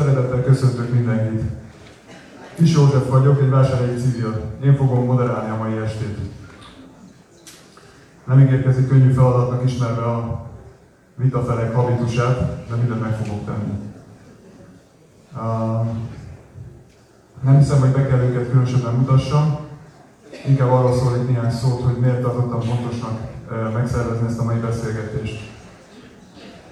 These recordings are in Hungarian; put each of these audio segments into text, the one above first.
Szeretettel köszöntök mindenkit. Kis József vagyok, egy vásárhelyi civil. Én fogom moderálni a mai estét. Nem ígérkezik könnyű feladatnak ismerve a vitafelek habitusát, de mindent meg fogok tenni. Nem hiszem, hogy be kell őket különösebben mutassam. Inkább arról szólnék néhány szót, hogy miért tartottam fontosnak uh, megszervezni ezt a mai beszélgetést.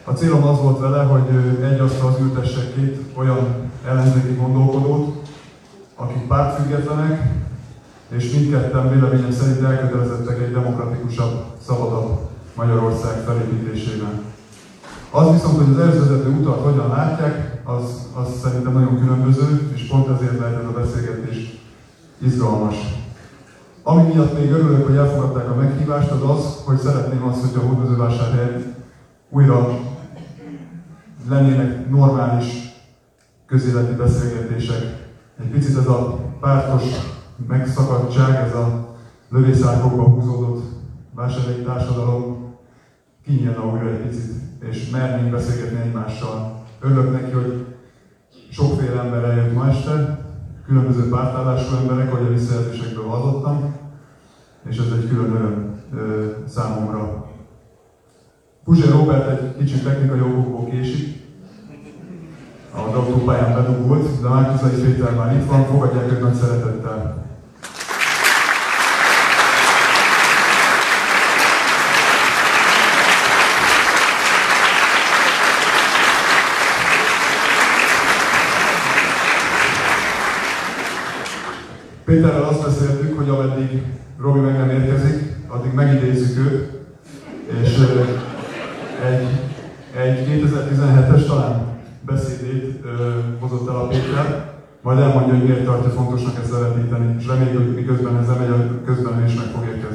A célom az volt vele, hogy egy asztalhoz ültessek két olyan ellenzéki gondolkodót, akik pártfüggetlenek, és mindketten véleményem szerint elkötelezettek egy demokratikusabb, szabadabb Magyarország felépítésében. Az viszont, hogy az előző utat hogyan látják, az, az szerintem nagyon különböző, és pont ezért lehet ez a beszélgetés izgalmas. Ami miatt még örülök, hogy elfogadták a meghívást, az az, hogy szeretném azt, hogy a hódmezővásárhelyen újra lennének normális közéleti beszélgetések. Egy picit ez a pártos megszakadtság, ez a lövészárkokba húzódott vásárhelyi társadalom kinyílna újra egy picit, és mernénk beszélgetni egymással. Örülök neki, hogy sokféle ember eljött ma este, különböző pártállású emberek, ahogy a visszajelzésekből hallottam, és ez egy külön öröm számomra. Puzsér Robert egy kicsit technikai okokból késik, a autópályán bedugult, de Márkizai Péter már itt van, fogadják őt nagy szeretettel. Péterrel azt beszéltük, hogy ameddig Robi meg nem érkezik, addig megidézzük őt, és egy, egy 2017-es talán beszédét hozott el a Péter, majd elmondja, hogy miért tartja fontosnak ezt levetíteni, és reméljük, hogy miközben ez megy, közben is meg fog érkezni.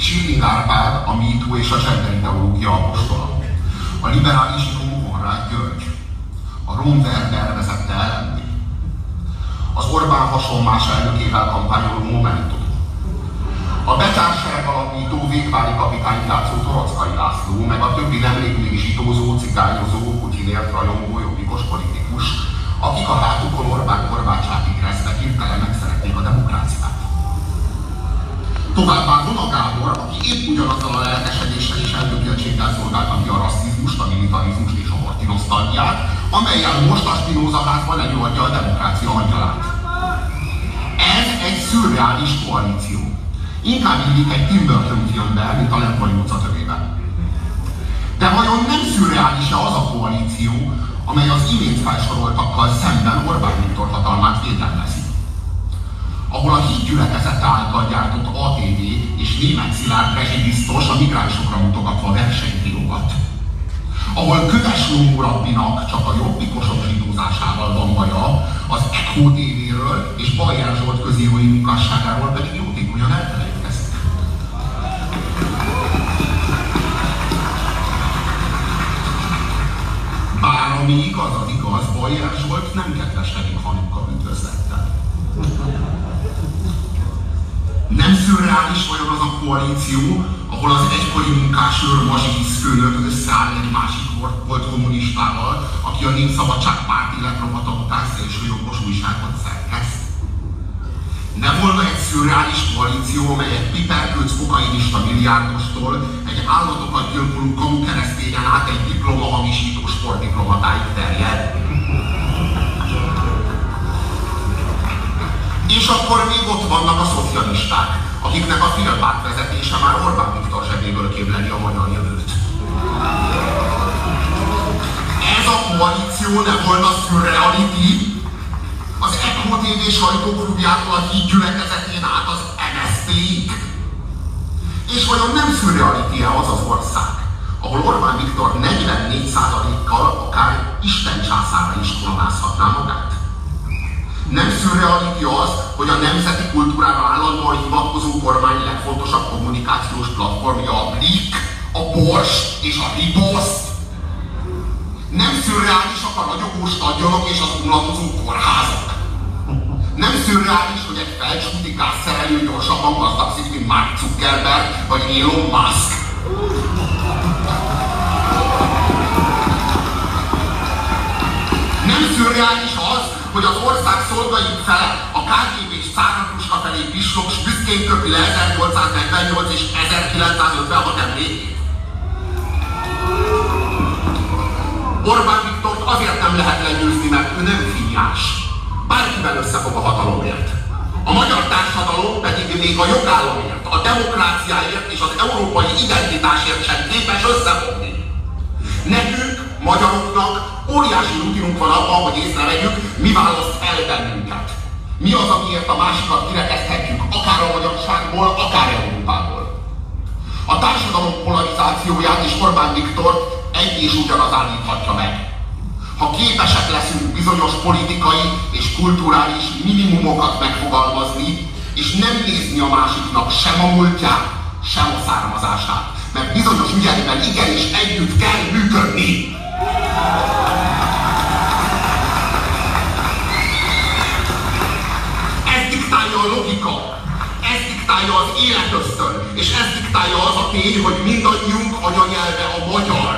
Schilling Árpád a MeToo és a gender ideológia apostola. A liberális ikon Konrád György. A Ron Werner vezette ellenné. Az Orbán hasonlás elnökével kampányoló Momentum. A betársereg alapító végvári kapitány játszó Torockai László, meg a többi nemrég még zsidózó, cigányozó, Putinért rajongó jobbikos politikus, akik a hátukon Orbán korbácsát igreznek, hirtelen meg a demokráciát. Továbbá Dona Gábor, aki épp ugyanazzal a lelkesedéssel és eltökéltséggel szolgáltatja a rasszizmust, a militarizmust és a mortinosztalgiát, amelyel most a Spinoza házban előadja a demokrácia angyalát. Ez egy szürreális koalíció. Inkább illik egy Tim Burton filmben, mint a Lempoly utca tövében. De vajon nem szürreális-e az a koalíció, amely az imént felsoroltakkal szemben Orbán Viktor hatalmát védelmezi. Ahol a hídgyülekezete által gyártott ATV és német Szilárd biztos a migránsokra mutogatva versenyt írogat. Ahol Köves Lomurabbinak csak a jobbikosok zsidózásával van baja, az Echo TV-ről és Bajer Zsolt közírói munkásságáról pedig jótékonyan elfelejtkezik. Bár ami igaz, az igaz, Bajer Zsolt nem kedveskedik Hanuka üdvözlettel. Nem szürreális vajon az a koalíció, ahol az egykori munkásőr Mazsisz főnök összeáll egy másik volt kommunistával, aki a Népszabadság párti leprobata után szélsőjobbos újságot szerkeszt? Ne volna egy szürreális koalíció, amely egy piperkőc kokainista milliárdostól egy állatokat gyilkoló kamu keresztényen át egy diploma hamisító sportdiplomatáig terjed? És akkor még ott vannak a szocialisták, akiknek a filmpárt vezetése már Orbán Viktor zsebéből képleli a magyar jövőt. Ez a koalíció ne volna szürreality, az ECHO TV sajtóklubjától a híd gyülekezetén át az MSZP-ig. És vajon nem szürreality az az ország, ahol Orbán Viktor 44%-kal akár Isten császára is koronázhatná magát? Szürreality az, hogy a nemzeti kultúrára állandóan hivatkozó kormány legfontosabb kommunikációs platformja a Blik, a Bors és a Ripost. Nem szürreálisak a ragyogó stadionok és az umlatozó kórházak. Nem szürreális, hogy egy felcsúti gázszerelő gyorsabban gazdagszik, mint Mark Zuckerberg vagy Elon Musk. Nem szürreális az, hogy az ország szolgai fele a KGB és Szárnatuska felé pislog, és büszkén köpi le 1848 és 1956 emlékét. Orbán Viktort azért nem lehet legyőzni, mert ő nem finnyás. Bárkivel összefog a hatalomért. A magyar társadalom pedig még a jogállamért, a demokráciáért és az európai identitásért sem képes összefogni. Nekünk, magyaroknak óriási rutinunk van abban, hogy észrevegyük, mi választ el bennünket. Mi az, amiért a másikat kirekeszthetjük, akár a magyarságból, akár Európából. A társadalom polarizációját és Orbán Viktor egy és ugyanaz állíthatja meg. Ha képesek leszünk bizonyos politikai és kulturális minimumokat megfogalmazni, és nem nézni a másiknak sem a múltját, sem a származását, mert bizonyos ügyekben igenis együtt kell működni. Ez diktálja a logika, ez diktálja az életösztön, és ez diktálja az a tény, hogy mindannyiunk anyanyelve a magyar.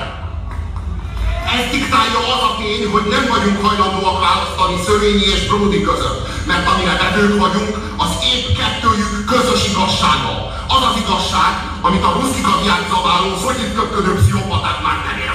Ez diktálja az a tény, hogy nem vagyunk hajlandóak választani Szörényi és Bródi között, mert amire vevők vagyunk, az épp kettőjük közös igazsága. Az az igazság, amit a rusztika zabáló, szotyit köpködő pszichopaták már nem értenek.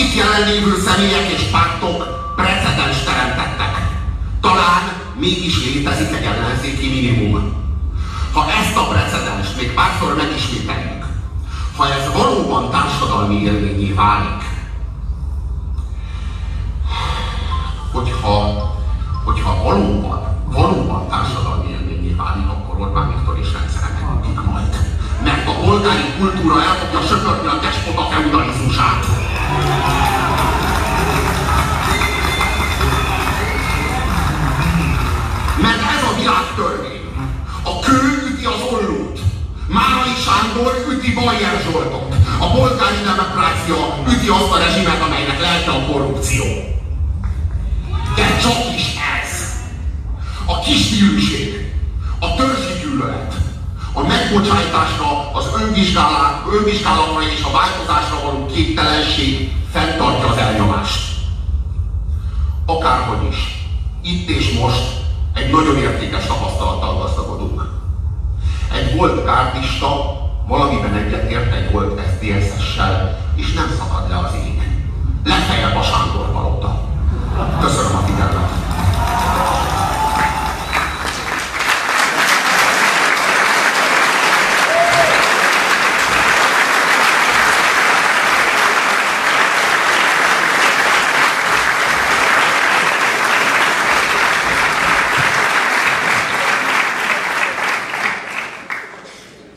Itt jelenlévő személyek és pártok precedens teremtettek. Talán mégis létezik egy ellenzéki minimum. Ha ezt a precedenst még párszor megismételjük, ha ez valóban társadalmi élményé válik, hogyha, hogyha valóban, valóban társadalmi élményé válik, akkor Orbán Viktor is rendszeren megbukik majd. Mert a polgári kultúra el fogja söpörni a despota feudalizmusát. Mert ez a világtörvény. A kő üti az ollót. Márai Sándor üti Bajer Zsoltot. A polgári demokrácia üti azt a rezsimet, amelynek lelke a korrupció. De csak is ez. A kisfiűség, a törzsi gyűlölet, a megbocsájtásra, az önvizsgálat, önvizsgálatra és a változásra való képtelenség fenntartja az elnyomást. Akárhogy is, itt és most egy nagyon értékes tapasztalattal gazdagodunk. Egy volt gárdista valamiben egyetért egy volt SZDSZ-essel, és nem szakad le az ég. Legfeljebb a Sándor palota. Köszönöm a figyelmet!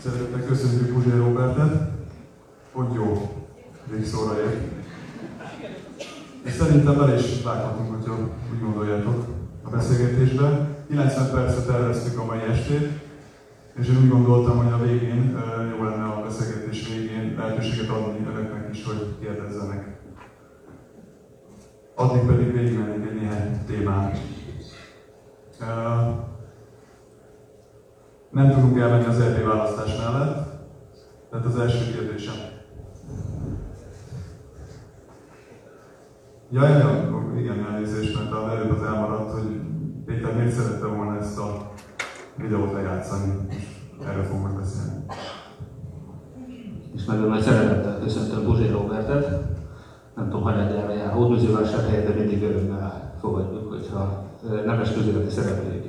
Szeretettel köszönjük Buzsé Robertet. Pont jó végszóra ért. És szerintem bele is vághatunk, hogyha úgy gondoljátok a beszélgetésbe. 90 percet terveztük a mai estét, és én úgy gondoltam, hogy a végén jó lenne a beszélgetés végén lehetőséget adni önöknek is, hogy kérdezzenek. Addig pedig végigmennénk egy néhány témát. Nem tudunk elmenni az EP választás mellett. Tehát az első kérdésem. Ja, ja, igen, elnézést, mert az előbb az elmaradt, hogy Péter miért szerette volna ezt a videót lejátszani, és erről fogunk beszélni. és nagyon nagy szeretettel köszöntöm Buzsé Robertet. Nem tudom, hogy egyáltalán jár. Hódműzővásárhelyen, de mindig örömmel fogadjuk, hogyha nemes közéleti szereplők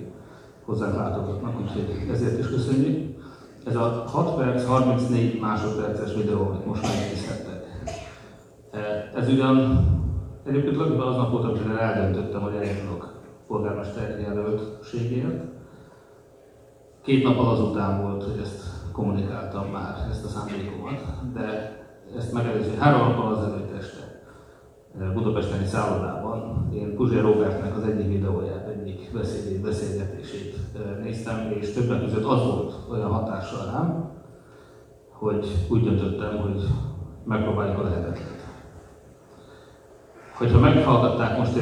hozzánk látogatnak, úgyhogy ezért is köszönjük. Ez a 6 perc, 34 másodperces videó, amit most megnézhettek. Ez ugyan egyébként rögtön aznap volt, amikor eldöntöttem, hogy elindulok polgármester jelöltségért. Két nappal azután volt, hogy ezt kommunikáltam már, ezt a szándékomat, de ezt megelőző három nappal azelőtt este Budapesten egy szállodában én Puzsér Robertnek az egyik videóját, egyik beszédét, beszélgetését néztem, és többek között az volt olyan hatással rám, hogy úgy döntöttem, hogy megpróbáljuk a lehetetlen. Hogyha meghallgatták, most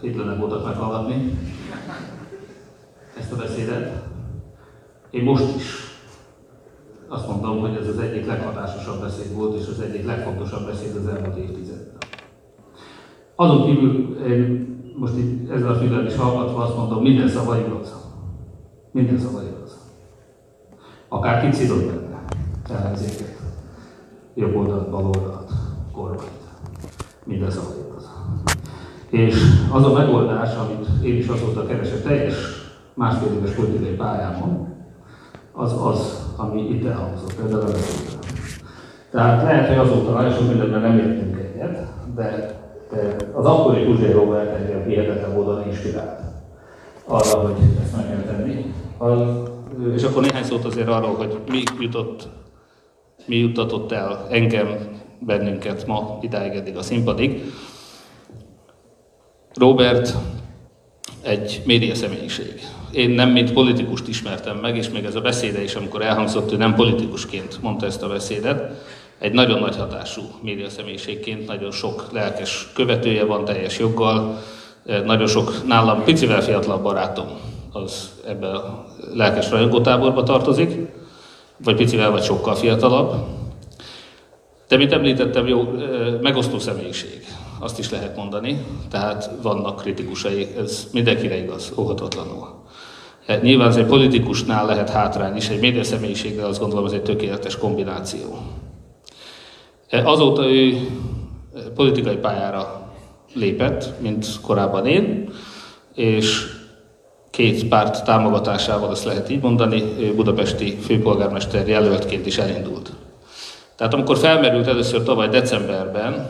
kétlenek voltak meghallgatni ezt a beszédet, én most is azt mondom, hogy ez az egyik leghatásosabb beszéd volt, és az egyik legfontosabb beszéd az elmúlt évtizedben. Azon kívül én most itt ezzel a függel is hallgatva azt mondom, minden szava igaz. Minden szava igaz. Akár kit szidott benne, ellenzéket, jobb oldalt, bal oldalt, kormányt. Minden szava igaz. És az a megoldás, amit én is azóta keresek teljes másfél éves politikai pályámon, az az, ami itt elhangzott, például a Tehát lehet, hogy azóta nagyon sok mindenben nem értünk egyet, de az akkori Puzsé Robert engem hihetetlen módon inspirált arra, hogy ezt meg kell tenni. és akkor néhány szót azért arról, hogy mi jutott, mi juttatott el engem, bennünket ma idáig eddig a színpadig. Robert egy média személyiség. Én nem mint politikust ismertem meg, és még ez a beszéde is, amikor elhangzott, ő nem politikusként mondta ezt a beszédet, egy nagyon nagy hatású média személyiségként, nagyon sok lelkes követője van teljes joggal, nagyon sok nálam picivel fiatalabb barátom az ebbe a lelkes rajongótáborba tartozik, vagy picivel, vagy sokkal fiatalabb. De, mint említettem, jó, megosztó személyiség, azt is lehet mondani, tehát vannak kritikusai, ez mindenkire igaz, óhatatlanul. Eh, nyilván egy politikusnál lehet hátrány is, egy média személyiségre azt gondolom, ez egy tökéletes kombináció. Azóta ő politikai pályára lépett, mint korábban én, és két párt támogatásával, azt lehet így mondani, budapesti főpolgármester jelöltként is elindult. Tehát amikor felmerült először tavaly decemberben,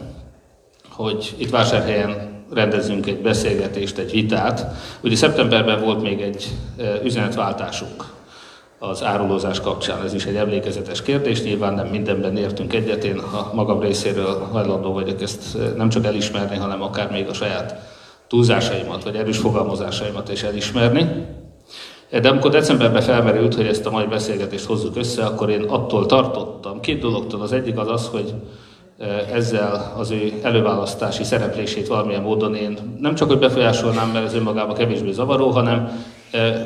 hogy itt Vásárhelyen rendezzünk egy beszélgetést, egy vitát, ugye szeptemberben volt még egy üzenetváltásunk az árulózás kapcsán. Ez is egy emlékezetes kérdés, nyilván nem mindenben értünk egyet, én a magam részéről hajlandó vagyok ezt nem csak elismerni, hanem akár még a saját túlzásaimat, vagy erős fogalmazásaimat is elismerni. De amikor decemberben felmerült, hogy ezt a mai beszélgetést hozzuk össze, akkor én attól tartottam, két dologtól. Az egyik az az, hogy eh, ezzel az ő előválasztási szereplését valamilyen módon én nem csak, hogy befolyásolnám, mert ez önmagában kevésbé zavaró, hanem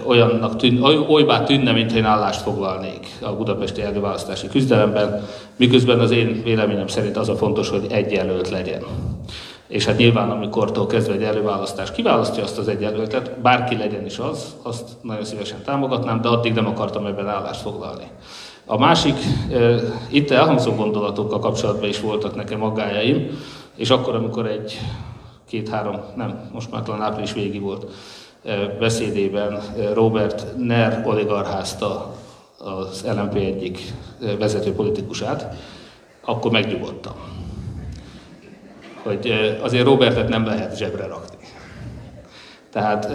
olyannak tűn, olybá tűnne, mintha én állást foglalnék a budapesti előválasztási küzdelemben, miközben az én véleményem szerint az a fontos, hogy egy jelölt legyen. És hát nyilván, amikortól kezdve egy előválasztás kiválasztja azt az egy bárki legyen is az, azt nagyon szívesen támogatnám, de addig nem akartam ebben állást foglalni. A másik, itt elhangzó gondolatokkal kapcsolatban is voltak nekem aggájaim, és akkor, amikor egy két-három, nem, most már talán április végi volt, beszédében Robert Ner oligarcházta az LMP egyik vezető politikusát, akkor megnyugodtam. Hogy azért Robertet nem lehet zsebre rakni. Tehát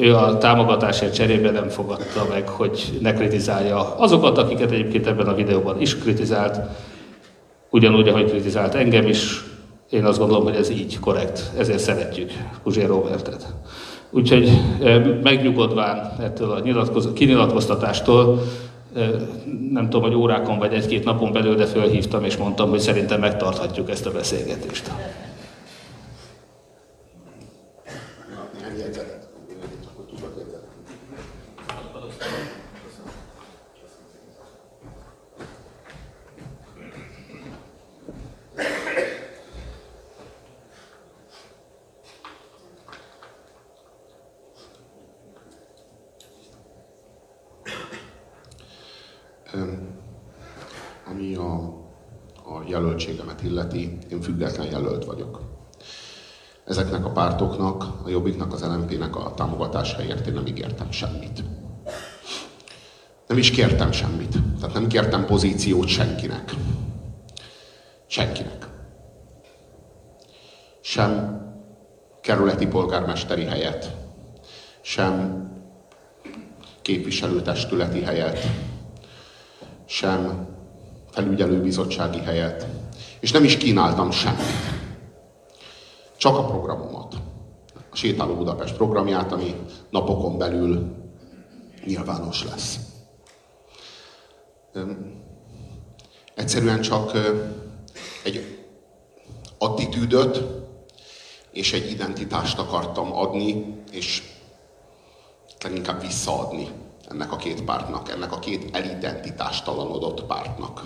ő a támogatásért cserébe nem fogadta meg, hogy ne kritizálja azokat, akiket egyébként ebben a videóban is kritizált, ugyanúgy, ahogy kritizált engem is. Én azt gondolom, hogy ez így korrekt, ezért szeretjük Puzsér Robertet. Úgyhogy megnyugodván ettől a kinyilatkoztatástól, nem tudom, hogy órákon vagy egy-két napon belül, de fölhívtam és mondtam, hogy szerintem megtarthatjuk ezt a beszélgetést. Ami a, a jelöltségemet illeti, én független jelölt vagyok. Ezeknek a pártoknak, a Jobbiknak, az LMP-nek a támogatásáért én nem ígértem semmit. Nem is kértem semmit. Tehát nem kértem pozíciót senkinek. Senkinek. sem kerületi polgármesteri helyet, sem képviselőtestületi helyet, sem felügyelőbizottsági helyet, és nem is kínáltam semmit. Csak a programomat. A Sétáló Budapest programját, ami napokon belül nyilvános lesz. Egyszerűen csak egy attitűdöt és egy identitást akartam adni, és leginkább visszaadni ennek a két pártnak, ennek a két elidentitástalanodott pártnak.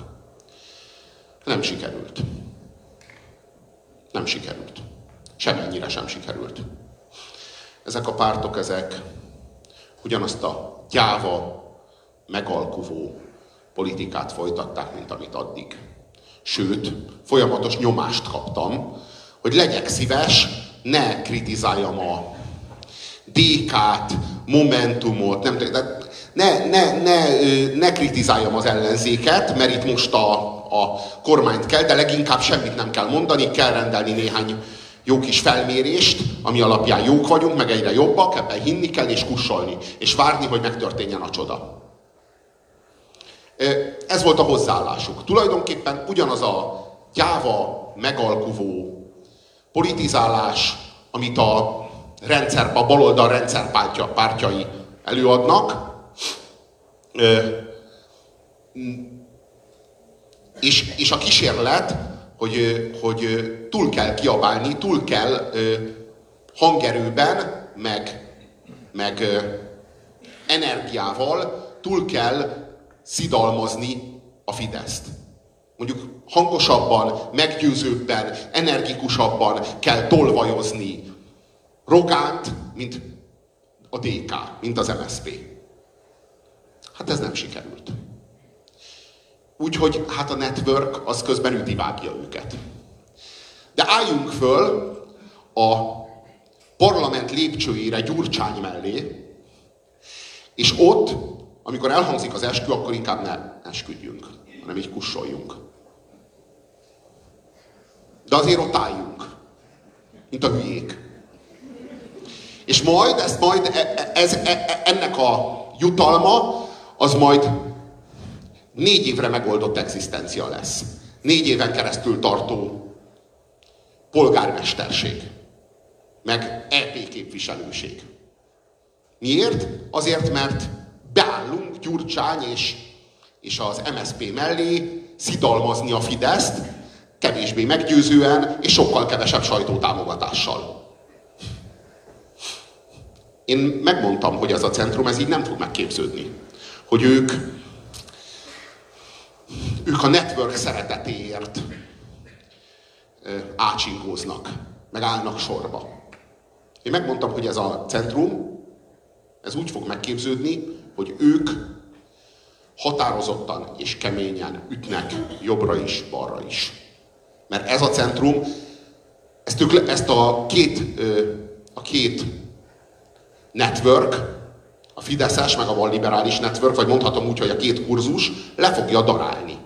Nem sikerült. Nem sikerült. Semennyire sem sikerült. Ezek a pártok, ezek ugyanazt a gyáva, megalkuvó politikát folytatták, mint amit addig. Sőt, folyamatos nyomást kaptam, hogy legyek szíves, ne kritizáljam a DK-t, Momentumot, nem tudom, ne, ne, ne, ne kritizáljam az ellenzéket, mert itt most a, a kormányt kell, de leginkább semmit nem kell mondani, kell rendelni néhány jó kis felmérést, ami alapján jók vagyunk, meg egyre jobbak, ebben hinni kell és kussolni, és várni, hogy megtörténjen a csoda. Ez volt a hozzáállásuk. Tulajdonképpen ugyanaz a gyáva, megalkuvó politizálás, amit a rendszer, a baloldal rendszerpártja, pártjai előadnak, és, és a kísérlet, hogy, hogy túl kell kiabálni, túl kell hangerőben, meg, meg energiával, túl kell szidalmazni a Fideszt. Mondjuk hangosabban, meggyőzőbben, energikusabban kell tolvajozni Rogánt, mint a DK, mint az MSZP. Hát ez nem sikerült. Úgyhogy hát a network az közben ütivágja őket. De álljunk föl a parlament lépcsőjére Gyurcsány mellé, és ott, amikor elhangzik az eskü, akkor inkább ne esküdjünk, hanem így kussoljunk. De azért ott álljunk, mint a hülyék. És majd, ezt majd, e, e, ez, e, ennek a jutalma, az majd négy évre megoldott egzisztencia lesz. Négy éven keresztül tartó polgármesterség. Meg EP képviselőség. Miért? Azért, mert beállunk Gyurcsány és, és az MSP mellé szidalmazni a Fideszt, kevésbé meggyőzően és sokkal kevesebb sajtótámogatással. Én megmondtam, hogy ez a centrum ez így nem fog megképződni. Hogy ők, ők a network szeretetéért ácsingóznak, meg állnak sorba. Én megmondtam, hogy ez a centrum, ez úgy fog megképződni, hogy ők határozottan és keményen ütnek jobbra is, balra is. Mert ez a centrum, ezt, ők, ezt a két, a két network, a Fideszes meg a liberális network, vagy mondhatom úgy, hogy a két kurzus le fogja darálni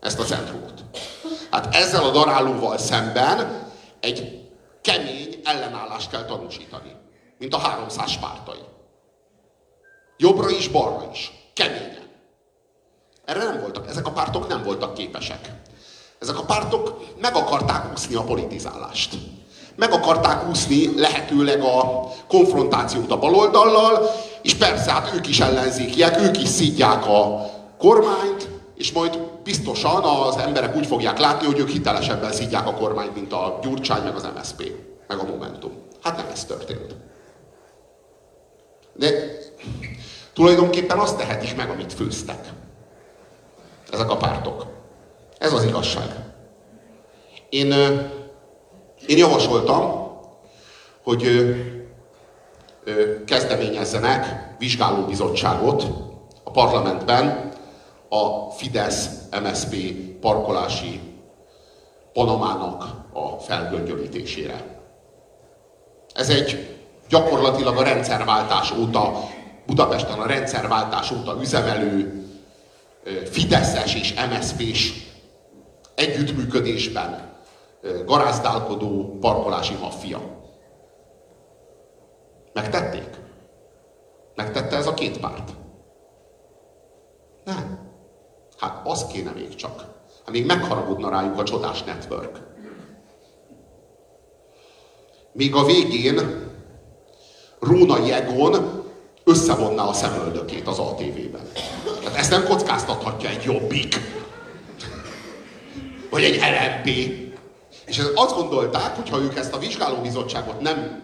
ezt a centrumot. Hát ezzel a darálóval szemben egy kemény ellenállást kell tanúsítani, mint a 300 pártai. Jobbra is, balra is. Keményen. Erre nem voltak, ezek a pártok nem voltak képesek. Ezek a pártok meg akarták úszni a politizálást meg akarták úszni lehetőleg a konfrontációt a baloldallal, és persze hát ők is ellenzékiek, ők is szidják a kormányt, és majd biztosan az emberek úgy fogják látni, hogy ők hitelesebben szidják a kormányt, mint a Gyurcsány, meg az MSZP, meg a Momentum. Hát nem ez történt. De tulajdonképpen azt tehetik meg, amit főztek. Ezek a pártok. Ez az igazság. Én én javasoltam, hogy ö, ö, kezdeményezzenek vizsgálóbizottságot a parlamentben a Fidesz-MSP parkolási Panamának a felgöngyölítésére. Ez egy gyakorlatilag a rendszerváltás óta, Budapesten a rendszerváltás óta üzemelő Fideszes és MSZP-s együttműködésben garázdálkodó parkolási maffia. Megtették? Megtette ez a két párt? Nem. Hát az kéne még csak. Hát még megharagudna rájuk a csodás network. Még a végén Róna Egon összevonná a szemöldökét az ATV-ben. Tehát ezt nem kockáztathatja egy jobbik. Vagy egy LMP. És azt gondolták, hogy ha ők ezt a vizsgálóbizottságot nem,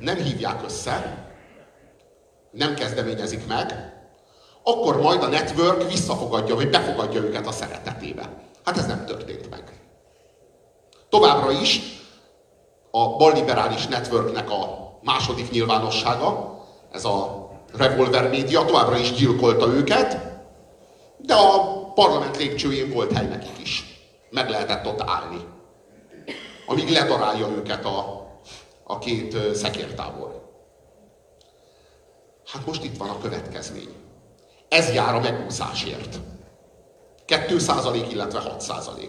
nem hívják össze, nem kezdeményezik meg, akkor majd a network visszafogadja, vagy befogadja őket a szeretetébe. Hát ez nem történt meg. Továbbra is a balliberális networknek a második nyilvánossága, ez a revolver média továbbra is gyilkolta őket, de a parlament lépcsőjén volt hely nekik is. Meg lehetett ott állni. Amíg ledarálja őket a, a két szekértábor. Hát most itt van a következmény. Ez jár a megúszásért. 2% illetve 6%.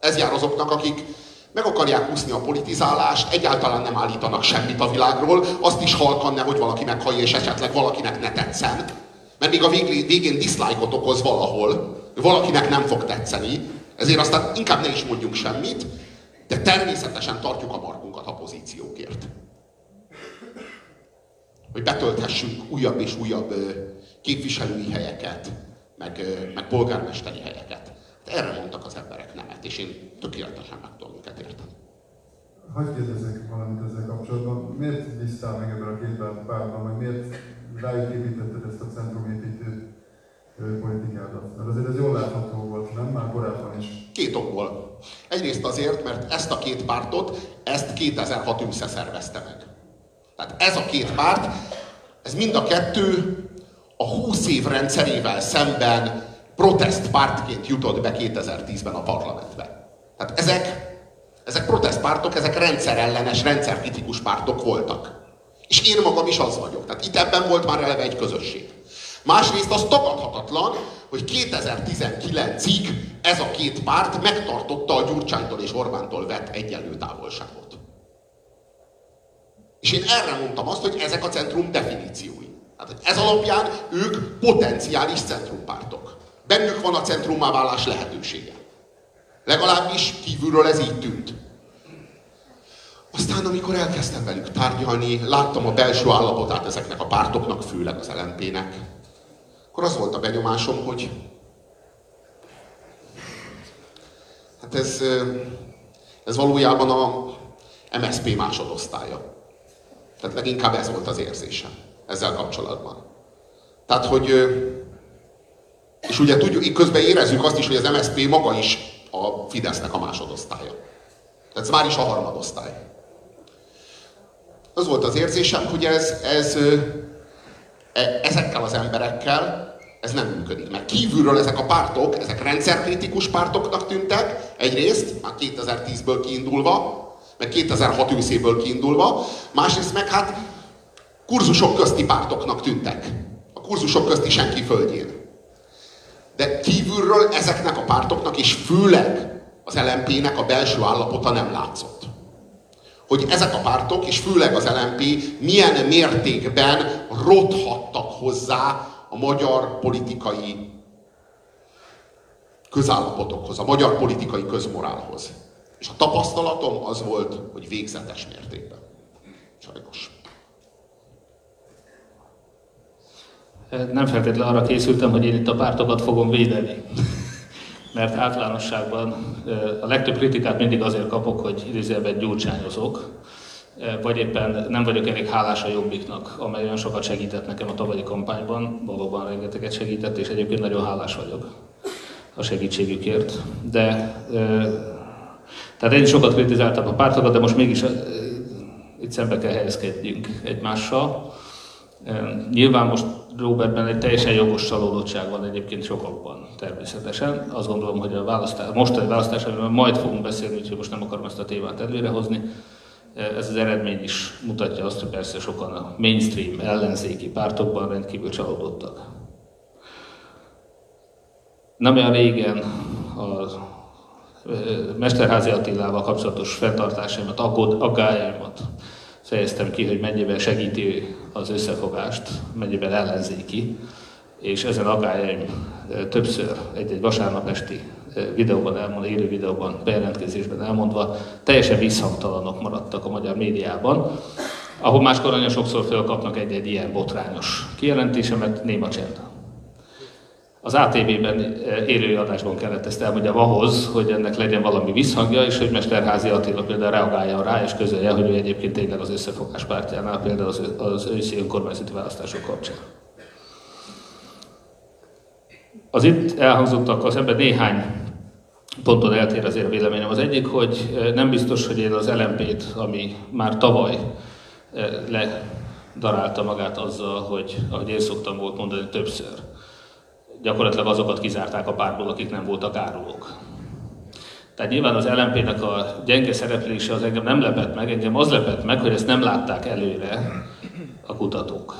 Ez jár azoknak, akik meg akarják úszni a politizálást, egyáltalán nem állítanak semmit a világról, azt is halkan hogy valaki meghallja, és esetleg valakinek ne tetszen. Mert még a végén, diszlájkot okoz valahol, valakinek nem fog tetszeni, ezért aztán inkább ne is mondjunk semmit, de természetesen tartjuk a markunkat a pozíciókért. Hogy betölthessünk újabb és újabb képviselői helyeket, meg, meg polgármesteri helyeket. De erre mondtak az emberek nemet, és én tökéletesen meg tudom őket érteni. Hogy kérdezzek valamit ezzel kapcsolatban? Miért bíztál meg ebben a két pártban, meg miért rájuk építetted ezt a centrumépítő politikádat? Mert azért ez jól látható volt, nem? Már korábban is. Két okból. Egyrészt azért, mert ezt a két pártot, ezt 2006 ősze szervezte meg. Tehát ez a két párt, ez mind a kettő a 20 év rendszerével szemben protestpártként jutott be 2010-ben a parlamentbe. Tehát ezek, ezek protestpártok, ezek rendszerellenes, rendszerkritikus pártok voltak. És én magam is az vagyok. Tehát itt ebben volt már eleve egy közösség. Másrészt az tagadhatatlan, hogy 2019-ig ez a két párt megtartotta a Gyurcsánytól és Orbántól vett egyenlő távolságot. És én erre mondtam azt, hogy ezek a centrum definíciói. Hát ez alapján ők potenciális centrumpártok. Bennük van a centrummá válás lehetősége. Legalábbis kívülről ez így tűnt. Aztán, amikor elkezdtem velük tárgyalni, láttam a belső állapotát ezeknek a pártoknak, főleg az LNP-nek, akkor az volt a benyomásom, hogy hát ez, ez valójában a MSP másodosztálya. Tehát leginkább ez volt az érzésem ezzel kapcsolatban. Tehát, hogy és ugye tudjuk, közben érezzük azt is, hogy az MSZP maga is a Fidesznek a másodosztálya. Tehát ez már is a harmadosztály. Az volt az érzésem, hogy ez, ez ezekkel az emberekkel ez nem működik. Mert kívülről ezek a pártok, ezek rendszerkritikus pártoknak tűntek, egyrészt, már 2010-ből kiindulva, meg 2006 őszéből kiindulva, másrészt meg hát kurzusok közti pártoknak tűntek. A kurzusok közti senki földjén. De kívülről ezeknek a pártoknak, és főleg az LMP-nek a belső állapota nem látszott. Hogy ezek a pártok, és főleg az LMP milyen mértékben rothattak hozzá a magyar politikai közállapotokhoz, a magyar politikai közmorálhoz. És a tapasztalatom az volt, hogy végzetes mértékben. Sajnos. nem feltétlenül arra készültem, hogy én itt a pártokat fogom védeni. Mert általánosságban a legtöbb kritikát mindig azért kapok, hogy idézőjelben gyurcsányozok, vagy éppen nem vagyok elég hálás a Jobbiknak, amely olyan sokat segített nekem a tavalyi kampányban, valóban rengeteget segített, és egyébként nagyon hálás vagyok a segítségükért. De tehát én sokat kritizáltam a pártokat, de most mégis itt szembe kell helyezkedjünk egymással. Nyilván most Robertben egy teljesen jogos csalódottság van egyébként sokakban természetesen. Azt gondolom, hogy a választás, mostani választás, amiben majd fogunk beszélni, úgyhogy most nem akarom ezt a témát előrehozni, ez az eredmény is mutatja azt, hogy persze sokan a mainstream ellenzéki pártokban rendkívül csalódottak. Nem olyan régen, az Mesterházi Attilával kapcsolatos fenntartásaimat, aggájaimat fejeztem ki, hogy mennyiben segíti az összefogást, mennyiben ellenzéki, és ezen aggájaim többször egy-egy vasárnap esti videóban elmondva, élő videóban, bejelentkezésben elmondva, teljesen visszhangtalanok maradtak a magyar médiában, ahol máskor nagyon sokszor felkapnak egy-egy ilyen botrányos kijelentésemet, néma csend. Az ATV-ben élő adásban kellett ezt elmondjam ahhoz, hogy ennek legyen valami visszhangja, és hogy Mesterházi Attila például reagálja rá, és közölje, hogy ő egyébként tényleg az összefogás pártjánál, például az, az őszi önkormányzati választások kapcsán. Az itt elhangzottak az ember néhány ponton eltér azért a véleményem. Az egyik, hogy nem biztos, hogy én az LMP-t, ami már tavaly ledarálta magát azzal, hogy, ahogy én szoktam volt mondani többször, gyakorlatilag azokat kizárták a pártból, akik nem voltak árulók. Tehát nyilván az LMP-nek a gyenge szereplése az engem nem lepett meg, engem az lepett meg, hogy ezt nem látták előre a kutatók.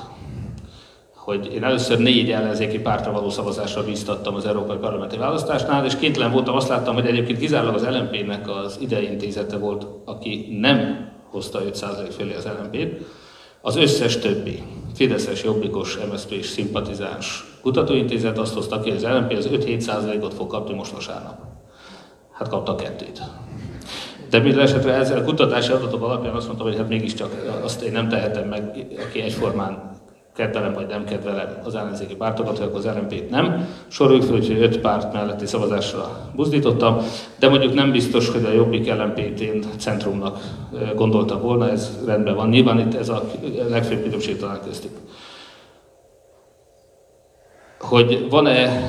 Hogy én először négy ellenzéki pártra való szavazásra bíztattam az Európai Parlamenti Választásnál, és kénytelen voltam, azt láttam, hogy egyébként kizárólag az LMP-nek az ideintézete volt, aki nem hozta 5% fölé az LMP-t, az összes többi, Fideszes, Jobbikos, MSZP és szimpatizáns kutatóintézet azt hozta ki, hogy az LNP az 5-7%-ot fog kapni most vasárnap. Hát kapta kettőt. De minden esetre ezzel a kutatási adatok alapján azt mondtam, hogy hát mégiscsak azt én nem tehetem meg, aki egyformán kedvelem vagy nem kedvelem az ellenzéki pártokat, akkor az LNP-t nem. Soroljuk fel, hogy öt párt melletti szavazásra buzdítottam, de mondjuk nem biztos, hogy a Jobbik LNP-t én centrumnak gondolta volna, ez rendben van. Nyilván itt ez a legfőbb különbség talán köztük. Hogy van-e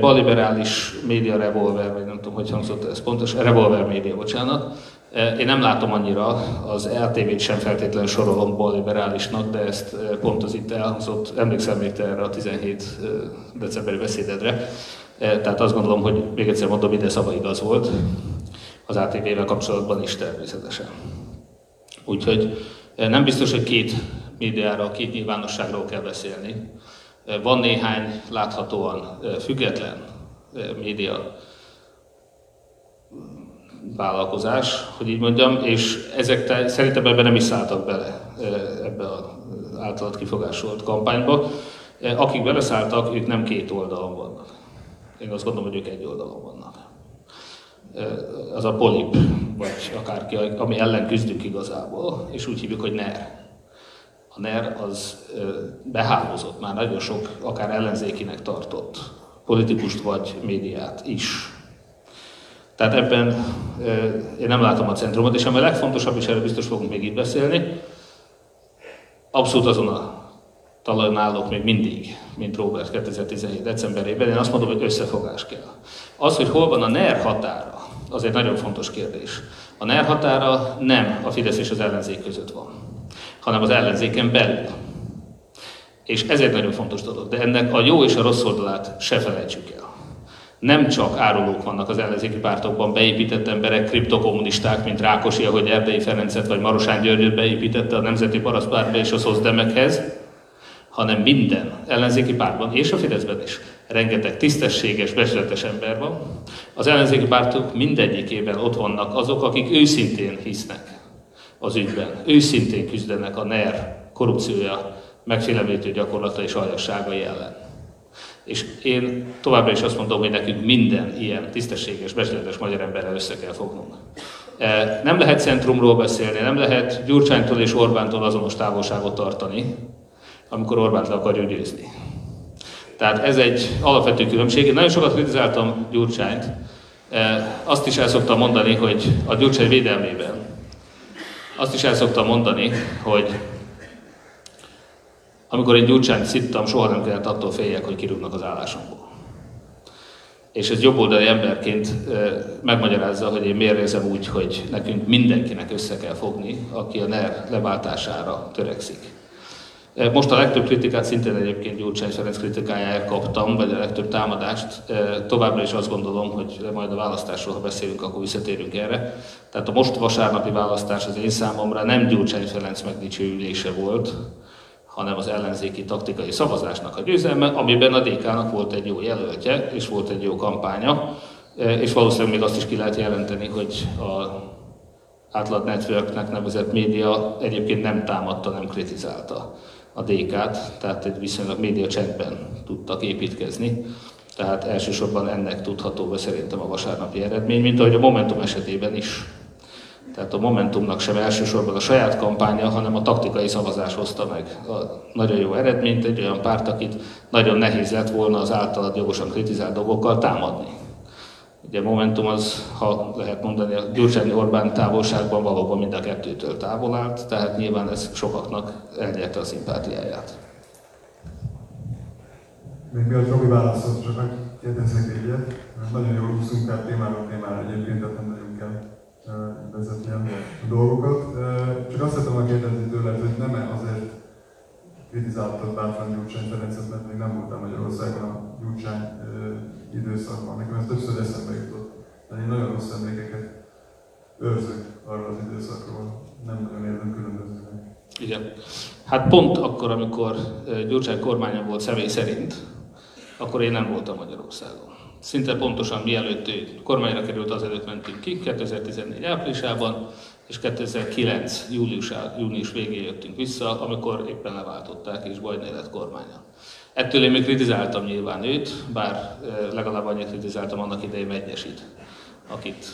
balliberális média revolver, vagy nem tudom, hogy hangzott ez pontos, revolver média, bocsánat, én nem látom annyira, az LTV-t sem feltétlenül sorolom balliberálisnak, de ezt pont az itt elhangzott, emlékszem még erre a 17 decemberi beszédedre, tehát azt gondolom, hogy még egyszer mondom, minden szava igaz volt, az ATV-vel kapcsolatban is természetesen. Úgyhogy nem biztos, hogy két médiára, két nyilvánosságról kell beszélni. Van néhány láthatóan független média vállalkozás, hogy így mondjam, és ezek te, szerintem ebben nem is szálltak bele ebbe az általad kifogásolt kampányba. Akik beleszálltak, ők nem két oldalon vannak. Én azt gondolom, hogy ők egy oldalon vannak. Az a polip, vagy akárki, ami ellen küzdünk igazából, és úgy hívjuk, hogy NER. A NER az behálózott már nagyon sok, akár ellenzékinek tartott politikust vagy médiát is tehát ebben én nem látom a centrumot, és ami a legfontosabb, és erről biztos fogunk még itt beszélni, abszolút azon a talajon állok még mindig, mint Robert 2017. decemberében, én azt mondom, hogy összefogás kell. Az, hogy hol van a NER határa, az egy nagyon fontos kérdés. A NER határa nem a Fidesz és az ellenzék között van, hanem az ellenzéken belül. És ez egy nagyon fontos dolog, de ennek a jó és a rossz oldalát se felejtsük el nem csak árulók vannak az ellenzéki pártokban, beépített emberek, kriptokommunisták, mint Rákosi, ahogy Erdei Ferencet vagy Marosán Györgyöt beépítette a Nemzeti Parasztpártba és a Szozdemekhez, hanem minden ellenzéki pártban, és a Fideszben is rengeteg tisztességes, becsületes ember van. Az ellenzéki pártok mindegyikében ott vannak azok, akik őszintén hisznek az ügyben, őszintén küzdenek a NER korrupciója, megfélemlítő gyakorlata és aljasságai ellen. És én továbbra is azt mondom, hogy nekünk minden ilyen tisztességes, becsületes magyar emberrel össze kell fognunk. E, nem lehet centrumról beszélni, nem lehet Gyurcsánytól és Orbántól azonos távolságot tartani, amikor Orbánt le akarjuk győzni. Tehát ez egy alapvető különbség. Én nagyon sokat kritizáltam Gyurcsányt. E, azt is el szoktam mondani, hogy a Gyurcsány védelmében azt is el szoktam mondani, hogy amikor egy gyurcsányt szittam, soha nem kellett attól féljek, hogy kirúgnak az állásomból. És ez jobboldali emberként megmagyarázza, hogy én miért érzem úgy, hogy nekünk mindenkinek össze kell fogni, aki a NER leváltására törekszik. Most a legtöbb kritikát szintén egyébként Gyurcsány Ferenc kritikájáért kaptam, vagy a legtöbb támadást. Továbbra is azt gondolom, hogy majd a választásról, ha beszélünk, akkor visszatérünk erre. Tehát a most vasárnapi választás az én számomra nem Gyurcsány Ferenc megdicsőülése volt, hanem az ellenzéki taktikai szavazásnak a győzelme, amiben a DK-nak volt egy jó jelöltje, és volt egy jó kampánya, És valószínűleg még azt is ki lehet jelenteni, hogy a átlag networknek nevezett média egyébként nem támadta, nem kritizálta a DK-t, tehát egy viszonylag média csendben tudtak építkezni. Tehát elsősorban ennek tudható be szerintem a vasárnapi eredmény, mint ahogy a Momentum esetében is. Tehát a Momentumnak sem elsősorban a saját kampánya, hanem a taktikai szavazás hozta meg a nagyon jó eredményt, egy olyan párt, akit nagyon nehéz lett volna az általad jogosan kritizált dolgokkal támadni. Ugye Momentum az, ha lehet mondani, a Gyurcsány Orbán távolságban valóban mind a kettőtől távol állt, tehát nyilván ez sokaknak elnyerte a szimpátiáját. Még mielőtt Robi válaszolt, csak megkérdeznék egyet, mert nagyon jól úszunk el témáról témára egyébként, tehát nem nagyon kell vezetni a dolgokat. Csak azt szeretném kérdezni tőled, hogy nem-e azért kritizáltad bátran Gyurcsány Ferencet, mert még nem voltam Magyarországon a Gyurcsány időszakban. Nekem ez többször eszembe jutott. De én nagyon rossz emlékeket őrzök arra az időszakról. Nem nagyon érzem különbözőnek. Igen. Hát pont akkor, amikor Gyurcsány kormánya volt személy szerint, akkor én nem voltam Magyarországon. Szinte pontosan mielőtt ő kormányra került, azelőtt mentünk ki, 2014 áprilisában, és 2009 július, június végén jöttünk vissza, amikor éppen leváltották, és Bajné lett kormánya. Ettől én még kritizáltam nyilván őt, bár legalább annyit kritizáltam annak idején Megyesit, akit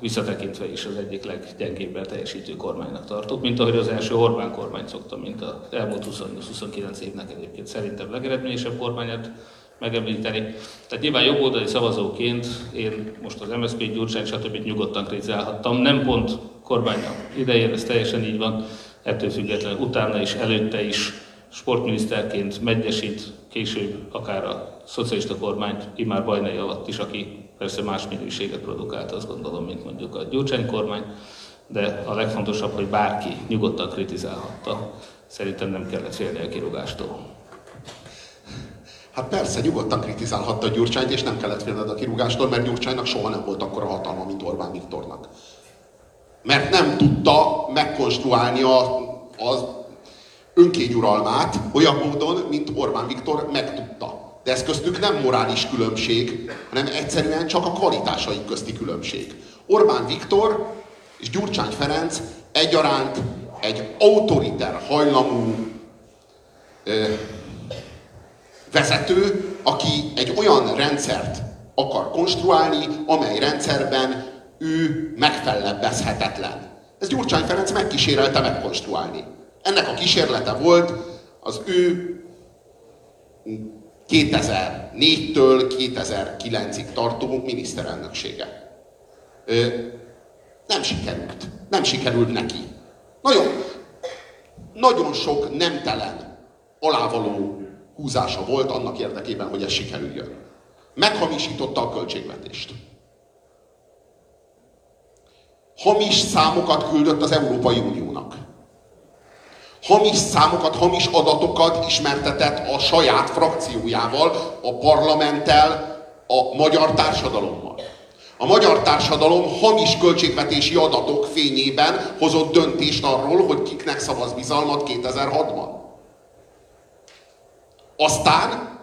visszatekintve is az egyik leggyengébben teljesítő kormánynak tartok, mint ahogy az első Orbán kormány szoktam, mint az elmúlt 28-29 évnek egyébként szerintem legeredményesebb kormányát megemlíteni. Tehát nyilván jobboldali szavazóként én most az MSZP, Gyurcsány, stb. nyugodtan kritizálhattam. Nem pont kormánya idején, ez teljesen így van, ettől függetlenül utána is, előtte is, sportminiszterként Megyesit, később akár a szocialista kormányt, imár Bajnai alatt is, aki persze más minőséget produkált, azt gondolom, mint mondjuk a Gyurcsány kormány, de a legfontosabb, hogy bárki nyugodtan kritizálhatta. Szerintem nem kellett félni a kirúgástól. Hát persze, nyugodtan kritizálhatta Gyurcsányt, és nem kellett félned a kirúgástól, mert Gyurcsánynak soha nem volt akkora hatalma, mint Orbán Viktornak. Mert nem tudta megkonstruálni a, az önkényuralmát olyan módon, mint Orbán Viktor megtudta. De ez köztük nem morális különbség, hanem egyszerűen csak a kvalitásai közti különbség. Orbán Viktor és Gyurcsány Ferenc egyaránt egy autoriter hajlamú ö, vezető, aki egy olyan rendszert akar konstruálni, amely rendszerben ő megfellebbezhetetlen. Ez Gyurcsány Ferenc megkísérelte megkonstruálni. Ennek a kísérlete volt az ő 2004-től 2009-ig tartó miniszterelnöksége. Ö, nem sikerült. Nem sikerült neki. Nagyon, nagyon sok nemtelen, alávaló húzása volt annak érdekében, hogy ez sikerüljön. Meghamisította a költségvetést. Hamis számokat küldött az Európai Uniónak hamis számokat, hamis adatokat ismertetett a saját frakciójával, a parlamenttel, a magyar társadalommal. A magyar társadalom hamis költségvetési adatok fényében hozott döntést arról, hogy kiknek szavaz bizalmat 2006-ban. Aztán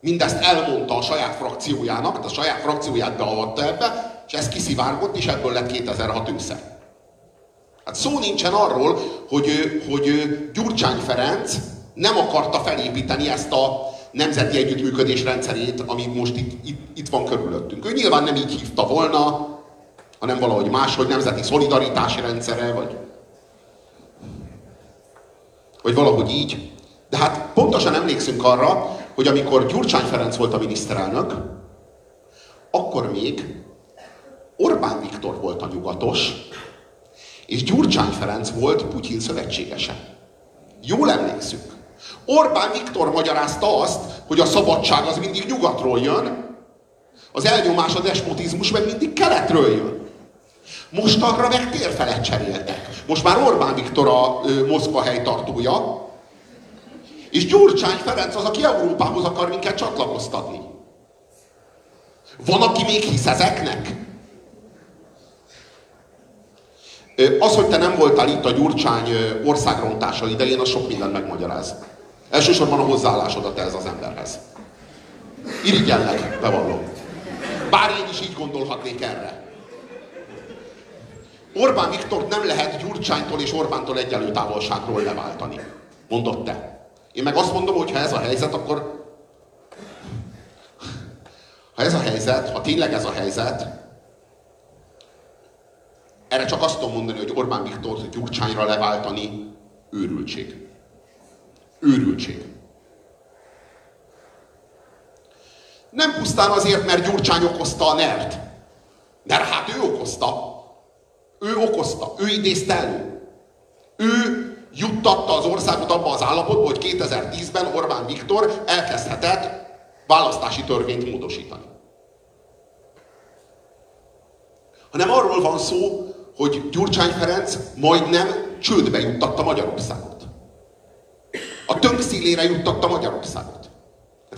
mindezt elmondta a saját frakciójának, a saját frakcióját beavatta ebbe, és ez kiszivárgott, és ebből lett 2006 ősze. Hát szó nincsen arról, hogy, hogy Gyurcsány Ferenc nem akarta felépíteni ezt a nemzeti együttműködés rendszerét, ami most itt, itt, itt van körülöttünk. Ő nyilván nem így hívta volna, hanem valahogy máshogy nemzeti szolidaritási rendszere, vagy, vagy valahogy így. De hát pontosan emlékszünk arra, hogy amikor Gyurcsány Ferenc volt a miniszterelnök, akkor még Orbán Viktor volt a nyugatos, és Gyurcsány Ferenc volt Putyin szövetségese. Jól emlékszünk. Orbán Viktor magyarázta azt, hogy a szabadság az mindig nyugatról jön, az elnyomás, a despotizmus meg mindig keletről jön. Most arra meg térfelet cseréltek. Most már Orbán Viktor a ö, Moszkva helytartója, és Gyurcsány Ferenc az, aki Európához akar minket csatlakoztatni. Van, aki még hisz ezeknek? Az, hogy te nem voltál itt a Gyurcsány országrontása idején, az sok mindent megmagyaráz. Elsősorban a hozzáállásodat ez az emberhez. Irigyellek, bevallom. Bár én is így gondolhatnék erre. Orbán Viktor nem lehet Gyurcsánytól és Orbántól egyelő távolságról leváltani. Mondott te. Én meg azt mondom, hogy ha ez a helyzet, akkor... Ha ez a helyzet, ha tényleg ez a helyzet, erre csak azt tudom mondani, hogy Orbán Viktor Gyurcsányra leváltani őrültség. Őrültség. Nem pusztán azért, mert Gyurcsány okozta a nert. Mert hát ő okozta. Ő okozta, ő idézte elő. Ő juttatta az országot abba az állapotba, hogy 2010-ben Orbán Viktor elkezdhetett választási törvényt módosítani. Hanem arról van szó, hogy Gyurcsány Ferenc majdnem csődbe juttatta Magyarországot. A tönk szélére juttatta Magyarországot.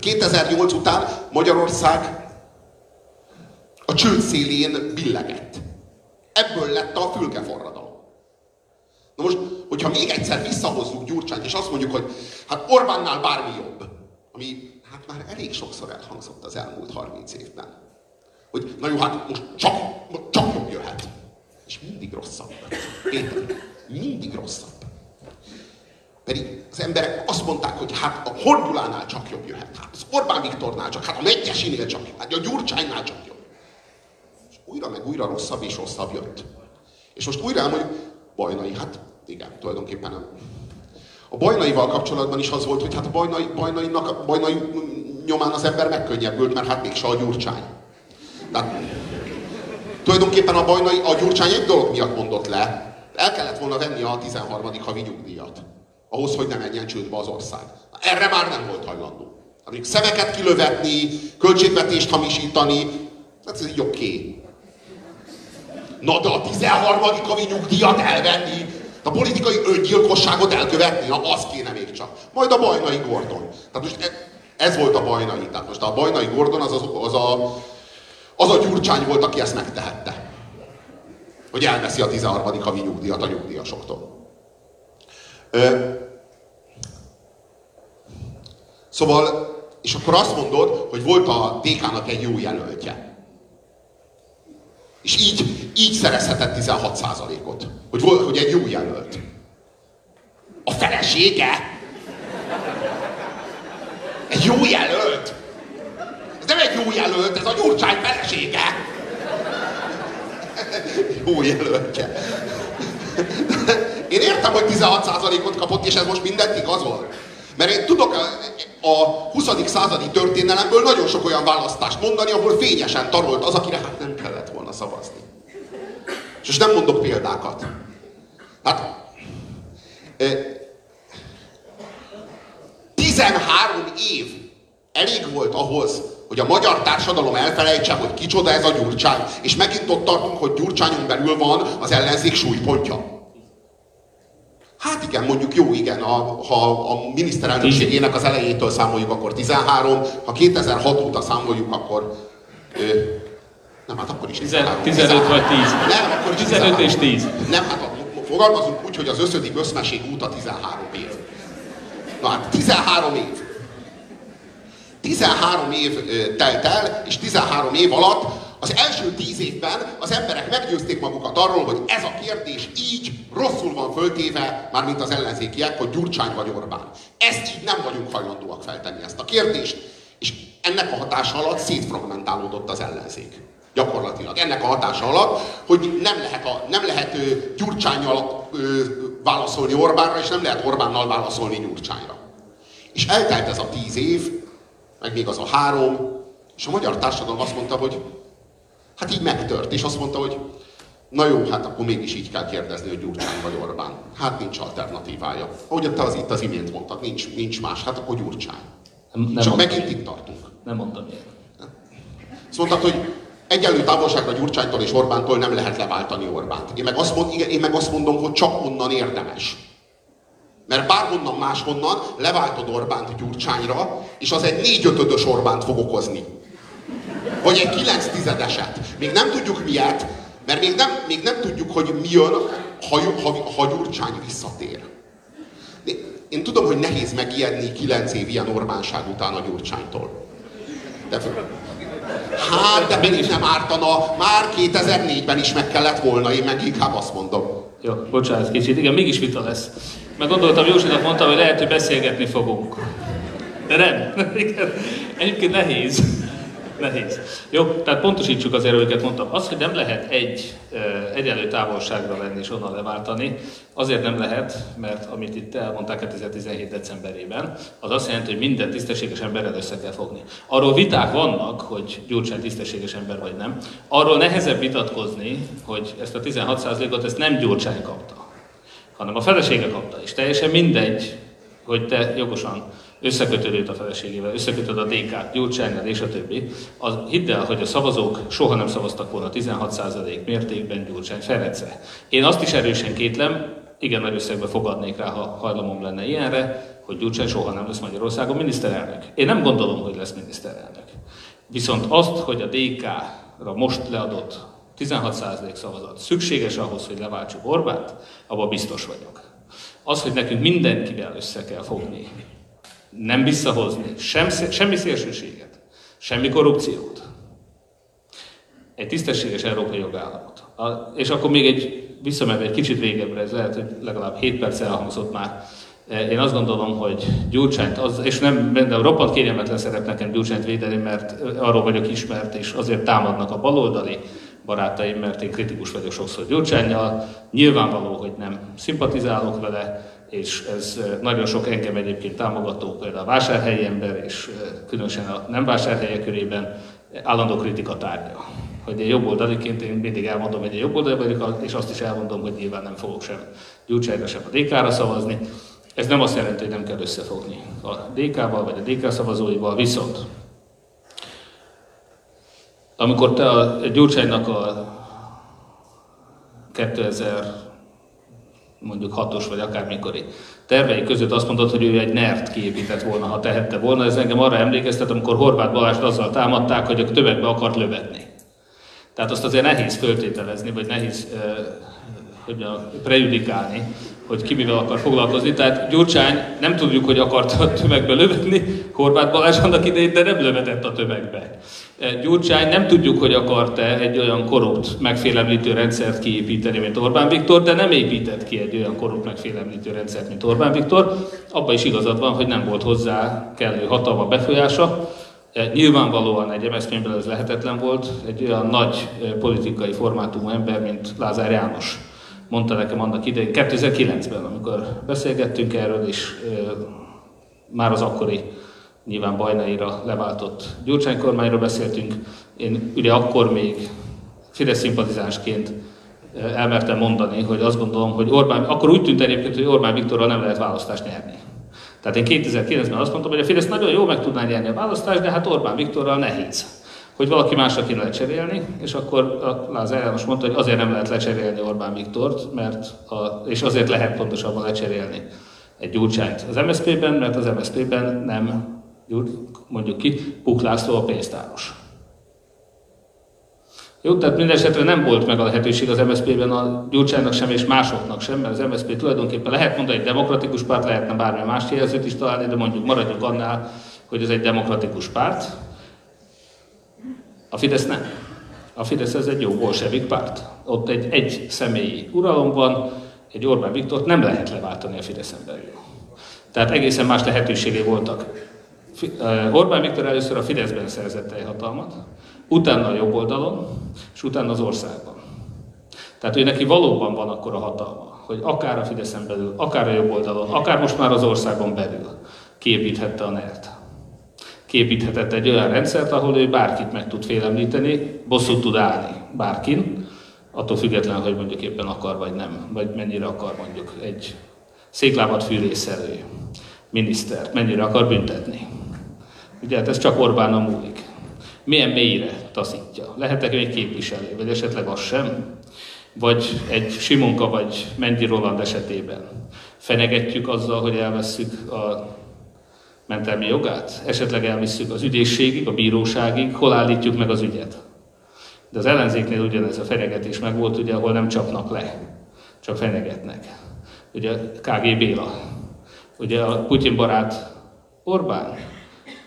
2008 után Magyarország a csőd szélén billegett. Ebből lett a fülkeforradalom. Na most, hogyha még egyszer visszahozzuk Gyurcsányt, és azt mondjuk, hogy hát Orbánnál bármi jobb, ami hát már elég sokszor elhangzott az elmúlt 30 évben. Hogy na jó, hát most csak, csak jobb jöhet. És mindig rosszabb. Érted? Mindig rosszabb. Pedig az emberek azt mondták, hogy hát a Hordulánál csak jobb jöhet. Hát az Orbán Viktornál csak, hát a Megyesinél csak jobb, hát a Gyurcsánynál csak jobb. És újra meg újra rosszabb és rosszabb jött. És most újra elmondjuk, Bajnai, hát igen, tulajdonképpen nem. A Bajnaival kapcsolatban is az volt, hogy hát a Bajnai, Bajnainak, Bajnai nyomán az ember megkönnyebbült, mert hát mégse a Gyurcsány. Tehát, tulajdonképpen a Bajnai, a Gyurcsány egy dolog miatt mondott le. El kellett volna venni a 13. havi nyugdíjat. Ahhoz, hogy ne menjen csődbe az ország. Erre már nem volt hajlandó. Amíg szemeket kilövetni, költségvetést hamisítani, hát ez így oké. Okay. Na de a 13. havi nyugdíjat elvenni, a politikai öngyilkosságot elkövetni, na az kéne még csak. Majd a bajnai Gordon. Tehát most e- ez volt a bajnai. Tehát most a bajnai Gordon az, az, az, a, az a gyurcsány volt, aki ezt megtehette. Hogy elveszi a 13. havi nyugdíjat a nyugdíjasoktól. Ö, szóval, és akkor azt mondod, hogy volt a DK-nak egy jó jelöltje. És így, így szerezhetett 16%-ot. Hogy, volt, hogy egy jó jelölt. A felesége? Egy jó jelölt? Ez nem egy jó jelölt, ez a Gyurcsány felesége. jó jelöltje. Én értem, hogy 16%-ot kapott, és ez most mindent igazol. Mert én tudok a 20. századi történelemből nagyon sok olyan választást mondani, ahol fényesen tarolt az, akire hát nem volna szavazni. És most nem mondok példákat. Hát, 13 év elég volt ahhoz, hogy a magyar társadalom elfelejtse, hogy kicsoda ez a Gyurcsány. És megint ott tartunk, hogy Gyurcsányon belül van az ellenzék súlypontja. Hát igen, mondjuk jó, igen, a, ha a miniszterelnökségének az elejétől számoljuk, akkor 13, ha 2006 óta számoljuk, akkor... Ö, nem, hát akkor is 13. 15 vagy 10. Nem, akkor is 15 13. és 10. Nem, hát fogalmazunk úgy, hogy az összödik összmeség óta 13 év. Na hát 13 év. 13 év telt el, és 13 év alatt az első 10 évben az emberek meggyőzték magukat arról, hogy ez a kérdés így rosszul van föltéve, már mint az ellenzékiek, hogy Gyurcsány vagy Orbán. Ezt így nem vagyunk hajlandóak feltenni ezt a kérdést, és ennek a hatása alatt szétfragmentálódott az ellenzék. Gyakorlatilag. Ennek a hatása alatt, hogy nem lehet, a, nem lehet ö, Gyurcsányjal válaszolni Orbánra, és nem lehet Orbánnal válaszolni Gyurcsányra. És eltelt ez a tíz év, meg még az a három, és a magyar társadalom azt mondta, hogy hát így megtört, és azt mondta, hogy na jó, hát akkor mégis így kell kérdezni, hogy Gyurcsány vagy Orbán. Hát nincs alternatívája. Ahogy te az itt az imént mondtad, nincs, nincs más, hát akkor Gyurcsány. Nem, nem Csak megint itt tartunk. Nem mondtam ilyet. Azt mondtad, hogy egyenlő távolságra Gyurcsánytól és Orbántól nem lehet leváltani Orbánt. Én meg azt, mond, én meg azt mondom, hogy csak onnan érdemes. Mert bárhonnan máshonnan leváltod Orbánt Gyurcsányra, és az egy négy-ötödös Orbánt fog okozni. Vagy egy kilenc tizedeset. Még nem tudjuk miért, mert még nem, még nem tudjuk, hogy mi jön, ha, ha, ha Gyurcsány visszatér. Én tudom, hogy nehéz megijedni kilenc év ilyen Orbánság után a Gyurcsánytól. De Hát, de mégis nem ártana. Már 2004-ben is meg kellett volna, én meg inkább azt mondom. Jó, bocsánat kicsit, igen, mégis vita lesz. Meg gondoltam, Józsinak mondta, hogy lehet, hogy beszélgetni fogunk. De nem. Egyébként nehéz. Nehéz. Jó, tehát pontosítsuk az erőket, mondtam. Az, hogy nem lehet egy egyenlő távolságra lenni és onnan leváltani, azért nem lehet, mert amit itt elmondták 2017. decemberében, az azt jelenti, hogy minden tisztességes emberrel össze kell fogni. Arról viták vannak, hogy Gyurcsány tisztességes ember vagy nem. Arról nehezebb vitatkozni, hogy ezt a 16%-ot ezt nem Gyurcsány kapta, hanem a felesége kapta. És teljesen mindegy, hogy te jogosan összekötődött a feleségével, összekötöd a DK-t, Gyurcsánynál és a többi, az hidd el, hogy a szavazók soha nem szavaztak volna 16% mértékben Gyurcsány Ferencre. Én azt is erősen kétlem, igen nagy összegbe fogadnék rá, ha hajlamom lenne ilyenre, hogy Gyurcsány soha nem lesz Magyarországon miniszterelnök. Én nem gondolom, hogy lesz miniszterelnök. Viszont azt, hogy a DK-ra most leadott 16% szavazat szükséges ahhoz, hogy leváltsuk Orbánt, abban biztos vagyok. Az, hogy nekünk mindenkivel össze kell fogni, nem visszahozni sem, semmi szélsőséget, semmi korrupciót. Egy tisztességes európai jogállamot. A, és akkor még egy, visszamenve egy kicsit régebbre, ez lehet, hogy legalább 7 perc elhangzott már. Én azt gondolom, hogy Gyurcsányt, az, és nem, de roppant kényelmetlen szerep nekem Gyurcsányt védeni, mert arról vagyok ismert, és azért támadnak a baloldali barátaim, mert én kritikus vagyok sokszor Gyurcsányjal. Nyilvánvaló, hogy nem szimpatizálok vele, és ez nagyon sok engem egyébként támogató, például a vásárhelyi ember, és különösen a nem vásárhelyek körében állandó kritika tárgya. Hogy egy jobboldaliként én mindig elmondom, hogy egy jobboldali vagyok, és azt is elmondom, hogy nyilván nem fogok sem Gyurcsányra, sem a DK-ra szavazni. Ez nem azt jelenti, hogy nem kell összefogni a DK-val, vagy a DK szavazóival, viszont amikor te a Gyurcsánynak a 2000 mondjuk hatos vagy akármikori tervei között azt mondod, hogy ő egy nert kiépített volna, ha tehette volna. Ez engem arra emlékeztet, amikor Horváth Balázs azzal támadták, hogy a tömegbe akart lövetni. Tehát azt azért nehéz föltételezni, vagy nehéz hogy a, prejudikálni, hogy ki mivel akar foglalkozni. Tehát Gyurcsány nem tudjuk, hogy akart a tömegbe lövetni, Horváth Balázs annak idején, de nem lövetett a tömegbe. E, Gyurcsány nem tudjuk, hogy akart-e egy olyan korrupt, megfélemlítő rendszert kiépíteni, mint Orbán Viktor, de nem épített ki egy olyan korrupt, megfélemlítő rendszert, mint Orbán Viktor. Abban is igazad van, hogy nem volt hozzá kellő hatalma befolyása. E, nyilvánvalóan egy mszp ez lehetetlen volt, egy olyan nagy e, politikai formátumú ember, mint Lázár János mondta nekem annak idején, 2009-ben, amikor beszélgettünk erről, és már az akkori nyilván bajnaira leváltott Gyurcsány kormányról beszéltünk. Én ugye akkor még Fidesz szimpatizánsként elmertem mondani, hogy azt gondolom, hogy Orbán, akkor úgy tűnt egyébként, hogy Orbán Viktorral nem lehet választást nyerni. Tehát én 2009-ben azt mondtam, hogy a Fidesz nagyon jó meg tudná nyerni a választást, de hát Orbán Viktorral nehéz hogy valaki másra kéne lecserélni, és akkor a Lázár János mondta, hogy azért nem lehet lecserélni Orbán Viktort, mert a, és azért lehet pontosabban lecserélni egy Gyurcsányt az MSZP-ben, mert az MSZP-ben nem, mondjuk ki, Puk a pénztáros. Jó, tehát minden esetre nem volt meg a lehetőség az MSZP-ben a Gyurcsánynak sem és másoknak sem, mert az MSZP tulajdonképpen lehet mondani, egy demokratikus párt, lehetne bármi más jelzőt is találni, de mondjuk maradjunk annál, hogy ez egy demokratikus párt, a Fidesz nem. A Fidesz ez egy jó bolsevik párt. Ott egy, egy személyi uralom van, egy Orbán Viktort nem lehet leváltani a Fideszen belül. Tehát egészen más lehetőségei voltak. Orbán Viktor először a Fideszben szerzett egy hatalmat, utána a jobb oldalon, és utána az országban. Tehát ő neki valóban van akkor a hatalma, hogy akár a Fideszen belül, akár a jobb oldalon, akár most már az országon belül képíthette a NERT képíthetett egy olyan rendszert, ahol ő bárkit meg tud félemlíteni, bosszút tud állni bárkin, attól függetlenül, hogy mondjuk éppen akar vagy nem, vagy mennyire akar mondjuk egy széklábat fűrészelő miniszter, mennyire akar büntetni. Ugye hát ez csak Orbánon múlik. Milyen mélyre taszítja? Lehetek egy képviselő, vagy esetleg az sem? Vagy egy Simonka vagy Mendi Roland esetében fenegetjük azzal, hogy elvesszük a mentelmi jogát? Esetleg elvisszük az ügyészségig, a bíróságig, hol állítjuk meg az ügyet? De az ellenzéknél ugyanez a fenyegetés meg volt, ugye, ahol nem csapnak le, csak fenyegetnek. Ugye KG Béla, ugye a Putyin barát Orbán,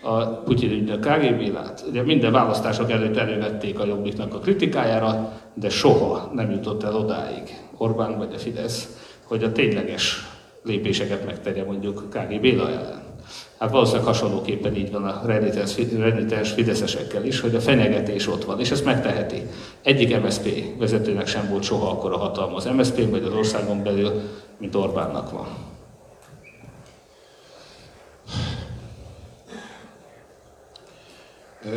a Putyin ügynök KGB-lát. Ugye minden választások előtt elővették a Jobbiknak a kritikájára, de soha nem jutott el odáig Orbán vagy a Fidesz, hogy a tényleges lépéseket megtegye mondjuk KGB ellen. Hát valószínűleg hasonlóképpen így van a renitens fideszesekkel is, hogy a fenyegetés ott van, és ezt megteheti. Egyik MSZP vezetőnek sem volt soha akkor a hatalma az MSZP vagy az országon belül, mint Orbánnak van.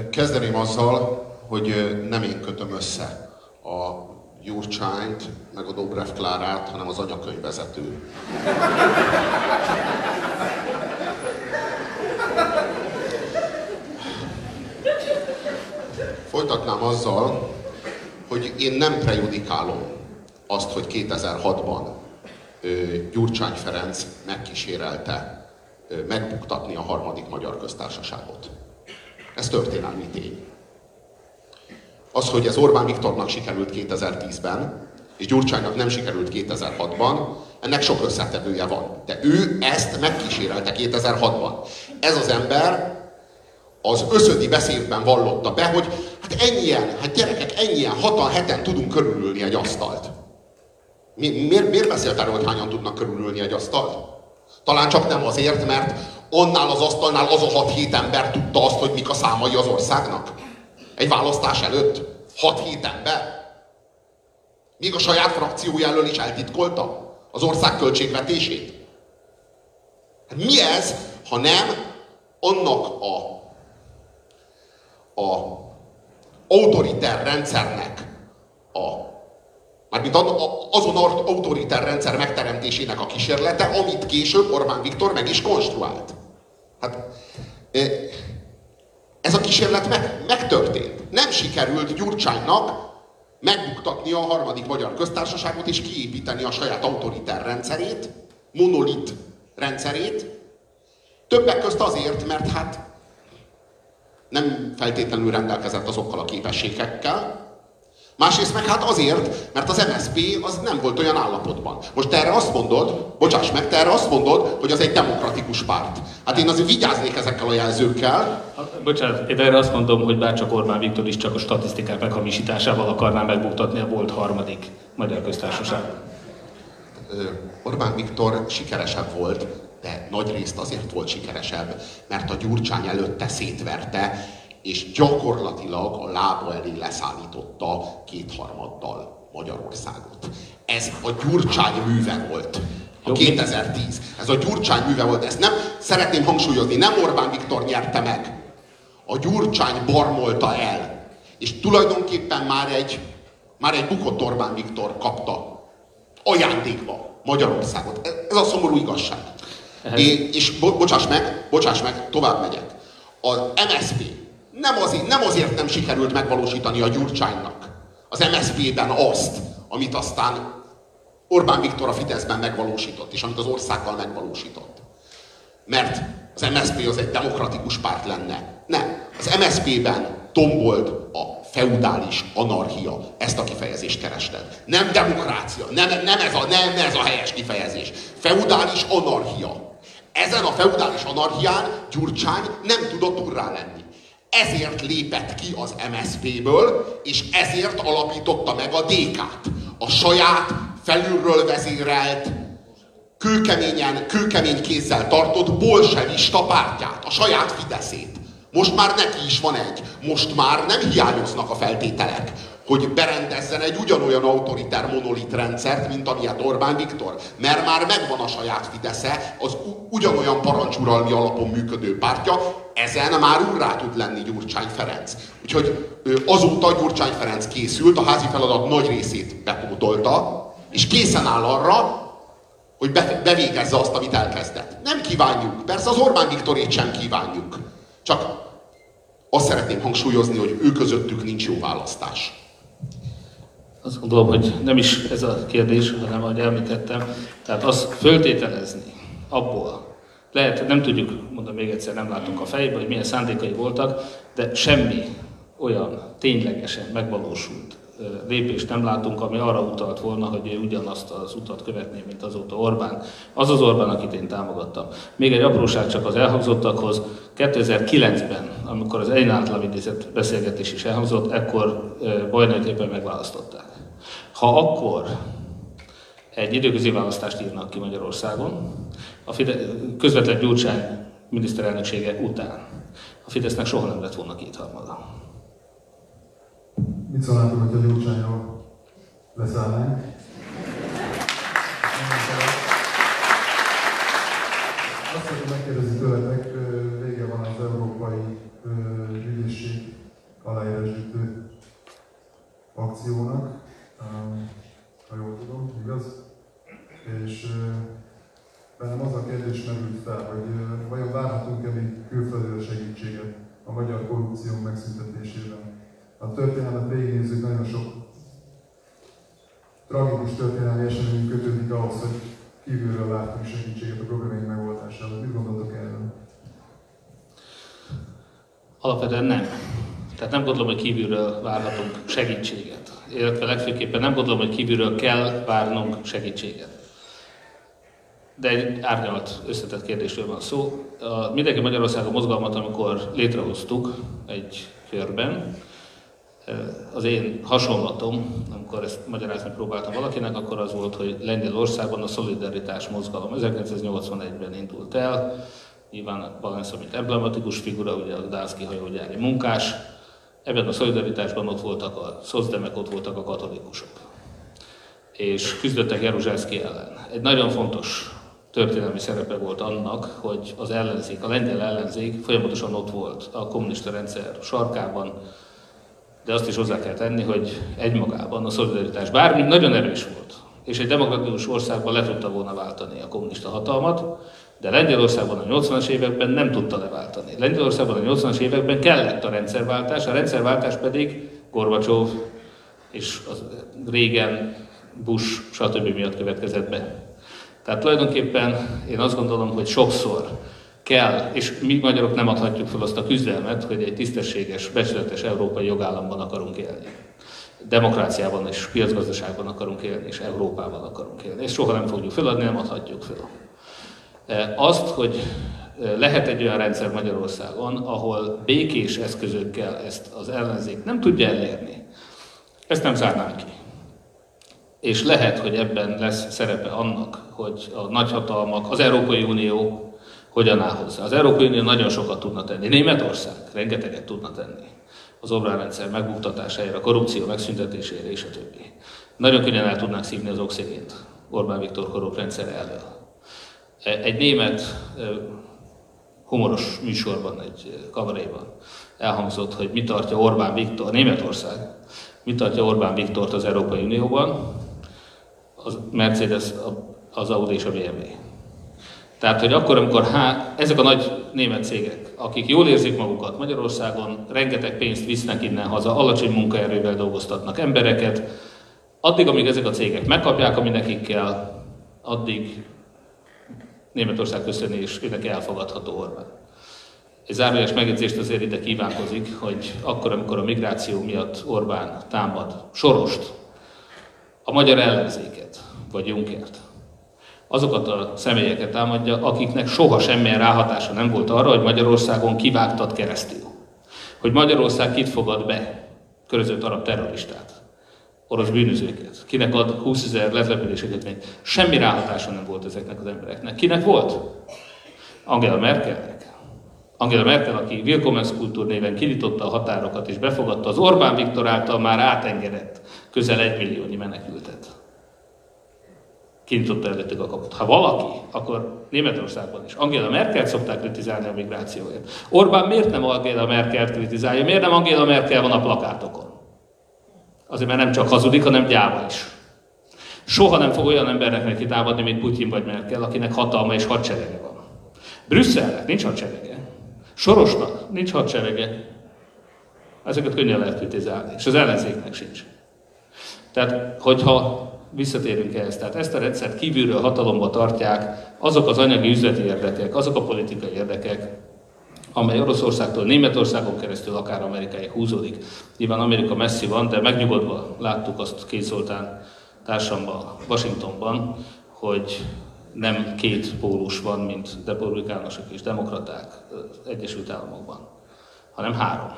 Kezdeném azzal, hogy nem én kötöm össze a Gyurcsányt, meg a Dobrev Klárát, hanem az anyakönyvvezető. Folytatnám azzal, hogy én nem prejudikálom azt, hogy 2006-ban Gyurcsány Ferenc megkísérelte megbuktatni a harmadik magyar köztársaságot. Ez történelmi tény. Az, hogy ez Orbán Viktornak sikerült 2010-ben, és Gyurcsánynak nem sikerült 2006-ban, ennek sok összetevője van. De ő ezt megkísérelte 2006-ban. Ez az ember az összödi beszédben vallotta be, hogy hát ennyien, hát gyerekek, ennyien, hatan, heten tudunk körülülni egy asztalt. Mi, miért, miért beszélt arról, hogy hányan tudnak körülülni egy asztalt? Talán csak nem azért, mert annál az asztalnál az a 6-7 ember tudta azt, hogy mik a számai az országnak. Egy választás előtt. 6-7 ember. Még a saját frakciója elől is eltitkolta az ország költségvetését. Hát mi ez, ha nem annak a, a autoriter rendszernek a Mármint azon autoriter rendszer megteremtésének a kísérlete, amit később Orbán Viktor meg is konstruált. Hát ez a kísérlet meg, megtörtént. Nem sikerült Gyurcsánynak megbuktatni a harmadik magyar köztársaságot és kiépíteni a saját autoriter rendszerét, monolit rendszerét. Többek közt azért, mert hát nem feltétlenül rendelkezett azokkal a képességekkel, Másrészt meg hát azért, mert az MSZP az nem volt olyan állapotban. Most te erre azt mondod, bocsáss meg, te erre azt mondod, hogy az egy demokratikus párt. Hát én azért vigyáznék ezekkel a jelzőkkel. Bocsánat, én erre azt mondom, hogy bár csak Orbán Viktor is csak a statisztikák meghamisításával akarná megbuktatni a volt harmadik magyar köztársaság. Orbán Viktor sikeresebb volt, de nagy részt azért volt sikeresebb, mert a Gyurcsány előtte szétverte, és gyakorlatilag a lába elé leszállította kétharmaddal Magyarországot. Ez a Gyurcsány műve volt. A 2010. Ez a Gyurcsány műve volt. Ezt nem szeretném hangsúlyozni, nem Orbán Viktor nyerte meg. A Gyurcsány barmolta el. És tulajdonképpen már egy, már egy bukott Orbán Viktor kapta ajándékba Magyarországot. Ez a szomorú igazság. És, és bo, bocsáss meg, bocsáss meg, tovább megyek. Az MSZP nem azért, nem azért nem sikerült megvalósítani a Gyurcsánynak az MSZP-ben azt, amit aztán Orbán Viktor a Fideszben megvalósított, és amit az országgal megvalósított. Mert az MSZP az egy demokratikus párt lenne. Nem. Az MSZP-ben tombolt a feudális anarchia. Ezt a kifejezést kerested. Nem demokrácia. Nem, nem, ez, a, nem ez a helyes kifejezés. Feudális anarchia. Ezen a feudális anarchián Gyurcsány nem tudott urrá lenni. Ezért lépett ki az MSZP-ből, és ezért alapította meg a DK-t. A saját, felülről vezérelt, kőkeményen, kőkemény kézzel tartott bolsevista pártját, a saját Fideszét. Most már neki is van egy. Most már nem hiányoznak a feltételek hogy berendezzen egy ugyanolyan autoriter monolit rendszert, mint amilyet Orbán Viktor. Mert már megvan a saját Fidesze, az ugyanolyan parancsuralmi alapon működő pártja, ezen már urrá tud lenni Gyurcsány Ferenc. Úgyhogy azóta Gyurcsány Ferenc készült, a házi feladat nagy részét bepótolta, és készen áll arra, hogy bevégezze azt, amit elkezdett. Nem kívánjuk, persze az Orbán Viktorét sem kívánjuk. Csak azt szeretném hangsúlyozni, hogy ő közöttük nincs jó választás. Azt gondolom, hogy nem is ez a kérdés, hanem ahogy említettem, tehát azt föltételezni abból, lehet, nem tudjuk, mondom még egyszer, nem látunk a fejbe, hogy milyen szándékai voltak, de semmi olyan ténylegesen megvalósult lépést nem látunk, ami arra utalt volna, hogy ő ugyanazt az utat követné, mint azóta Orbán. Az az Orbán, akit én támogattam. Még egy apróság csak az elhangzottakhoz. 2009-ben, amikor az Einátlam idézett beszélgetés is elhangzott, ekkor Bajnai megválasztották. Ha akkor egy időközi választást írnak ki Magyarországon, a Fide- közvetlen Gyurcsány miniszterelnöksége után, a Fidesznek soha nem lett volna kétharmada. Mit szólnátok, hogy a Gyurcsányról leszállnánk? Azt szeretném megkérdezni tőletek, vége van az Európai Ügyészség aláírásgyűjtő akciónak, ha jól tudom, igaz? És bennem az a kérdés merült fel, hogy vajon várhatunk-e még külföldről segítséget a magyar korrupció megszüntetésében? A történelmet végignézzük, nagyon sok tragikus történelmi esemény kötődik ahhoz, hogy kívülről láttunk segítséget a problémáink megoldására. Mit gondoltok erről? Alapvetően nem. Tehát nem gondolom, hogy kívülről várhatunk segítséget. Illetve legfőképpen nem gondolom, hogy kívülről kell várnunk segítséget. De egy árnyalt, összetett kérdésről van szó. A Mindenki Magyarországon mozgalmat, amikor létrehoztuk egy körben, az én hasonlatom, amikor ezt magyarázni próbáltam valakinek, akkor az volt, hogy Lengyelországban a szolidaritás mozgalom 1981-ben indult el, nyilván Valenza, mint emblematikus figura, ugye a Gdanszki hajógyári munkás, ebben a szolidaritásban ott voltak a szocdemek, ott voltak a katolikusok. És küzdöttek Jeruzsánszki ellen. Egy nagyon fontos történelmi szerepe volt annak, hogy az ellenzék, a lengyel ellenzék folyamatosan ott volt a kommunista rendszer sarkában, de azt is hozzá kell tenni, hogy egymagában a szolidaritás bármi nagyon erős volt, és egy demokratikus országban le tudta volna váltani a kommunista hatalmat, de Lengyelországban a 80-as években nem tudta leváltani. Lengyelországban a 80-as években kellett a rendszerváltás, a rendszerváltás pedig Gorbacsov és az régen Bush, stb. miatt következett be. Tehát tulajdonképpen én azt gondolom, hogy sokszor kell, és mi magyarok nem adhatjuk fel azt a küzdelmet, hogy egy tisztességes, becsületes európai jogállamban akarunk élni. Demokráciában és piacgazdaságban akarunk élni, és Európában akarunk élni. Ezt soha nem fogjuk feladni, nem adhatjuk fel. E, azt, hogy e, lehet egy olyan rendszer Magyarországon, ahol békés eszközökkel ezt az ellenzék nem tudja elérni, ezt nem zárnám ki. És lehet, hogy ebben lesz szerepe annak, hogy a nagyhatalmak, az Európai Unió hogyan áll hozzá. Az Európai Unió nagyon sokat tudna tenni. Németország rengeteget tudna tenni az obránrendszer megbuktatására, a korrupció megszüntetésére és a többi. Nagyon könnyen el tudnánk szívni az oxigént Orbán Viktor korrupt rendszer elől. Egy német humoros műsorban, egy kameréban elhangzott, hogy mi tartja Orbán Viktor, Németország, mi tartja Orbán Viktort az Európai Unióban, az Mercedes, az Audi és a BMW. Tehát, hogy akkor, amikor há, ezek a nagy német cégek, akik jól érzik magukat Magyarországon, rengeteg pénzt visznek innen haza, alacsony munkaerővel dolgoztatnak embereket, addig, amíg ezek a cégek megkapják, ami nekik kell, addig Németország köszöni, és őnek elfogadható Orbán. Egy zárójeles megjegyzést azért ide kívánkozik, hogy akkor, amikor a migráció miatt Orbán támad Sorost, a magyar ellenzéket, vagy Junkert, azokat a személyeket támadja, akiknek soha semmilyen ráhatása nem volt arra, hogy Magyarországon kivágtat keresztül. Hogy Magyarország kit fogad be, körözött arab terroristát, orosz bűnözőket, kinek ad 20 ezer letelepülés egyetményt. Semmi ráhatása nem volt ezeknek az embereknek. Kinek volt? Angela Merkelnek. Angela Merkel, aki Willkommens kultúr néven kinyitotta a határokat és befogadta az Orbán Viktor által már átengedett közel egy milliónyi menekültet kinyitotta előttük a kaput. Ha valaki, akkor Németországban is. Angela Merkel szokták kritizálni a migrációért. Orbán miért nem Angela Merkel kritizálja? Miért nem Angela Merkel van a plakátokon? Azért, mert nem csak hazudik, hanem gyáva is. Soha nem fog olyan embernek neki támadni, mint Putyin vagy Merkel, akinek hatalma és hadserege van. Brüsszelnek nincs hadserege. Sorosnak nincs hadserege. Ezeket könnyen lehet kritizálni, és az ellenzéknek sincs. Tehát, hogyha visszatérünk ehhez. Tehát ezt a rendszert kívülről hatalomba tartják azok az anyagi üzleti érdekek, azok a politikai érdekek, amely Oroszországtól Németországon keresztül akár Amerikáig húzódik. Nyilván Amerika messzi van, de megnyugodva láttuk azt Két Zoltán társamban Washingtonban, hogy nem két pólus van, mint republikánusok és demokraták Egyesült Államokban, hanem három.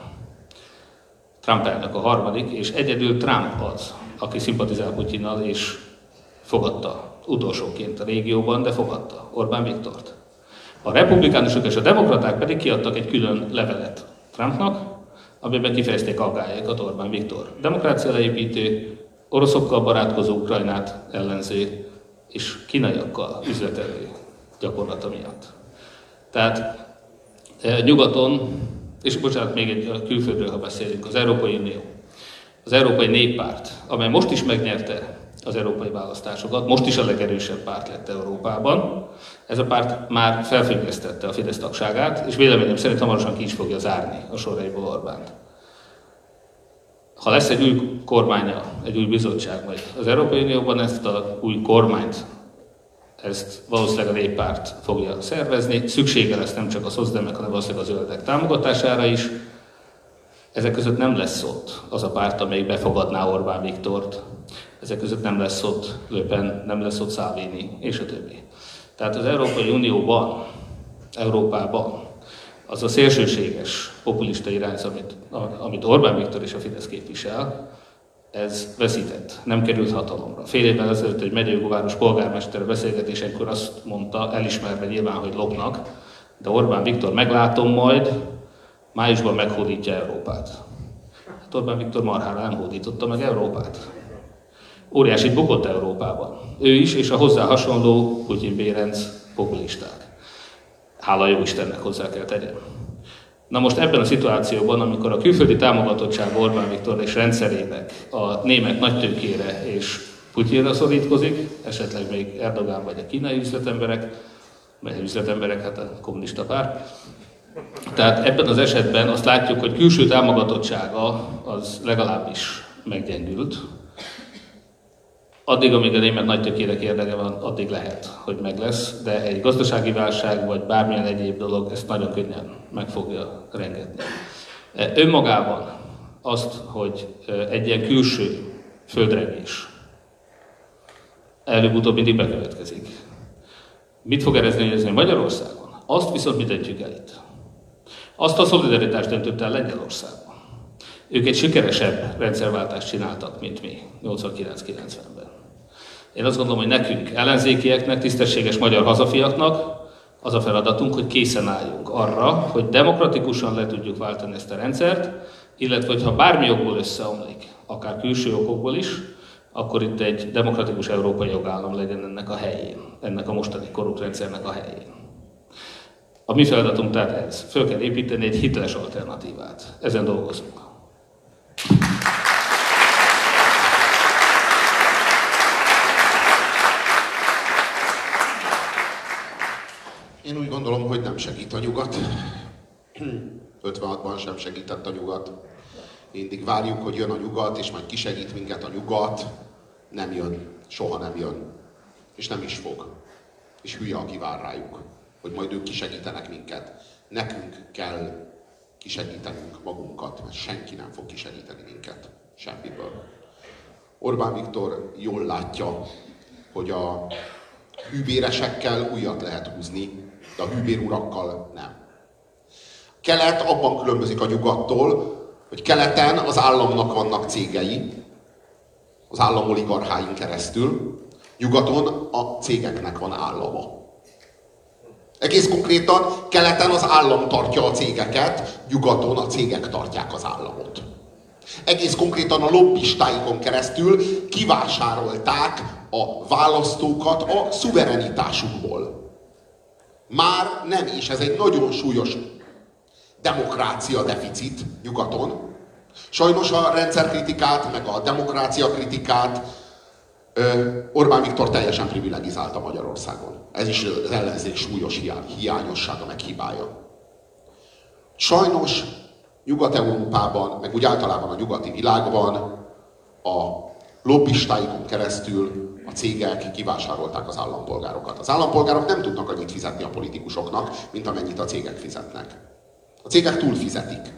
Trump elnök a harmadik, és egyedül Trump az, aki szimpatizál Putyinnal, és fogadta utolsóként a régióban, de fogadta Orbán Viktort. A republikánusok és a demokraták pedig kiadtak egy külön levelet Trumpnak, amiben kifejezték aggályaikat Orbán Viktor. Demokrácia leépítő, oroszokkal barátkozó Ukrajnát ellenző és kínaiakkal üzletelő gyakorlata miatt. Tehát e, nyugaton, és bocsánat, még egy külföldről, ha beszélünk, az Európai Unió, az Európai Néppárt, amely most is megnyerte az európai választásokat, most is a legerősebb párt lett Európában. Ez a párt már felfüggesztette a Fidesz tagságát, és véleményem szerint hamarosan ki is fogja zárni a soraiból Orbánt. Ha lesz egy új kormánya, egy új bizottság majd az Európai Unióban, ezt a új kormányt, ezt valószínűleg a néppárt fogja szervezni. Szüksége lesz nem csak a szozdemek, hanem valószínűleg a zöldek támogatására is. Ezek között nem lesz ott az a párt, amelyik befogadná Orbán Viktort. Ezek között nem lesz ott Löpen, nem lesz ott Salvini, és a többi. Tehát az Európai Unióban, Európában az a szélsőséges populista irányzat, amit, amit Orbán Viktor és a Fidesz képvisel, ez veszített, nem került hatalomra. Fél évvel ezelőtt egy megyőváros polgármester beszélgetésenkor azt mondta, elismerve nyilván, hogy lopnak, de Orbán Viktor meglátom majd, májusban meghódítja Európát. Hát Orbán Viktor marhára nem hódította meg Európát. Óriási bukott Európában. Ő is, és a hozzá hasonló Putyin Bérenc populisták. Hála jó Istennek hozzá kell tegyen. Na most ebben a szituációban, amikor a külföldi támogatottság Orbán Viktor és rendszerének a német nagytőkére és Putyinra szorítkozik, esetleg még Erdogán vagy a kínai üzletemberek, vagy üzletemberek, hát a kommunista pár. Tehát ebben az esetben azt látjuk, hogy külső támogatottsága az legalábbis meggyengült, Addig, amíg a német nagy tökérek érdeke van, addig lehet, hogy meg lesz, de egy gazdasági válság vagy bármilyen egyéb dolog ezt nagyon könnyen meg fogja rengetni. E, önmagában azt, hogy e, egy ilyen külső földrengés előbb-utóbb mindig bekövetkezik. Mit fog eredményezni Magyarországon? Azt viszont mi döntjük el itt. Azt a szolidaritást döntött el Lengyelországban. Ők egy sikeresebb rendszerváltást csináltak, mint mi 89-90-ben. Én azt gondolom, hogy nekünk, ellenzékieknek, tisztességes magyar hazafiaknak az a feladatunk, hogy készen álljunk arra, hogy demokratikusan le tudjuk váltani ezt a rendszert, illetve hogyha bármi okból összeomlik, akár külső okokból is, akkor itt egy demokratikus európai jogállam legyen ennek a helyén, ennek a mostani korrupt rendszernek a helyén. A mi feladatunk tehát ez. Föl kell építeni egy hiteles alternatívát. Ezen dolgozunk. Én úgy gondolom, hogy nem segít a nyugat. 56-ban sem segített a nyugat. Mindig várjuk, hogy jön a nyugat, és majd kisegít minket a nyugat. Nem jön. Soha nem jön. És nem is fog. És hülye, aki vár rájuk, hogy majd ők kisegítenek minket. Nekünk kell kisegítenünk magunkat, mert senki nem fog kisegíteni minket. Semmiből. Orbán Viktor jól látja, hogy a hűbéresekkel újat lehet húzni, de a hűbérurakkal nem. Kelet abban különbözik a nyugattól, hogy keleten az államnak vannak cégei, az állam oligarcháin keresztül, nyugaton a cégeknek van állama. Egész konkrétan keleten az állam tartja a cégeket, nyugaton a cégek tartják az államot. Egész konkrétan a lobbistáikon keresztül kivásárolták a választókat a szuverenitásukból. Már nem is, ez egy nagyon súlyos demokrácia deficit nyugaton. Sajnos a rendszerkritikát, meg a demokrácia kritikát Orbán Viktor teljesen privilegizálta Magyarországon. Ez is az ellenzék súlyos hiányossága, meg hibája. Sajnos Nyugat-Európában, meg úgy általában a nyugati világban a lobbistáikon keresztül cégek kivásárolták az állampolgárokat. Az állampolgárok nem tudnak annyit fizetni a politikusoknak, mint amennyit a cégek fizetnek. A cégek túlfizetik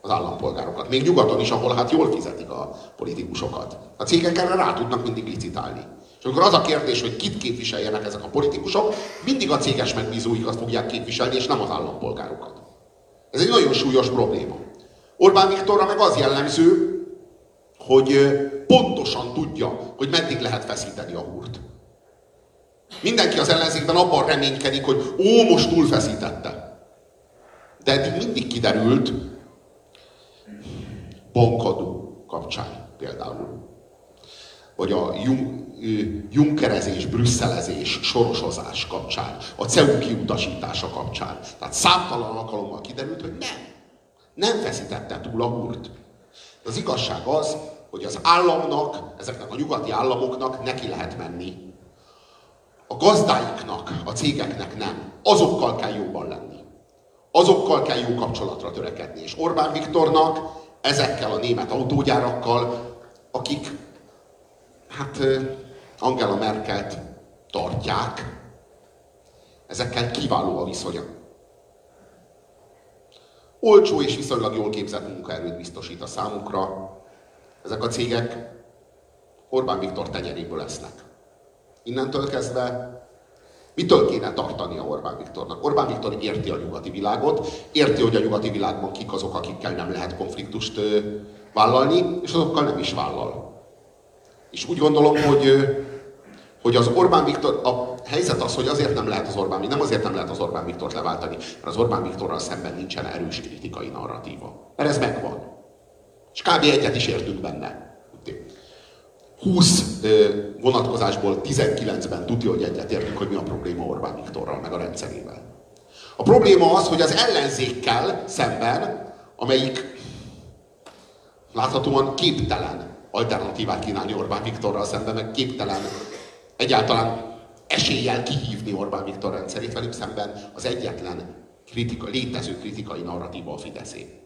az állampolgárokat. Még nyugaton is, ahol hát jól fizetik a politikusokat. A cégek erre rá tudnak mindig licitálni. És amikor az a kérdés, hogy kit képviseljenek ezek a politikusok, mindig a céges megbízóikat fogják képviselni, és nem az állampolgárokat. Ez egy nagyon súlyos probléma. Orbán Viktorra meg az jellemző, hogy pontosan tudja, hogy meddig lehet feszíteni a húrt. Mindenki az ellenzékben abban reménykedik, hogy ó, most túlfeszítette. De eddig mindig kiderült, bankadó kapcsán például, vagy a junkerezés, brüsszelezés, sorosozás kapcsán, a CEU kiutasítása kapcsán. Tehát számtalan alkalommal kiderült, hogy nem. Nem feszítette túl a húrt. Az igazság az, hogy az államnak, ezeknek a nyugati államoknak neki lehet menni. A gazdáiknak, a cégeknek nem. Azokkal kell jobban lenni. Azokkal kell jó kapcsolatra törekedni. És Orbán Viktornak ezekkel a német autógyárakkal, akik hát Angela Merkelt tartják, ezekkel kiváló a viszonya. Olcsó és viszonylag jól képzett munkaerőt biztosít a számukra. Ezek a cégek Orbán Viktor tenyeréből lesznek. Innentől kezdve mitől kéne tartani a Orbán Viktornak? Orbán Viktor érti a nyugati világot, érti, hogy a nyugati világban kik azok, akikkel nem lehet konfliktust vállalni, és azokkal nem is vállal. És úgy gondolom, hogy, hogy az Orbán Viktor, a helyzet az, hogy azért nem lehet az Orbán, nem azért nem lehet az Orbán Viktort leváltani, mert az Orbán Viktorral szemben nincsen erős kritikai narratíva. Mert ez megvan. És kb. egyet is értünk benne. 20 vonatkozásból 19-ben tudja, hogy egyetértünk, hogy mi a probléma Orbán Viktorral, meg a rendszerével. A probléma az, hogy az ellenzékkel szemben, amelyik láthatóan képtelen alternatívát kínálni Orbán Viktorral szemben, meg képtelen egyáltalán eséllyel kihívni Orbán Viktor rendszerét velük szemben az egyetlen kritika, létező kritikai narratíva a Fideszé.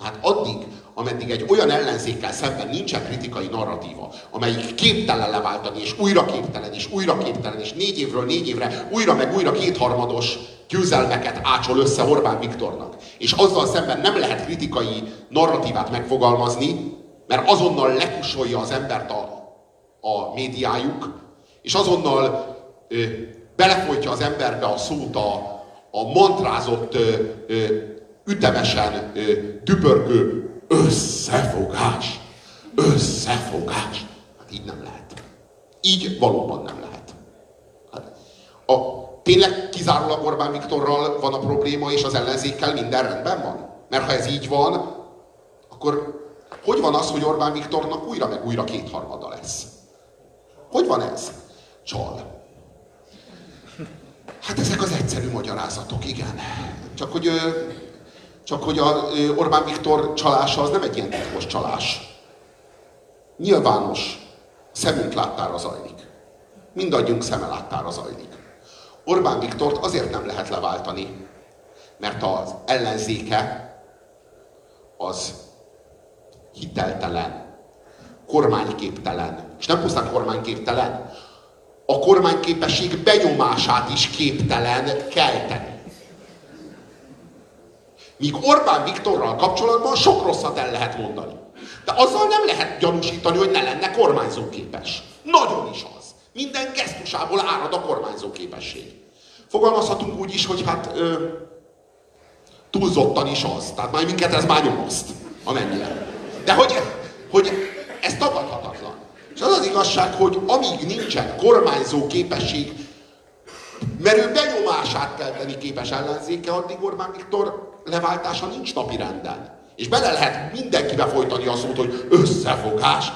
Hát addig, ameddig egy olyan ellenzékkel szemben nincsen kritikai narratíva, amelyik képtelen leváltani, és újra képtelen, és újra képtelen, és négy évről négy évre újra meg újra kétharmados győzelmeket ácsol össze Orbán Viktornak, és azzal szemben nem lehet kritikai narratívát megfogalmazni, mert azonnal lekusolja az embert a, a médiájuk, és azonnal ö, belefolytja az emberbe a szót a, a mantrázott, ö, ö, ütemesen ö, dübörgő összefogás. Összefogás. Hát így nem lehet. Így valóban nem lehet. Hát a, tényleg kizárólag Orbán Viktorral van a probléma, és az ellenzékkel minden rendben van? Mert ha ez így van, akkor hogy van az, hogy Orbán Viktornak újra meg újra kétharmada lesz? Hogy van ez? Csal. Hát ezek az egyszerű magyarázatok, igen. Csak hogy, csak hogy a Orbán Viktor csalása az nem egy ilyen titkos csalás. Nyilvános, szemünk láttára zajlik. Mindannyiunk szeme láttára zajlik. Orbán Viktort azért nem lehet leváltani, mert az ellenzéke az hiteltelen, kormányképtelen, és nem pusztán kormányképtelen, a kormányképesség benyomását is képtelen kelteni. Míg Orbán Viktorral kapcsolatban sok rosszat el lehet mondani. De azzal nem lehet gyanúsítani, hogy ne lenne kormányzóképes. Nagyon is az. Minden gesztusából árad a kormányzó képesség. Fogalmazhatunk úgy is, hogy hát ö, túlzottan is az. Tehát már minket ez már nyomaszt, amennyire. De hogy, hogy ez tagadhatatlan. És az az igazság, hogy amíg nincsen kormányzó képesség, mert ő benyomását kell tenni képes ellenzéke, addig Orbán Viktor leváltása nincs napi renden. És bele lehet mindenkibe folytani a szót, hogy összefogás,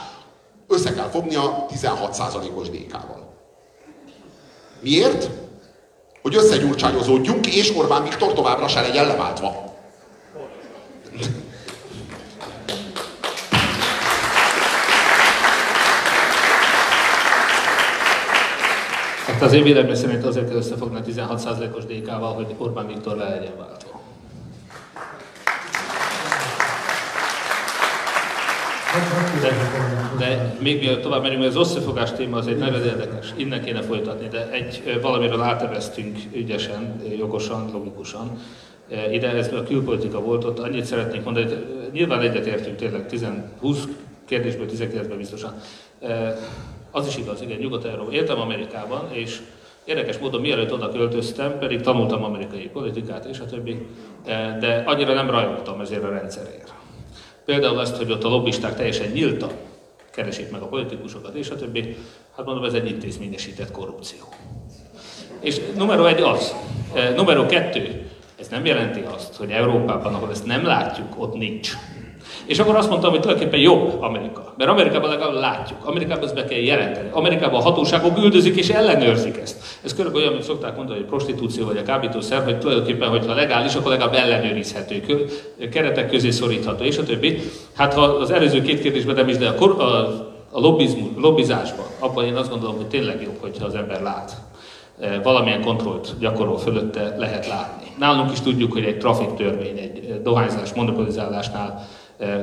össze kell fogni a 16%-os DK-val. Miért? Hogy összegyurcsányozódjunk, és Orbán Viktor továbbra se legyen leváltva. Hát az én véleményem szerint azért kell összefogni a 16%-os DK-val, hogy Orbán Viktor le legyen váltva. De... De még mielőtt tovább megyünk, mert az összefogás téma az egy nagyon érdekes, innen kéne folytatni, de egy valamiről áteveztünk ügyesen, jogosan, logikusan. Ide ez a külpolitika volt, ott annyit szeretnék mondani, hogy nyilván egyetértünk tényleg 10, 20 kérdésből 19-ben biztosan. Az is igaz, igen, Nyugat-Európa. Éltem Amerikában, és Érdekes módon mielőtt oda költöztem, pedig tanultam amerikai politikát és a többi, de annyira nem rajongtam ezért a rendszerért. Például ezt, hogy ott a lobbisták teljesen nyíltan keresik meg a politikusokat és a többi, hát mondom, ez egy intézményesített korrupció. És numero egy az. Numero kettő, ez nem jelenti azt, hogy Európában, ahol ezt nem látjuk, ott nincs. És akkor azt mondtam, hogy tulajdonképpen jobb Amerika. Mert Amerikában legalább látjuk. Amerikában ezt be kell jelenteni. Amerikában a hatóságok üldözik és ellenőrzik ezt. Ez körülbelül olyan, mint szokták mondani, hogy prostitúció vagy a kábítószer, hogy tulajdonképpen, hogyha legális, akkor legalább ellenőrizhető, keretek közé szorítható, és a többi. Hát ha az előző két kérdésben nem is, de a, a, a lobbizmus, lobbizásban, abban én azt gondolom, hogy tényleg jobb, hogyha az ember lát valamilyen kontrollt gyakorol fölötte lehet látni. Nálunk is tudjuk, hogy egy trafik törvény, egy dohányzás monopolizálásnál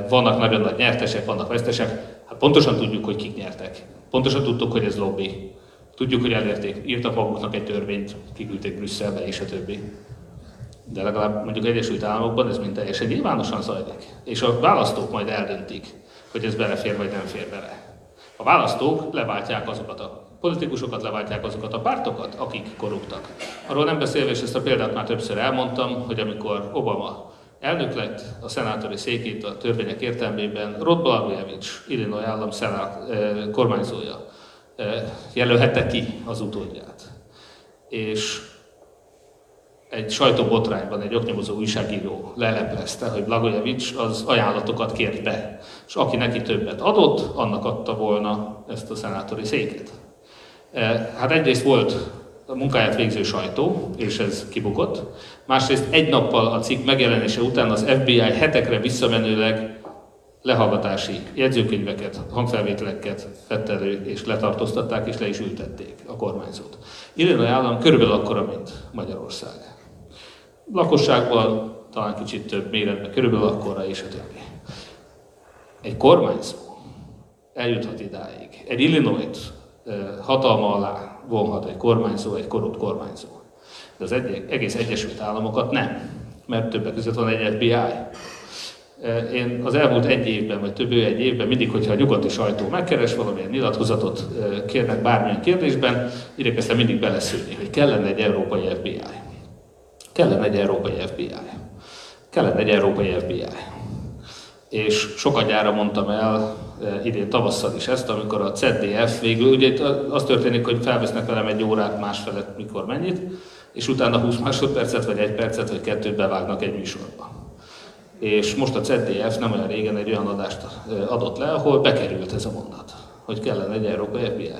vannak nagyon nagy nyertesek, vannak vesztesek. Hát pontosan tudjuk, hogy kik nyertek. Pontosan tudtuk, hogy ez lobby. Tudjuk, hogy elérték, írtak maguknak egy törvényt, kiküldték Brüsszelbe és a többi. De legalább mondjuk Egyesült Államokban ez mind teljesen nyilvánosan zajlik. És a választók majd eldöntik, hogy ez belefér vagy nem fér bele. A választók leváltják azokat a politikusokat, leváltják azokat a pártokat, akik korruptak. Arról nem beszélve, és ezt a példát már többször elmondtam, hogy amikor Obama Elnök lett a szenátori székét a törvények értelmében Rod Blagojevich, Illinois állam szenát, eh, kormányzója eh, jelölhette ki az utódját. És egy sajtóbotrányban egy oknyomozó újságíró leleplezte, hogy Blagojevich az ajánlatokat kért be, és aki neki többet adott, annak adta volna ezt a szenátori széket. Eh, hát egyrészt volt a munkáját végző sajtó, és ez kibukott. Másrészt egy nappal a cikk megjelenése után az FBI hetekre visszamenőleg lehallgatási jegyzőkönyveket, hangfelvételeket vett elő, és letartóztatták, és le is ültették a kormányzót. Illinois állam körülbelül akkora, mint Magyarország. Lakosságban talán kicsit több méretben, körülbelül akkora, és a többi. Egy kormányzó eljuthat idáig. Egy Illinois hatalma alá vonhat egy kormányzó, egy korrupt kormányzó. De az egy, egész Egyesült Államokat nem, mert többek között van egy FBI. Én az elmúlt egy évben, vagy több egy évben mindig, hogyha a nyugati sajtó megkeres valamilyen nyilatkozatot, kérnek bármilyen kérdésben, igyekeztem mindig beleszülni, hogy kellene egy európai FBI. Kellene egy európai FBI. Kellene egy európai FBI. És sokat gyára mondtam el Eh, idén tavasszal is ezt, amikor a CDF végül, ugye az történik, hogy felvesznek velem egy órát másfelet, mikor mennyit, és utána 20 másodpercet, vagy egy percet, vagy kettőt bevágnak egy műsorba. És most a CDF nem olyan régen egy olyan adást adott le, ahol bekerült ez a mondat, hogy kellene egy Európai FBI.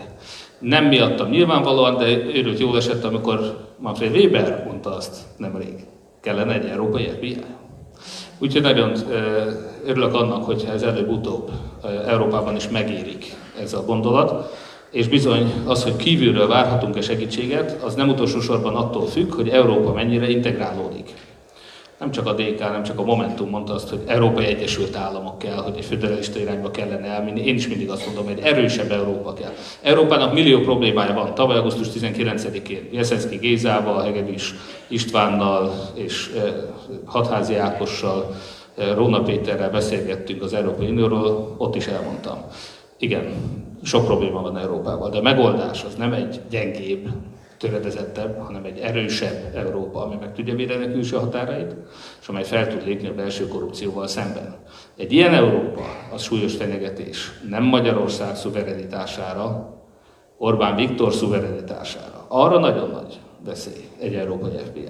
Nem miattam nyilvánvalóan, de őrült jól esett, amikor Manfred Weber mondta azt nemrég. Kellene egy Európai FBI. Úgyhogy nagyon örülök annak, hogyha ez előbb-utóbb Európában is megérik ez a gondolat, és bizony az, hogy kívülről várhatunk-e segítséget, az nem utolsó sorban attól függ, hogy Európa mennyire integrálódik nem csak a DK, nem csak a Momentum mondta azt, hogy Európai Egyesült Államok kell, hogy egy föderalista irányba kellene elmenni. Én is mindig azt mondom, hogy erősebb Európa kell. Európának millió problémája van. Tavaly augusztus 19-én Jeszenszki Gézával, Hegedűs Istvánnal és eh, Hatházi Ákossal, eh, Róna Péterrel beszélgettünk az Európai Unióról, ott is elmondtam. Igen, sok probléma van Európával, de a megoldás az nem egy gyengébb töredezettebb, hanem egy erősebb Európa, ami meg tudja védeni a külső határait, és amely fel tud lépni a belső korrupcióval szemben. Egy ilyen Európa az súlyos fenyegetés nem Magyarország szuverenitására, Orbán Viktor szuverenitására. Arra nagyon nagy veszély egy európai FBI.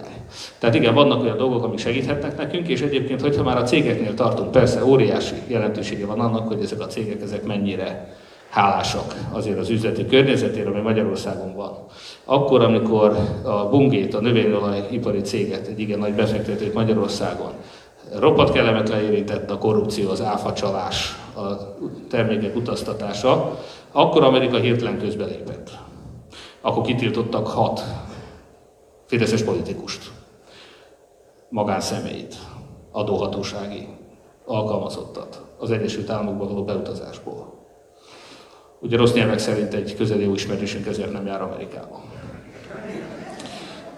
Tehát igen, vannak olyan dolgok, amik segíthetnek nekünk, és egyébként, hogyha már a cégeknél tartunk, persze óriási jelentősége van annak, hogy ezek a cégek ezek mennyire hálásak azért az üzleti környezetére, ami Magyarországon van. Akkor, amikor a bungét, a növényolajipari céget, egy igen nagy befektetőt Magyarországon roppant kellemetlen érintett a korrupció, az áfacsalás, a termékek utaztatása, akkor Amerika hirtelen közbelépett. Akkor kitiltottak hat fideszes politikust, magánszemélyt, adóhatósági alkalmazottat az Egyesült Államokba való beutazásból. Ugye rossz nyelvek szerint egy közeli jó ismerősünk ezért nem jár Amerikába.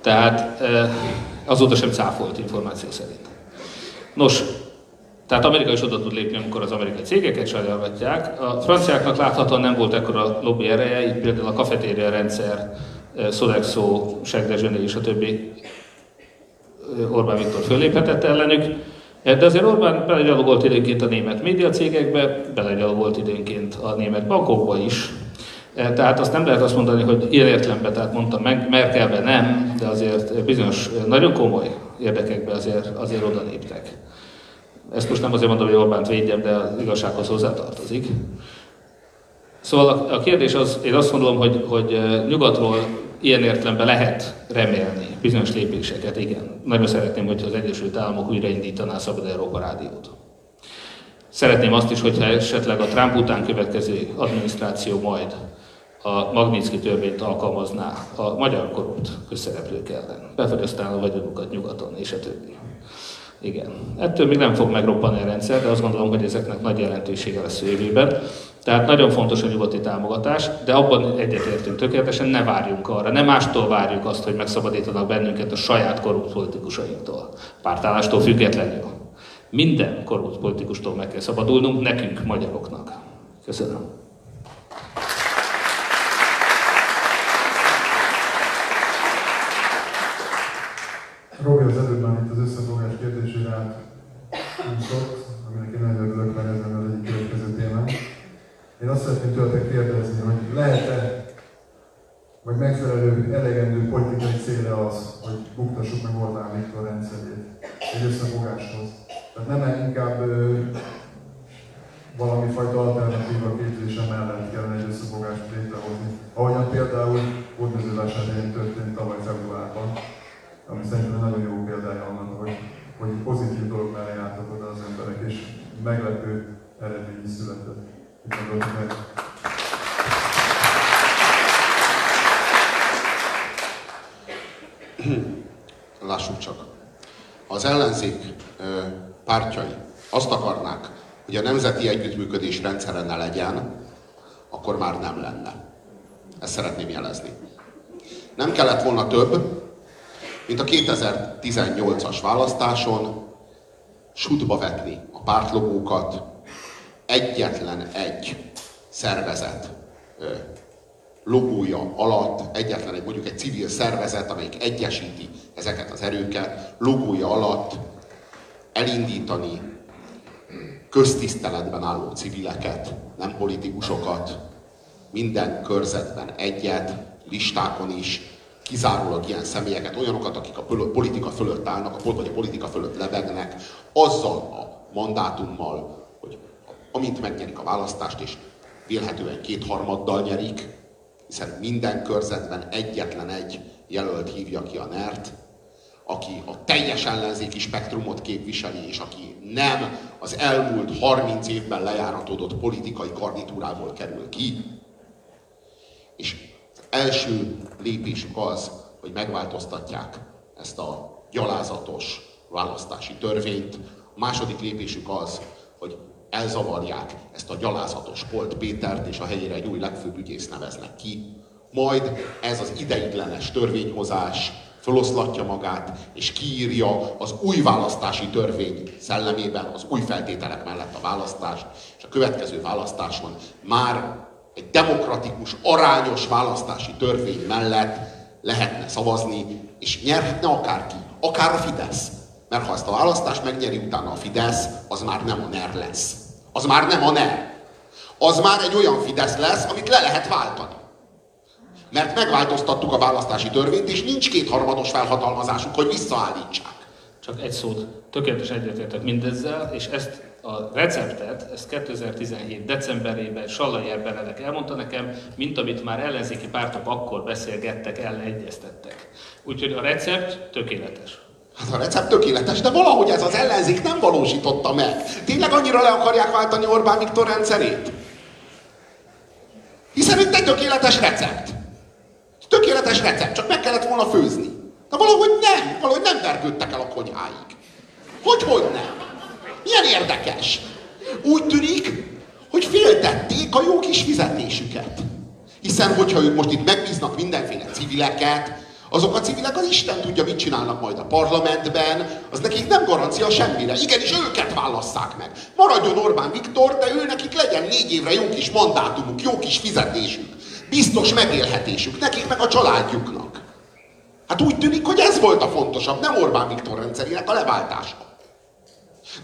Tehát azóta sem cáfolt információ szerint. Nos, tehát Amerika is oda tud lépni, amikor az amerikai cégeket sajnálgatják. A franciáknak láthatóan nem volt ekkora lobby ereje, itt például a kafetéria rendszer, Sodexo, Segdezsöné és a többi Orbán Viktor föléphetett ellenük. De azért Orbán belegyalogolt időnként a német médiacégekbe, belegyalogolt időnként a német bankokba is. Tehát azt nem lehet azt mondani, hogy ilyen értelemben, tehát mondtam meg, Merkelbe nem, de azért bizonyos nagyon komoly érdekekbe azért, azért oda léptek. Ezt most nem azért mondom, hogy Orbánt védjem, de az igazsághoz hozzátartozik. Szóval a, kérdés az, én azt gondolom, hogy, hogy nyugatról ilyen értelemben lehet remélni bizonyos lépéseket, igen. Nagyon szeretném, hogyha az Egyesült Államok újraindítaná a Szabad Európa Rádiót. Szeretném azt is, hogyha esetleg a Trump után következő adminisztráció majd a Magnitsky törvényt alkalmazná a magyar korrupt közszereplők ellen. Befedeztál a vagyonukat nyugaton, és a többi. Igen. Ettől még nem fog megroppanni a rendszer, de azt gondolom, hogy ezeknek nagy jelentősége lesz jövőben. Tehát nagyon fontos a nyugati támogatás, de abban egyetértünk tökéletesen, ne várjunk arra, ne mástól várjuk azt, hogy megszabadítanak bennünket a saját korrupt politikusainktól, pártállástól függetlenül. Minden korrupt politikustól meg kell szabadulnunk, nekünk, magyaroknak. Köszönöm. Robi az előbb itt az összefogás kérdésére átúszott, aminek én nagyon örülök, mert ez az egyik következő témám. Én azt szeretném tőletek kérdezni, hogy lehet-e, vagy megfelelő, elegendő politikai célra az, hogy buktassuk meg Orbán Viktor rendszerét egy összefogáshoz. Tehát nem inkább ö, valami fajta alternatíva képzése mellett kellene egy összefogást létrehozni. Ahogyan például Hódmezővásárhelyen történt tavaly februárban, ami szerintem nagyon jó példája annak, hogy, hogy pozitív dolog mellé álltak oda az emberek, és meglepő eredmény is meg. Lássuk csak. Az ellenzék pártjai azt akarnák, hogy a nemzeti együttműködés rendszere ne legyen, akkor már nem lenne. Ezt szeretném jelezni. Nem kellett volna több, mint a 2018-as választáson sutba vetni a pártlogókat egyetlen egy szervezet logója alatt, egyetlen egy mondjuk egy civil szervezet, amelyik egyesíti ezeket az erőket, logója alatt elindítani köztiszteletben álló civileket, nem politikusokat, minden körzetben egyet, listákon is, kizárólag ilyen személyeket, olyanokat, akik a politika fölött állnak, vagy a politika fölött lebegnek, azzal a mandátummal, amint megnyerik a választást, és vélhetően kétharmaddal nyerik, hiszen minden körzetben egyetlen egy jelölt hívja ki a NERT, aki a teljes ellenzéki spektrumot képviseli, és aki nem az elmúlt 30 évben lejáratodott politikai garnitúrából kerül ki, és első lépésük az, hogy megváltoztatják ezt a gyalázatos választási törvényt. A második lépésük az, hogy elzavarják ezt a gyalázatos Polt Pétert, és a helyére egy új legfőbb ügyész neveznek ki. Majd ez az ideiglenes törvényhozás feloszlatja magát, és kiírja az új választási törvény szellemében az új feltételek mellett a választást, és a következő választáson már egy demokratikus, arányos választási törvény mellett lehetne szavazni, és nyerhetne akárki, akár a Fidesz. Mert ha ezt a választást megnyeri utána a Fidesz, az már nem a NER lesz. Az már nem a NER. Az már egy olyan Fidesz lesz, amit le lehet váltani. Mert megváltoztattuk a választási törvényt, és nincs kétharmados felhatalmazásuk, hogy visszaállítsák. Csak egy szót, tökéletes egyetértek mindezzel, és ezt a receptet, ezt 2017. decemberében Sallai Benedek elmondta nekem, mint amit már ellenzéki pártok akkor beszélgettek, elegyeztettek. Úgyhogy a recept tökéletes. Hát a recept tökéletes, de valahogy ez az ellenzék nem valósította meg. Tényleg annyira le akarják váltani Orbán Viktor rendszerét? Hiszen itt egy tökéletes recept. Tökéletes recept, csak meg kellett volna főzni. De valahogy nem, valahogy nem vergődtek el a konyháig. Hogy, hogy nem? Milyen érdekes. Úgy tűnik, hogy féltették a jó kis fizetésüket. Hiszen, hogyha ők most itt megbíznak mindenféle civileket, azok a civilek az Isten tudja, mit csinálnak majd a parlamentben, az nekik nem garancia semmire. Igenis, őket válasszák meg. Maradjon Orbán Viktor, de ő nekik legyen négy évre jó kis mandátumuk, jó kis fizetésük, biztos megélhetésük, nekik meg a családjuknak. Hát úgy tűnik, hogy ez volt a fontosabb, nem Orbán Viktor rendszerének a leváltása.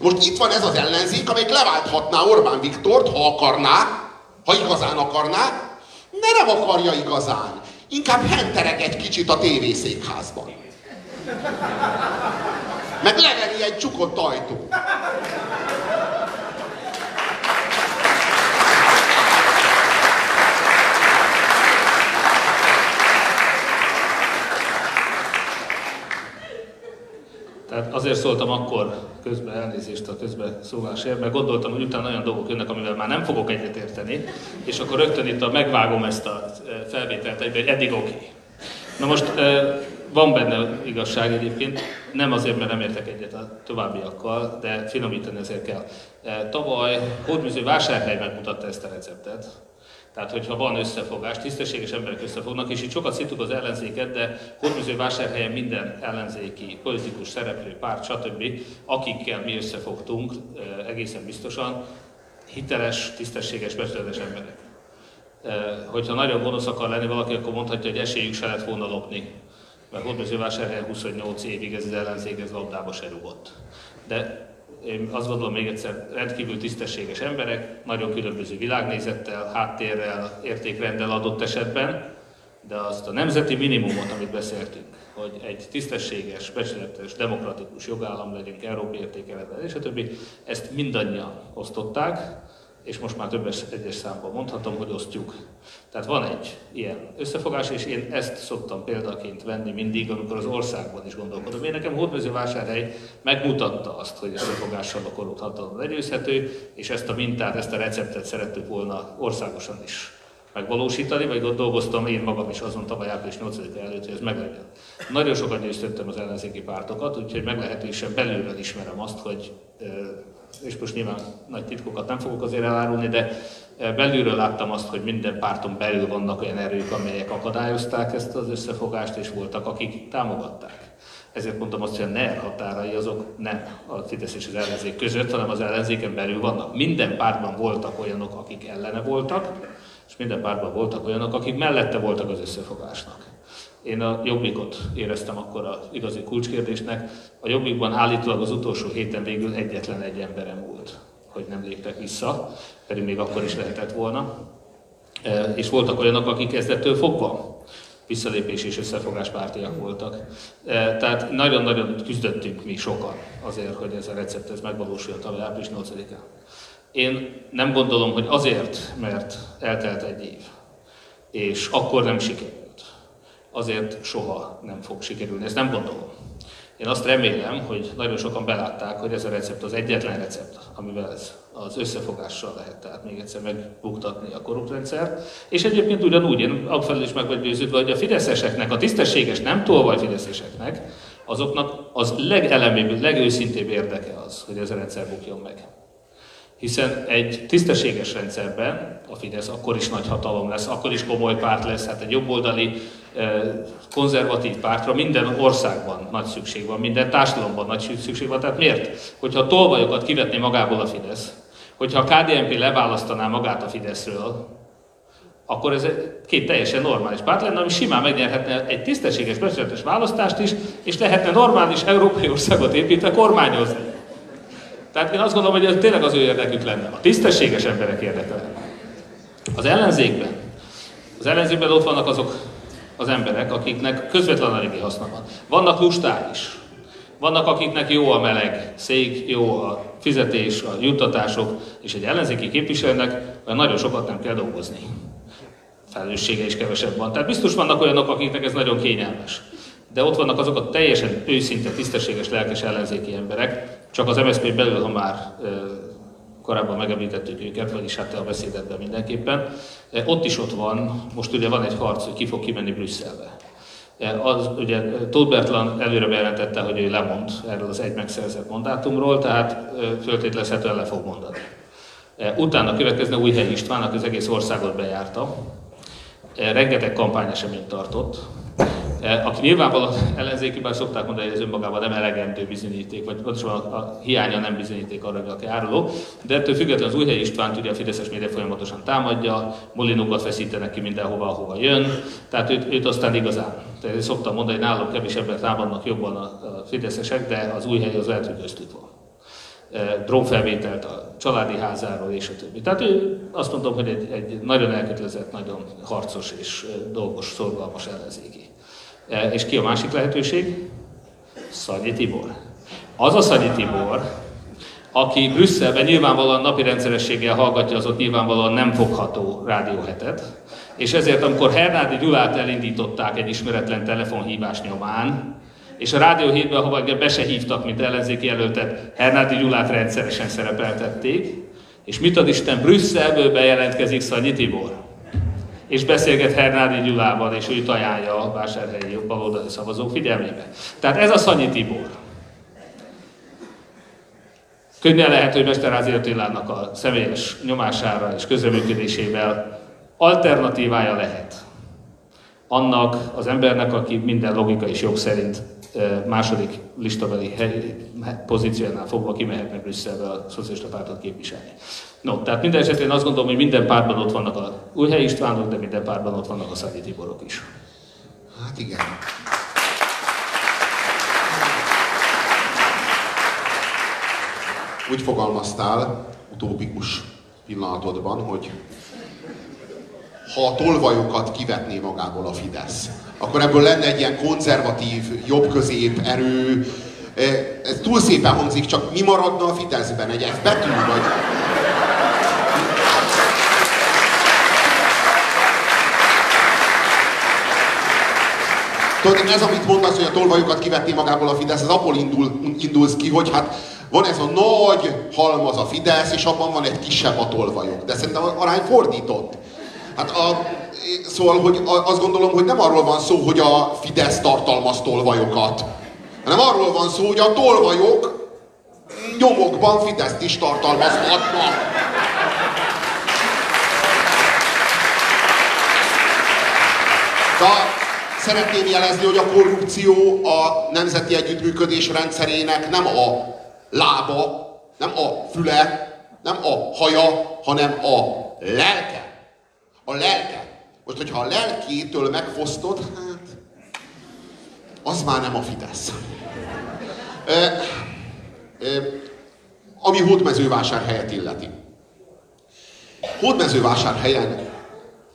Most itt van ez az ellenzék, amelyik leválthatná Orbán Viktort, ha akarná, ha igazán akarná, de nem akarja igazán. Inkább hentereg egy kicsit a tévészékházban. Meg leveri egy csukott ajtó. Tehát azért szóltam akkor közben elnézést a szólásért, mert gondoltam, hogy utána olyan dolgok jönnek, amivel már nem fogok egyetérteni, és akkor rögtön itt a megvágom ezt a e, felvételt egybe, hogy eddig oké. Okay. Na most e, van benne igazság egyébként, nem azért, mert nem értek egyet a továbbiakkal, de finomítani ezért kell. E, tavaly Hódműző vásárhely megmutatta ezt a receptet, tehát, hogyha van összefogás, tisztességes emberek összefognak, és itt sokat szittuk az ellenzéket, de Korműző vásárhelyen minden ellenzéki, politikus szereplő, párt, stb., akikkel mi összefogtunk, egészen biztosan, hiteles, tisztességes, becsületes emberek. Hogyha nagyon gonosz akar lenni valaki, akkor mondhatja, hogy esélyük se lett volna lopni. Mert Hódműző vásárhelyen 28 évig ez az ellenzék, ez labdába se rugott. De én azt gondolom még egyszer, rendkívül tisztességes emberek, nagyon különböző világnézettel, háttérrel, értékrenddel adott esetben, de azt a nemzeti minimumot, amit beszéltünk, hogy egy tisztességes, becsületes, demokratikus jogállam legyünk, európai értékeletben, és a többi, ezt mindannyian osztották, és most már több egyes számban mondhatom, hogy osztjuk. Tehát van egy ilyen összefogás, és én ezt szoktam példaként venni mindig, amikor az országban is gondolkodom. Én nekem Hódmezővásárhely megmutatta azt, hogy összefogással a korrupt hatalom legyőzhető, és ezt a mintát, ezt a receptet szerettük volna országosan is megvalósítani, vagy ott dolgoztam én magam is azon tavaly április 8 előtt, hogy ez meglegyen. Nagyon sokat győztöttem az ellenzéki pártokat, úgyhogy meglehetősen belülről ismerem azt, hogy és most nyilván nagy titkokat nem fogok azért elárulni, de belülről láttam azt, hogy minden párton belül vannak olyan erők, amelyek akadályozták ezt az összefogást, és voltak, akik támogatták. Ezért mondtam azt, hogy a NER határai azok nem a Fidesz és az ellenzék között, hanem az ellenzéken belül vannak. Minden pártban voltak olyanok, akik ellene voltak, és minden pártban voltak olyanok, akik mellette voltak az összefogásnak. Én a jobbikot éreztem akkor az igazi kulcskérdésnek. A jobbikban állítólag az utolsó héten végül egyetlen egy emberem volt, hogy nem léptek vissza, pedig még akkor is lehetett volna. E, és voltak olyanok, akik kezdettől fogva visszalépés és összefogás pártiak voltak. E, tehát nagyon-nagyon küzdöttünk mi sokan azért, hogy ez a recept ez megvalósuljon tavaly április 8-án. Én nem gondolom, hogy azért, mert eltelt egy év, és akkor nem sikerült azért soha nem fog sikerülni. Ezt nem gondolom. Én azt remélem, hogy nagyon sokan belátták, hogy ez a recept az egyetlen recept, amivel ez az összefogással lehet tehát még egyszer megbuktatni a korrupt rendszert. És egyébként ugyanúgy, én abfelől is meg vagy győződve, hogy a fideszeseknek, a tisztességes, nem tolvaj fideszeseknek, azoknak az legelemébb, legőszintébb érdeke az, hogy ez a rendszer bukjon meg. Hiszen egy tisztességes rendszerben a Fidesz akkor is nagy hatalom lesz, akkor is komoly párt lesz, hát egy jobboldali konzervatív pártra minden országban nagy szükség van, minden társadalomban nagy szükség van. Tehát miért? Hogyha a tolvajokat kivetné magából a Fidesz, hogyha a KDNP leválasztaná magát a Fideszről, akkor ez két teljesen normális párt lenne, ami simán megnyerhetne egy tisztességes, becsületes választást is, és lehetne normális európai országot építve kormányozni. Tehát én azt gondolom, hogy ez tényleg az ő érdekük lenne. A tisztességes emberek érdeke. Az ellenzékben, az ellenzékben ott vannak azok az emberek, akiknek közvetlen anyagi haszna van. Vannak lusták is. Vannak, akiknek jó a meleg szék, jó a fizetés, a juttatások, és egy ellenzéki képviselőnek olyan nagyon sokat nem kell dolgozni. Felelőssége is kevesebb van. Tehát biztos vannak olyanok, akiknek ez nagyon kényelmes. De ott vannak azok a teljesen őszinte, tisztességes, lelkes ellenzéki emberek, csak az MSZP belül, ha már korábban megemlítettük őket, vagyis hát te a beszédedben mindenképpen. E, ott is ott van, most ugye van egy harc, hogy ki fog kimenni Brüsszelbe. E, az, ugye Tóth Bertlan előre bejelentette, hogy ő lemond erről az egy megszerzett mandátumról, tehát föltételezhetően le fog mondani. Utána következne Újhely István, az egész országot bejárta. Rengeteg kampányeseményt tartott. Aki nyilvánvalóan ellenzéki, bár szokták mondani, hogy ez önmagában nem elegendő bizonyíték, vagy pontosan a, hiánya nem bizonyíték arra, hogy aki áruló. De ettől függetlenül az Újhely István ugye a Fideszes média folyamatosan támadja, Molinokat feszítenek ki mindenhova, ahova jön, tehát őt, őt aztán igazán. Tehát szoktam mondani, hogy náluk kevesebbet támadnak jobban a, fideszesek, de az Újhely az lehet, hogy köztük van drónfelvételt a családi házáról és a többi. Tehát ő azt mondom, hogy egy, egy nagyon elkötelezett, nagyon harcos és dolgos, szorgalmas ellenzéki. És ki a másik lehetőség? Szanyi Tibor. Az a Szanyi Tibor, aki Brüsszelben nyilvánvalóan napi rendszerességgel hallgatja az ott nyilvánvalóan nem fogható rádióhetet, és ezért amikor Hernádi Gyulát elindították egy ismeretlen telefonhívás nyomán, és a Rádió 7-ben, ahova be se hívtak, mint ellenzéki jelöltet, Hernádi Gyulát rendszeresen szerepeltették, és mit ad Isten, Brüsszelből bejelentkezik Szanyi Tibor. És beszélget Hernádi Gyulával, és ő ajánlja a vásárhelyi baloldali szavazók figyelmébe. Tehát ez a Szanyi Tibor. Könnyen lehet, hogy Mesterházi Attilának a személyes nyomására és közreműködésével alternatívája lehet annak az embernek, aki minden logika és jog szerint második listabeli pozíciónál fogva kimehetne Brüsszelbe a szocialista pártot képviselni. No, tehát minden esetben én azt gondolom, hogy minden pártban ott vannak a Újhely Istvánok, de minden pártban ott vannak a Szanyi Tiborok is. Hát igen. Úgy fogalmaztál utópikus pillanatodban, hogy ha a tolvajokat kivetné magából a Fidesz, akkor ebből lenne egy ilyen konzervatív, jobb-közép erő. Ez túl szépen hangzik, csak mi maradna a Fideszben? Egy F betű, vagy... Tudod, ez, amit mondasz, hogy a tolvajokat kivetné magából a Fidesz, ez abból indul, indulsz ki, hogy hát van ez a nagy halmaz a Fidesz, és abban van egy kisebb a tolvajok. De szerintem arány fordított. Hát a, szóval, hogy azt gondolom, hogy nem arról van szó, hogy a Fidesz tartalmaz tolvajokat, hanem arról van szó, hogy a tolvajok nyomokban Fideszt is tartalmazhatnak. De szeretném jelezni, hogy a korrupció a nemzeti együttműködés rendszerének nem a lába, nem a füle, nem a haja, hanem a lelke. A lelke. Most, hogyha a lelkétől megfosztod, az már nem a Fidesz. E, e, ami helyet illeti. helyen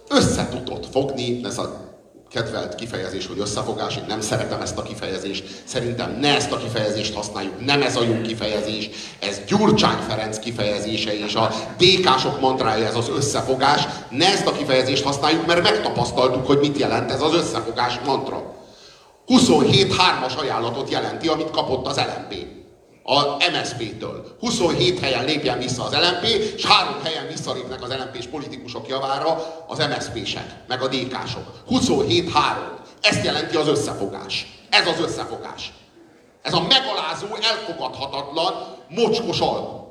össze tudott fogni, ez a kedvelt kifejezés, hogy összefogás, én nem szeretem ezt a kifejezést, szerintem ne ezt a kifejezést használjuk, nem ez a jó kifejezés, ez Gyurcsány Ferenc kifejezése, és a DK-sok mantrája ez az összefogás, ne ezt a kifejezést használjuk, mert megtapasztaltuk, hogy mit jelent ez az összefogás mantra. 27 hármas ajánlatot jelenti, amit kapott az LMP a MSZP-től. 27 helyen lépjen vissza az LMP, és három helyen visszalépnek az LMP-s politikusok javára az MSZP-sek, meg a DK-sok. 27 három. Ezt jelenti az összefogás. Ez az összefogás. Ez a megalázó, elfogadhatatlan, mocskos alkú.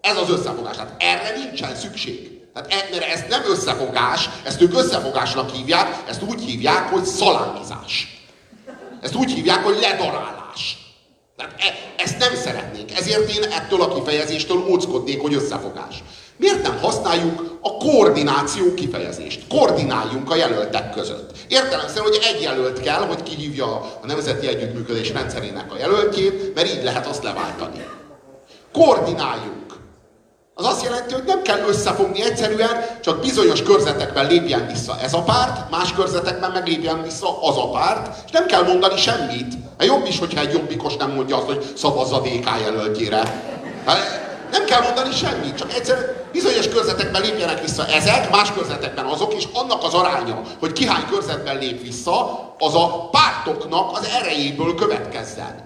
Ez az összefogás. Tehát erre nincsen szükség. Tehát e, mert ez nem összefogás, ezt ők összefogásnak hívják, ezt úgy hívják, hogy szalámizás. Ezt úgy hívják, hogy ledarálás. Tehát e, ezt nem szeretnénk. Ezért én ettől a kifejezéstől óckodnék, hogy összefogás. Miért nem használjuk a koordináció kifejezést? Koordináljunk a jelöltek között. Értelemszerűen, hogy egy jelölt kell, hogy kihívja a Nemzeti Együttműködés rendszerének a jelöltjét, mert így lehet azt leváltani. Koordináljunk. Az azt jelenti, hogy nem kell összefogni egyszerűen, csak bizonyos körzetekben lépjen vissza ez a párt, más körzetekben meg lépjen vissza az a párt, és nem kell mondani semmit. Hát jobb is, hogyha egy jobbikos nem mondja azt, hogy szavazza DK jelöltjére. Nem kell mondani semmit, csak egyszerűen bizonyos körzetekben lépjenek vissza ezek, más körzetekben azok, és annak az aránya, hogy ki hány körzetben lép vissza, az a pártoknak az erejéből következzen.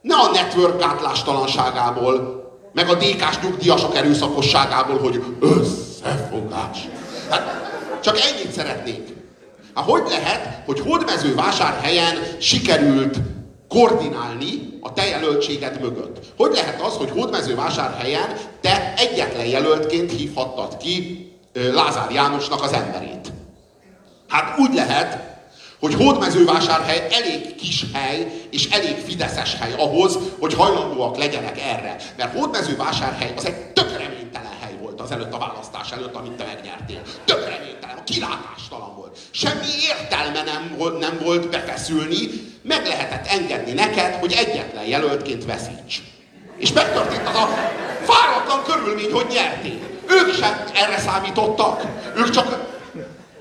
Ne a network gátlástalanságából, meg a DK-s nyugdíjasok erőszakosságából, hogy összefogás. Hát, csak ennyit szeretnék. Hát hogy lehet, hogy hódmezővásárhelyen sikerült koordinálni a te jelöltséged mögött? Hogy lehet az, hogy Hódmezővásárhelyen te egyetlen jelöltként hívhattad ki Lázár Jánosnak az emberét? Hát úgy lehet, hogy Hódmezővásárhely elég kis hely, és elég fideszes hely ahhoz, hogy hajlandóak legyenek erre. Mert Hódmezővásárhely az egy tök reménytelen hely volt az előtt a választás előtt, amit te megnyertél. Tök reménytelen, a kilátástalan volt. Semmi értelme nem volt, nem volt befeszülni, meg lehetett engedni neked, hogy egyetlen jelöltként veszíts. És megtörtént az a fáradtan körülmény, hogy nyertél. Ők sem erre számítottak. Ők csak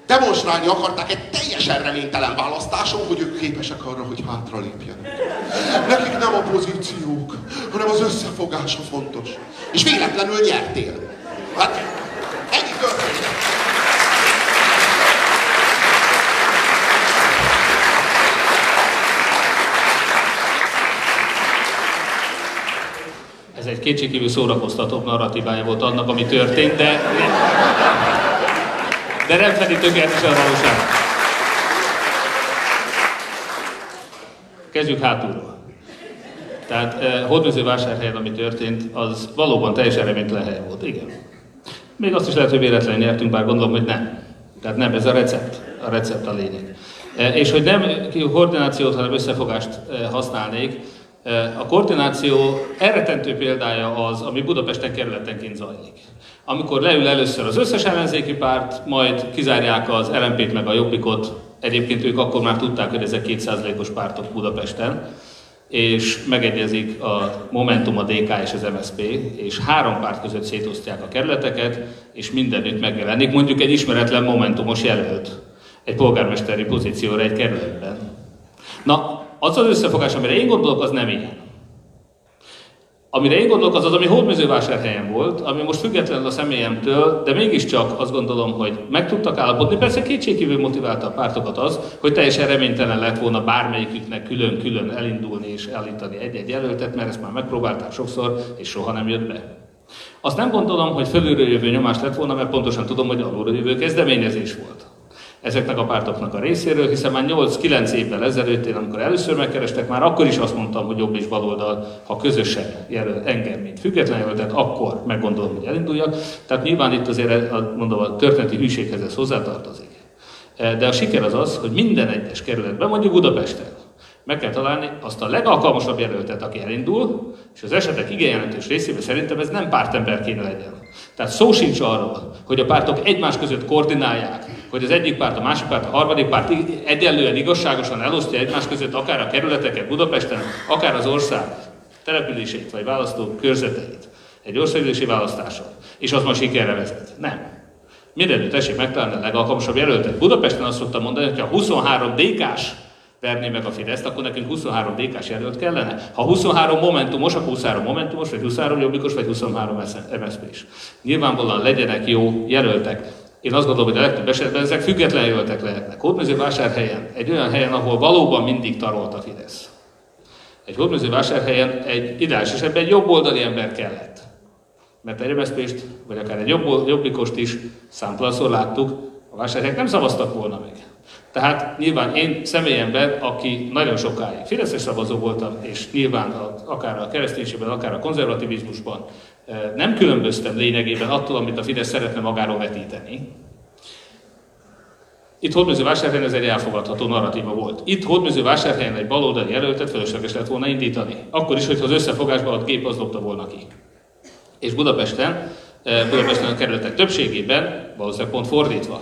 demonstrálni akarták egy teljesen reménytelen választáson, hogy ők képesek arra, hogy hátralépjenek. Nekik nem a pozíciók, hanem az összefogás a fontos. És véletlenül nyertél. Hát ennyi történt. Ez egy kétségkívül szórakoztatóbb narratívája volt annak, ami történt, de de nem fedi tökéletesen a valóság. Kezdjük hátulról. Tehát eh, Hódműzővásárhelyen, ami történt, az valóban teljesen reménytelen hely volt. Igen. Még azt is lehet, hogy véletlenül nyertünk, bár gondolom, hogy nem. Tehát nem, ez a recept. A recept a lényeg. Eh, és hogy nem koordinációt, hanem összefogást eh, használnék, eh, a koordináció elretentő példája az, ami Budapesten kerületenként zajlik amikor leül először az összes ellenzéki párt, majd kizárják az LMP-t meg a Jobbikot, egyébként ők akkor már tudták, hogy ezek 2%-os pártok Budapesten, és megegyezik a Momentum, a DK és az MSP, és három párt között szétosztják a kerületeket, és mindenütt megjelenik mondjuk egy ismeretlen Momentumos jelölt egy polgármesteri pozícióra egy kerületben. Na, az az összefogás, amire én gondolok, az nem ilyen. Amire én gondolok, az az, ami hódmezővásárhelyen volt, ami most független a személyemtől, de mégiscsak azt gondolom, hogy meg tudtak állapodni. Persze kétségkívül motiválta a pártokat az, hogy teljesen reménytelen lett volna bármelyiküknek külön-külön elindulni és elítani egy-egy jelöltet, mert ezt már megpróbálták sokszor, és soha nem jött be. Azt nem gondolom, hogy fölülről jövő nyomás lett volna, mert pontosan tudom, hogy alulról jövő kezdeményezés volt ezeknek a pártoknak a részéről, hiszen már 8-9 évvel ezelőtt, én amikor először megkerestek, már akkor is azt mondtam, hogy jobb és baloldal, ha közösen jelöl engem, mint független jelöltet, akkor meggondolom, hogy elinduljak. Tehát nyilván itt azért a, mondom, a történeti hűséghez ez hozzátartozik. De a siker az az, hogy minden egyes kerületben, mondjuk Budapesten, meg kell találni azt a legalkalmasabb jelöltet, aki elindul, és az esetek igen jelentős részében szerintem ez nem pártember kéne legyen. Tehát szó sincs arról, hogy a pártok egymás között koordinálják, hogy az egyik párt, a másik párt, a harmadik párt egyenlően igazságosan elosztja egymás között akár a kerületeket Budapesten, akár az ország települését vagy választó körzeteit egy országgyűlési választáson, és az ma sikerre vezet. Nem. Mindenütt tessék megtalálni a legalkalmasabb jelöltet. Budapesten azt szoktam mondani, hogy a 23 DK-s verné meg a Fideszt, akkor nekünk 23 DK-s jelölt kellene. Ha 23 momentumos, akkor 23 momentumos, vagy 23 jobbikos, vagy 23 MSZP-s. Nyilvánvalóan legyenek jó jelöltek. Én azt gondolom, hogy a legtöbb esetben ezek független jelöltek lehetnek. Hódmezővásárhelyen, egy olyan helyen, ahol valóban mindig tarolt a Fidesz. Egy hódmezővásárhelyen egy ideális esetben egy jobboldali ember kellett. Mert egy mszp vagy akár egy jobb, jobbikost is számtalanszor láttuk, a vásárhelyek nem szavaztak volna meg. Tehát nyilván én személyemben, aki nagyon sokáig Fideszes szavazó voltam, és nyilván akár a kereszténységben, akár a konzervativizmusban nem különböztem lényegében attól, amit a Fidesz szeretne magáról vetíteni. Itt Hódműző-Vásárhelyen ez egy elfogadható narratíva volt. Itt Hódműző-Vásárhelyen egy baloldali jelöltet fölösleges lett volna indítani. Akkor is, hogyha az összefogásban a gép az lopta volna ki. És Budapesten, Budapesten a kerületek többségében, valószínűleg pont fordítva,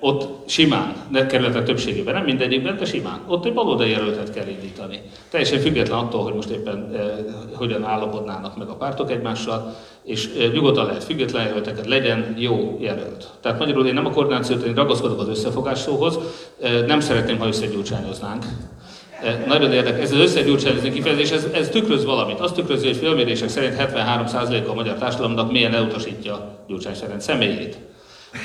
ott simán, ne kerületek többségében, nem mindegyikben, de simán, ott egy baloldali jelöltet kell indítani. Teljesen független attól, hogy most éppen eh, hogyan állapodnának meg a pártok egymással, és eh, nyugodtan lehet független jelölteket, legyen jó jelölt. Tehát magyarul én nem a koordinációt, én ragaszkodok az összefogás szóhoz, eh, nem szeretném, ha összegyújtsányoznánk. Eh, nagyon érdekes, ez az összegyújtsányozni kifejezés, ez, ez tükröz valamit. Azt tükrözi, hogy fölmérések szerint 73%-a a magyar társadalomnak milyen elutasítja Gyurcsány szerint személyét.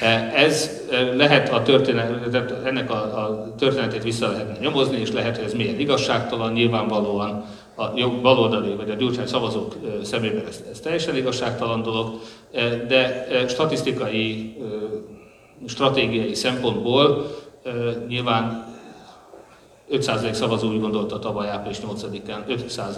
E, ez e, lehet a történet, ennek a, a történetét vissza lehetne nyomozni, és lehet, hogy ez milyen igazságtalan, nyilvánvalóan a baloldali vagy a Gyurcsány szavazók e, szemében ez, ez teljesen igazságtalan dolog, de statisztikai, stratégiai szempontból nyilván 5% szavazó úgy gondolta tavaly április 8-án, 5%.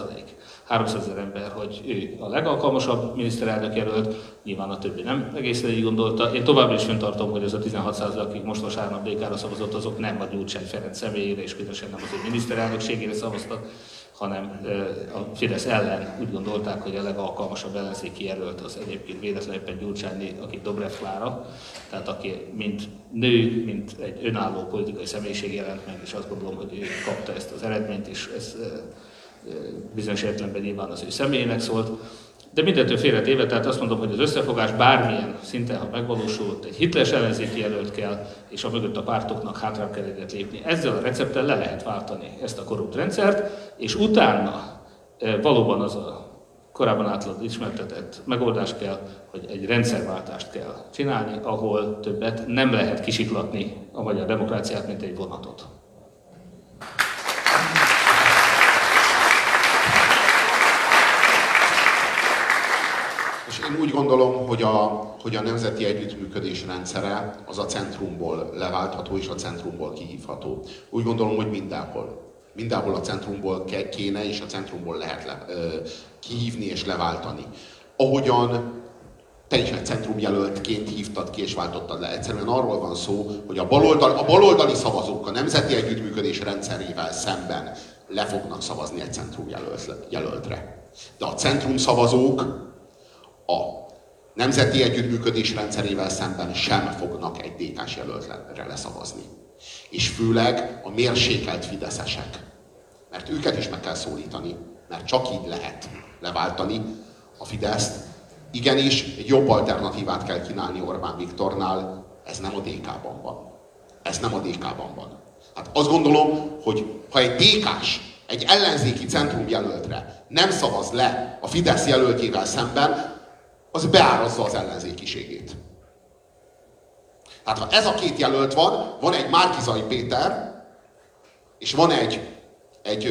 300 ezer ember, hogy ő a legalkalmasabb miniszterelnök jelölt, nyilván a többi nem egészen így gondolta. Én továbbra is fenntartom, hogy ez a 16 akik most vasárnap dk szavazott, azok nem a Gyurcsány Ferenc személyére, és különösen nem az ő miniszterelnökségére szavaztak, hanem a Fidesz ellen úgy gondolták, hogy a legalkalmasabb ellenzéki jelölt az egyébként véletlenül éppen Gyurcsányi, aki Dobrev Klára, tehát aki mint nő, mint egy önálló politikai személyiség jelent meg, és azt gondolom, hogy ő kapta ezt az eredményt, és ez bizonyos értelemben nyilván az ő személyének szólt. De mindentől félretéve, tehát azt mondom, hogy az összefogás bármilyen szinten, ha megvalósult, egy hitles ellenzéki jelölt kell, és a mögött a pártoknak hátra kell egyet lépni. Ezzel a recepttel le lehet váltani ezt a korrupt rendszert, és utána e, valóban az a korábban általad ismertetett megoldás kell, hogy egy rendszerváltást kell csinálni, ahol többet nem lehet kisiklatni a magyar demokráciát, mint egy vonatot. Én úgy gondolom, hogy a, hogy a nemzeti együttműködés rendszere az a centrumból leváltható és a centrumból kihívható. Úgy gondolom, hogy mindenhol. Mindenhol a centrumból kéne és a centrumból lehet le, ö, kihívni és leváltani. Ahogyan te is egy centrumjelöltként hívtad ki és váltottad le. Egyszerűen arról van szó, hogy a baloldal, a baloldali szavazók a nemzeti együttműködés rendszerével szemben le fognak szavazni egy centrumjelöltre. De a centrum szavazók a nemzeti együttműködés rendszerével szemben sem fognak egy DK-s jelöltre leszavazni. És főleg a mérsékelt fideszesek. Mert őket is meg kell szólítani, mert csak így lehet leváltani a Fideszt. Igenis, egy jobb alternatívát kell kínálni Orbán Viktornál, ez nem a DK-ban van. Ez nem a DK-ban van. Hát azt gondolom, hogy ha egy DK-s, egy ellenzéki centrum jelöltre nem szavaz le a Fidesz jelöltjével szemben, az beárazza az ellenzékiségét. Tehát ha ez a két jelölt van, van egy Márkizai Péter, és van egy, egy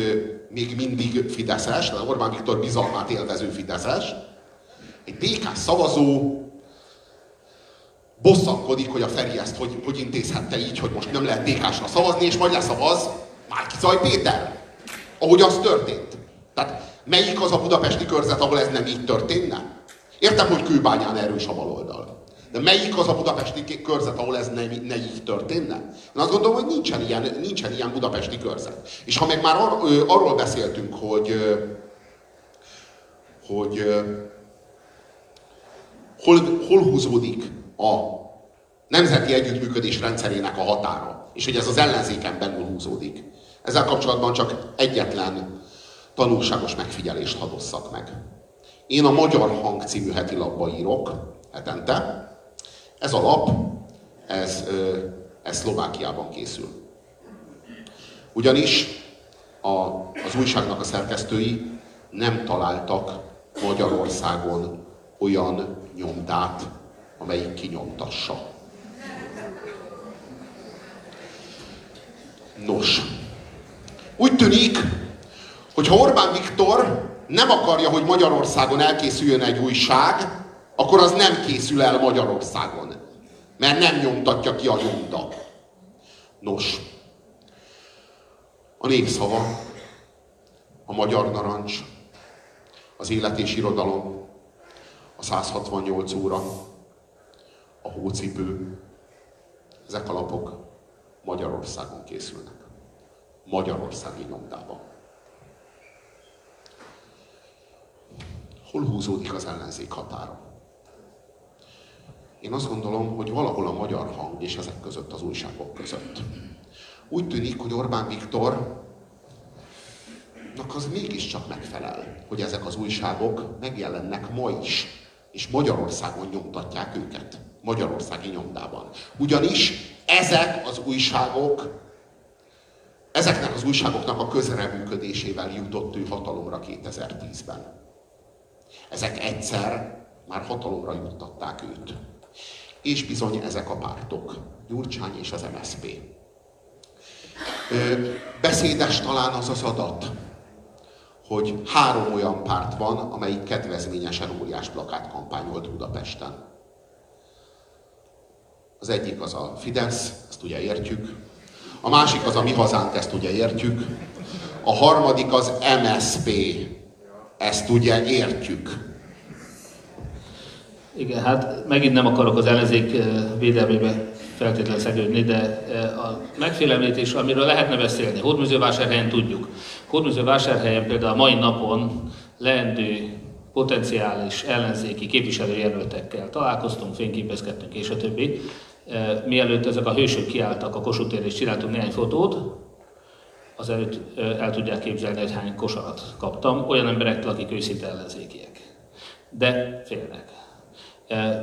még mindig Fideszes, tehát Orbán Viktor bizalmát élvező Fideszes, egy DK szavazó bosszankodik, hogy a Feri ezt hogy, hogy intézhette így, hogy most nem lehet DK-sra szavazni, és majd leszavaz Márkizaj Péter. Ahogy az történt. Tehát melyik az a budapesti körzet, ahol ez nem így történne? Értem, hogy kőbányán erős a baloldal. De melyik az a budapesti körzet, ahol ez ne, ne így történne? Én azt gondolom, hogy nincsen ilyen, nincsen ilyen budapesti körzet. És ha meg már ar, arról beszéltünk, hogy, hogy hol, hol húzódik a nemzeti együttműködés rendszerének a határa, és hogy ez az ellenzéken belül húzódik. Ezzel kapcsolatban csak egyetlen tanulságos megfigyelést hadosszak meg. Én a Magyar Hang című heti lapba írok hetente. Ez a lap, ez, ez Szlovákiában készül. Ugyanis a, az újságnak a szerkesztői nem találtak Magyarországon olyan nyomdát, amelyik kinyomtassa. Nos, úgy tűnik, hogy ha Orbán Viktor nem akarja, hogy Magyarországon elkészüljön egy újság, akkor az nem készül el Magyarországon. Mert nem nyomtatja ki a nyomda. Nos, a népszava, a magyar narancs, az élet és irodalom, a 168 óra, a hócipő, ezek a lapok Magyarországon készülnek. Magyarországi nyomdában. Hol húzódik az ellenzék határa? Én azt gondolom, hogy valahol a magyar hang és ezek között az újságok között. Úgy tűnik, hogy Orbán Viktor az mégiscsak megfelel, hogy ezek az újságok megjelennek ma is, és Magyarországon nyomtatják őket. Magyarországi nyomdában. Ugyanis ezek az újságok, ezeknek az újságoknak a közreműködésével jutott ő hatalomra 2010-ben. Ezek egyszer már hatalomra juttatták őt. És bizony ezek a pártok, Gyurcsány és az MSZP. Beszédes talán az az adat, hogy három olyan párt van, amelyik kedvezményesen óriás plakát kampányolt Budapesten. Az egyik az a Fidesz, ezt ugye értjük. a másik az a mi hazánk, ezt ugye értjük, a harmadik az MSP, ezt ugye értjük. Igen, hát megint nem akarok az ellenzék védelmébe feltétlenül szegődni, de a megfélemlítés, amiről lehetne beszélni, Hódműzővásárhelyen tudjuk. Hódműzővásárhelyen például a mai napon leendő potenciális ellenzéki képviselőjelöltekkel találkoztunk, fényképezkedtünk és a többi. Mielőtt ezek a hősök kiálltak a Kossuth és csináltunk néhány fotót, az előtt el tudják képzelni, hogy hány kosarat kaptam, olyan emberektől, akik őszinte ellenzékiek. De félnek.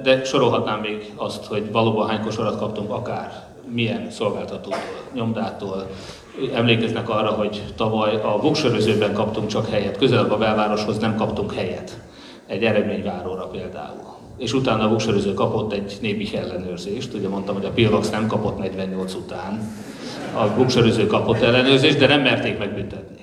De sorolhatnám még azt, hogy valóban hány kosarat kaptunk akár milyen szolgáltatótól, nyomdától. Emlékeznek arra, hogy tavaly a voksörözőben kaptunk csak helyet, közelebb a belvároshoz nem kaptunk helyet. Egy eredményváróra például. És utána a voksöröző kapott egy népi ellenőrzést. Ugye mondtam, hogy a Pillax nem kapott 48 után. A voksöröző kapott ellenőrzést, de nem merték megbüntetni.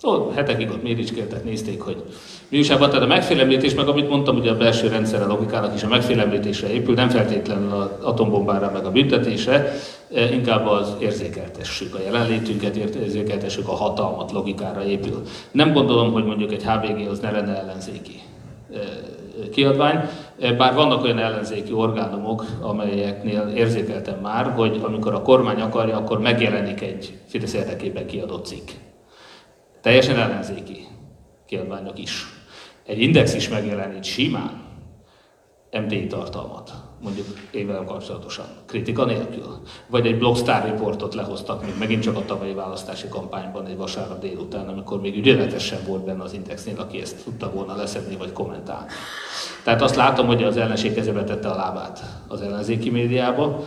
Szóval hetekig ott méricskéltek, nézték, hogy mi újságban, tehát a megfélemlítés, meg amit mondtam, ugye a belső rendszer a logikának is a megfélemlítésre épül, nem feltétlenül az atombombára, meg a büntetésre, e, inkább az érzékeltessük a jelenlétünket, érzékeltessük a hatalmat, logikára épül. Nem gondolom, hogy mondjuk egy HVG az ne lenne ellenzéki e, kiadvány, bár vannak olyan ellenzéki orgánumok, amelyeknél érzékeltem már, hogy amikor a kormány akarja, akkor megjelenik egy Fidesz érdekében kiadott cikk. Teljesen ellenzéki kiadványok is. Egy index is megjelenít simán MDI tartalmat, mondjuk évvel kapcsolatosan, kritika nélkül. Vagy egy Blogstar reportot lehoztak még megint csak a tavalyi választási kampányban egy vasárnap délután, amikor még ügyeletesen volt benne az Indexnél, aki ezt tudta volna leszedni vagy kommentálni. Tehát azt látom, hogy az ellenség kezebe tette a lábát az ellenzéki médiába,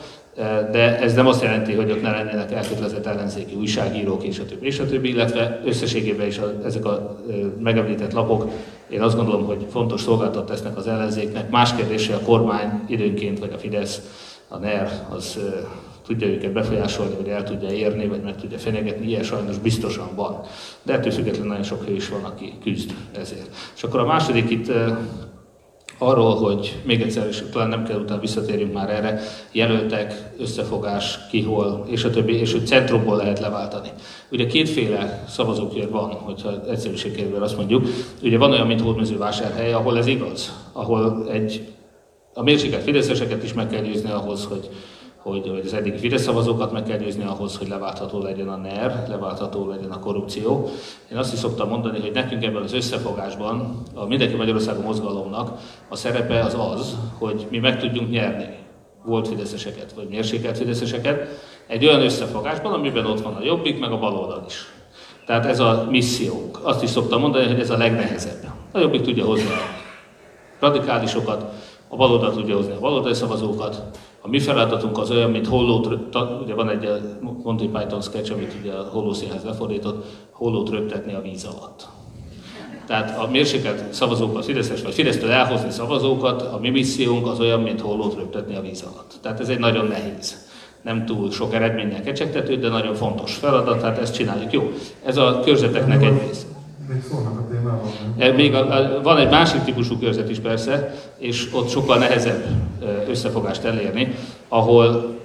de ez nem azt jelenti, hogy ott ne lennének elkötelezett ellenzéki újságírók és a többi, és a többi, illetve összességében is a, ezek a megemlített lapok, én azt gondolom, hogy fontos szolgáltat tesznek az ellenzéknek. Más kérdése a kormány időnként, vagy a Fidesz, a NER, az tudja őket befolyásolni, vagy el tudja érni, vagy meg tudja fenyegetni, ilyen sajnos biztosan van. De ettől függetlenül nagyon sok hő is van, aki küzd ezért. És akkor a második itt arról, hogy még egyszer, és talán nem kell utána visszatérjünk már erre, jelöltek, összefogás, ki hol, és a többi, és hogy centrumból lehet leváltani. Ugye kétféle szavazókör van, hogyha egyszerűségkérdően azt mondjuk. Ugye van olyan, mint Hódmezővásárhely, ahol ez igaz, ahol egy, a mérsékelt fideszeseket is meg kell győzni ahhoz, hogy hogy, hogy az eddigi Fidesz szavazókat meg kell győzni ahhoz, hogy leváltható legyen a NER, leváltható legyen a korrupció. Én azt is szoktam mondani, hogy nekünk ebben az összefogásban, a Mindenki Magyarországon mozgalomnak a szerepe az az, hogy mi meg tudjunk nyerni volt fideszeseket, vagy mérsékelt fideszeseket, egy olyan összefogásban, amiben ott van a jobbik, meg a baloldal is. Tehát ez a missziónk. Azt is szoktam mondani, hogy ez a legnehezebb. A jobbik tudja hozni a radikálisokat, a baloldal tudja hozni a baloldali szavazókat, a mi feladatunk az olyan, mint hollót, ugye van egy Monty Python sketch, amit ugye a Holló Színház lefordított, hollót röptetni a víz alatt. Tehát a mérsékelt szavazókat, Fideszes vagy Fidesztől elhozni szavazókat, a mi missziónk az olyan, mint hollót röptetni a víz alatt. Tehát ez egy nagyon nehéz. Nem túl sok eredménnyel kecsegtető, de nagyon fontos feladat, tehát ezt csináljuk. Jó, ez a körzeteknek egy része. Még szólnak a témában. E, még a, a, van egy másik típusú körzet is persze, és ott sokkal nehezebb e, összefogást elérni, ahol,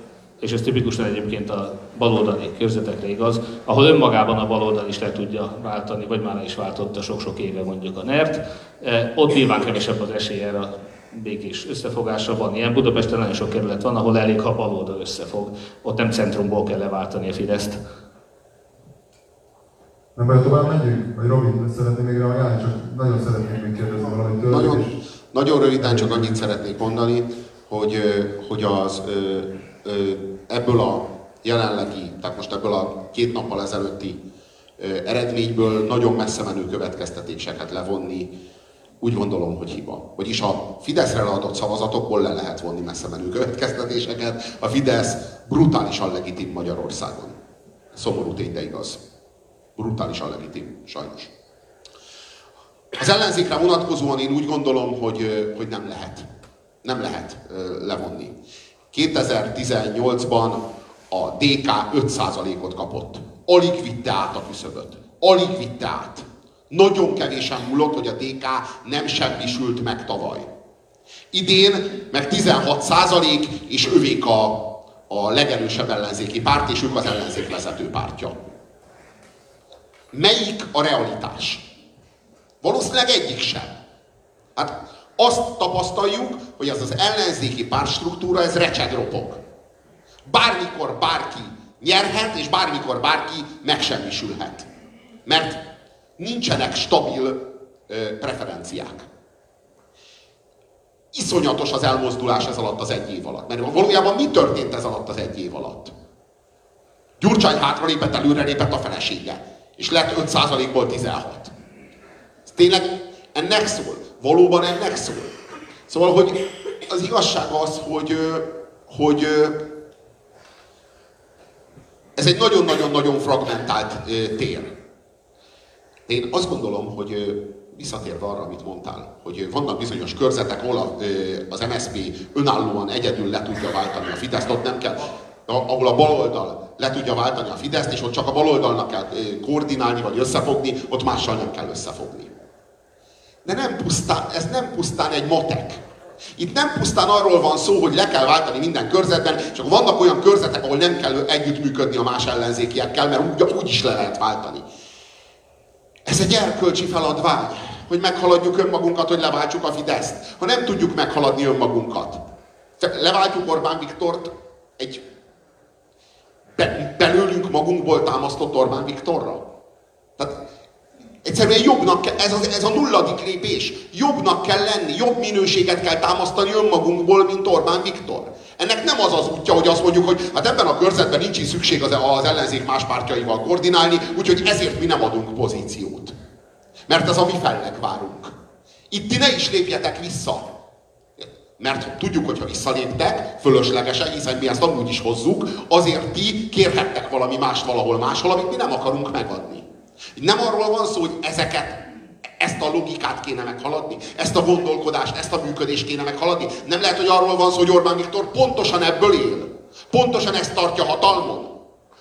és ez tipikusan egyébként a baloldali körzetekre igaz, ahol önmagában a baloldal is le tudja váltani, vagy már is váltotta sok-sok éve mondjuk a NERT, e, ott nyilván kevesebb az esély erre a békés összefogásra van. Ilyen Budapesten nagyon sok kerület van, ahol elég, ha baloldal összefog. Ott nem centrumból kell leváltani a Fideszt, nem baj, tovább megyünk? Vagy Robin, szeretném még reagálni? Csak nagyon szeretnék még kérdezni valamit tőle. Nagyon, és... nagyon röviden csak annyit szeretnék mondani, hogy, hogy az, ebből a jelenlegi, tehát most ebből a két nappal ezelőtti eredményből nagyon messze menő következtetéseket levonni, úgy gondolom, hogy hiba. Vagyis a Fideszre leadott szavazatokból le lehet vonni messze menő következtetéseket. A Fidesz brutálisan legitim Magyarországon. Szomorú tény, de igaz brutálisan legitim, sajnos. Az ellenzékre vonatkozóan én úgy gondolom, hogy, hogy nem lehet. Nem lehet levonni. 2018-ban a DK 5%-ot kapott. Alig vitte át a küszöböt. Alig vitte át. Nagyon kevésen múlott, hogy a DK nem semmisült meg tavaly. Idén meg 16 százalék, és övék a, a legerősebb ellenzéki párt, és ők az ellenzék vezető pártja. Melyik a realitás? Valószínűleg egyik sem. Hát azt tapasztaljuk, hogy ez az ellenzéki pártstruktúra, ez recseg ropog. Bármikor bárki nyerhet, és bármikor bárki megsemmisülhet. Mert nincsenek stabil ö, preferenciák. Iszonyatos az elmozdulás ez alatt az egy év alatt. Mert valójában mi történt ez alatt az egy év alatt? Gyurcsány hátralépett, előre lépett a felesége. És lett 5%-ból 16. Ez tényleg ennek szól. Valóban ennek szól. Szóval, hogy az igazság az, hogy, hogy ez egy nagyon-nagyon-nagyon fragmentált tér. Én azt gondolom, hogy visszatérve arra, amit mondtál, hogy vannak bizonyos körzetek, ahol az MSZP önállóan egyedül le tudja váltani a Fideszt, ott nem kell, ahol a baloldal le tudja váltani a Fideszt, és ott csak a baloldalnak kell koordinálni, vagy összefogni, ott mással nem kell összefogni. De nem pusztán, ez nem pusztán egy matek. Itt nem pusztán arról van szó, hogy le kell váltani minden körzetben, csak vannak olyan körzetek, ahol nem kell együttműködni a más ellenzékiekkel, mert úgy, úgy is le lehet váltani. Ez egy erkölcsi feladvány, hogy meghaladjuk önmagunkat, hogy leváltsuk a Fideszt. Ha nem tudjuk meghaladni önmagunkat, leváltjuk Orbán Viktort egy belőlünk magunkból támasztott Orbán Viktorra. Tehát egyszerűen jobbnak kell, ez, az, ez a nulladik lépés. Jobbnak kell lenni, jobb minőséget kell támasztani önmagunkból, mint Orbán Viktor. Ennek nem az az útja, hogy azt mondjuk, hogy hát ebben a körzetben nincs is szükség az, az ellenzék más pártjaival koordinálni, úgyhogy ezért mi nem adunk pozíciót. Mert ez a mi felnek. Itt ti ne is lépjetek vissza. Mert tudjuk, hogy ha visszaléptek, fölöslegesen, hiszen mi ezt amúgy is hozzuk, azért ti kérhettek valami mást valahol máshol, amit mi nem akarunk megadni. Nem arról van szó, hogy ezeket, ezt a logikát kéne meghaladni, ezt a gondolkodást, ezt a működést kéne meghaladni. Nem lehet, hogy arról van szó, hogy Orbán Viktor pontosan ebből él. Pontosan ezt tartja hatalmon.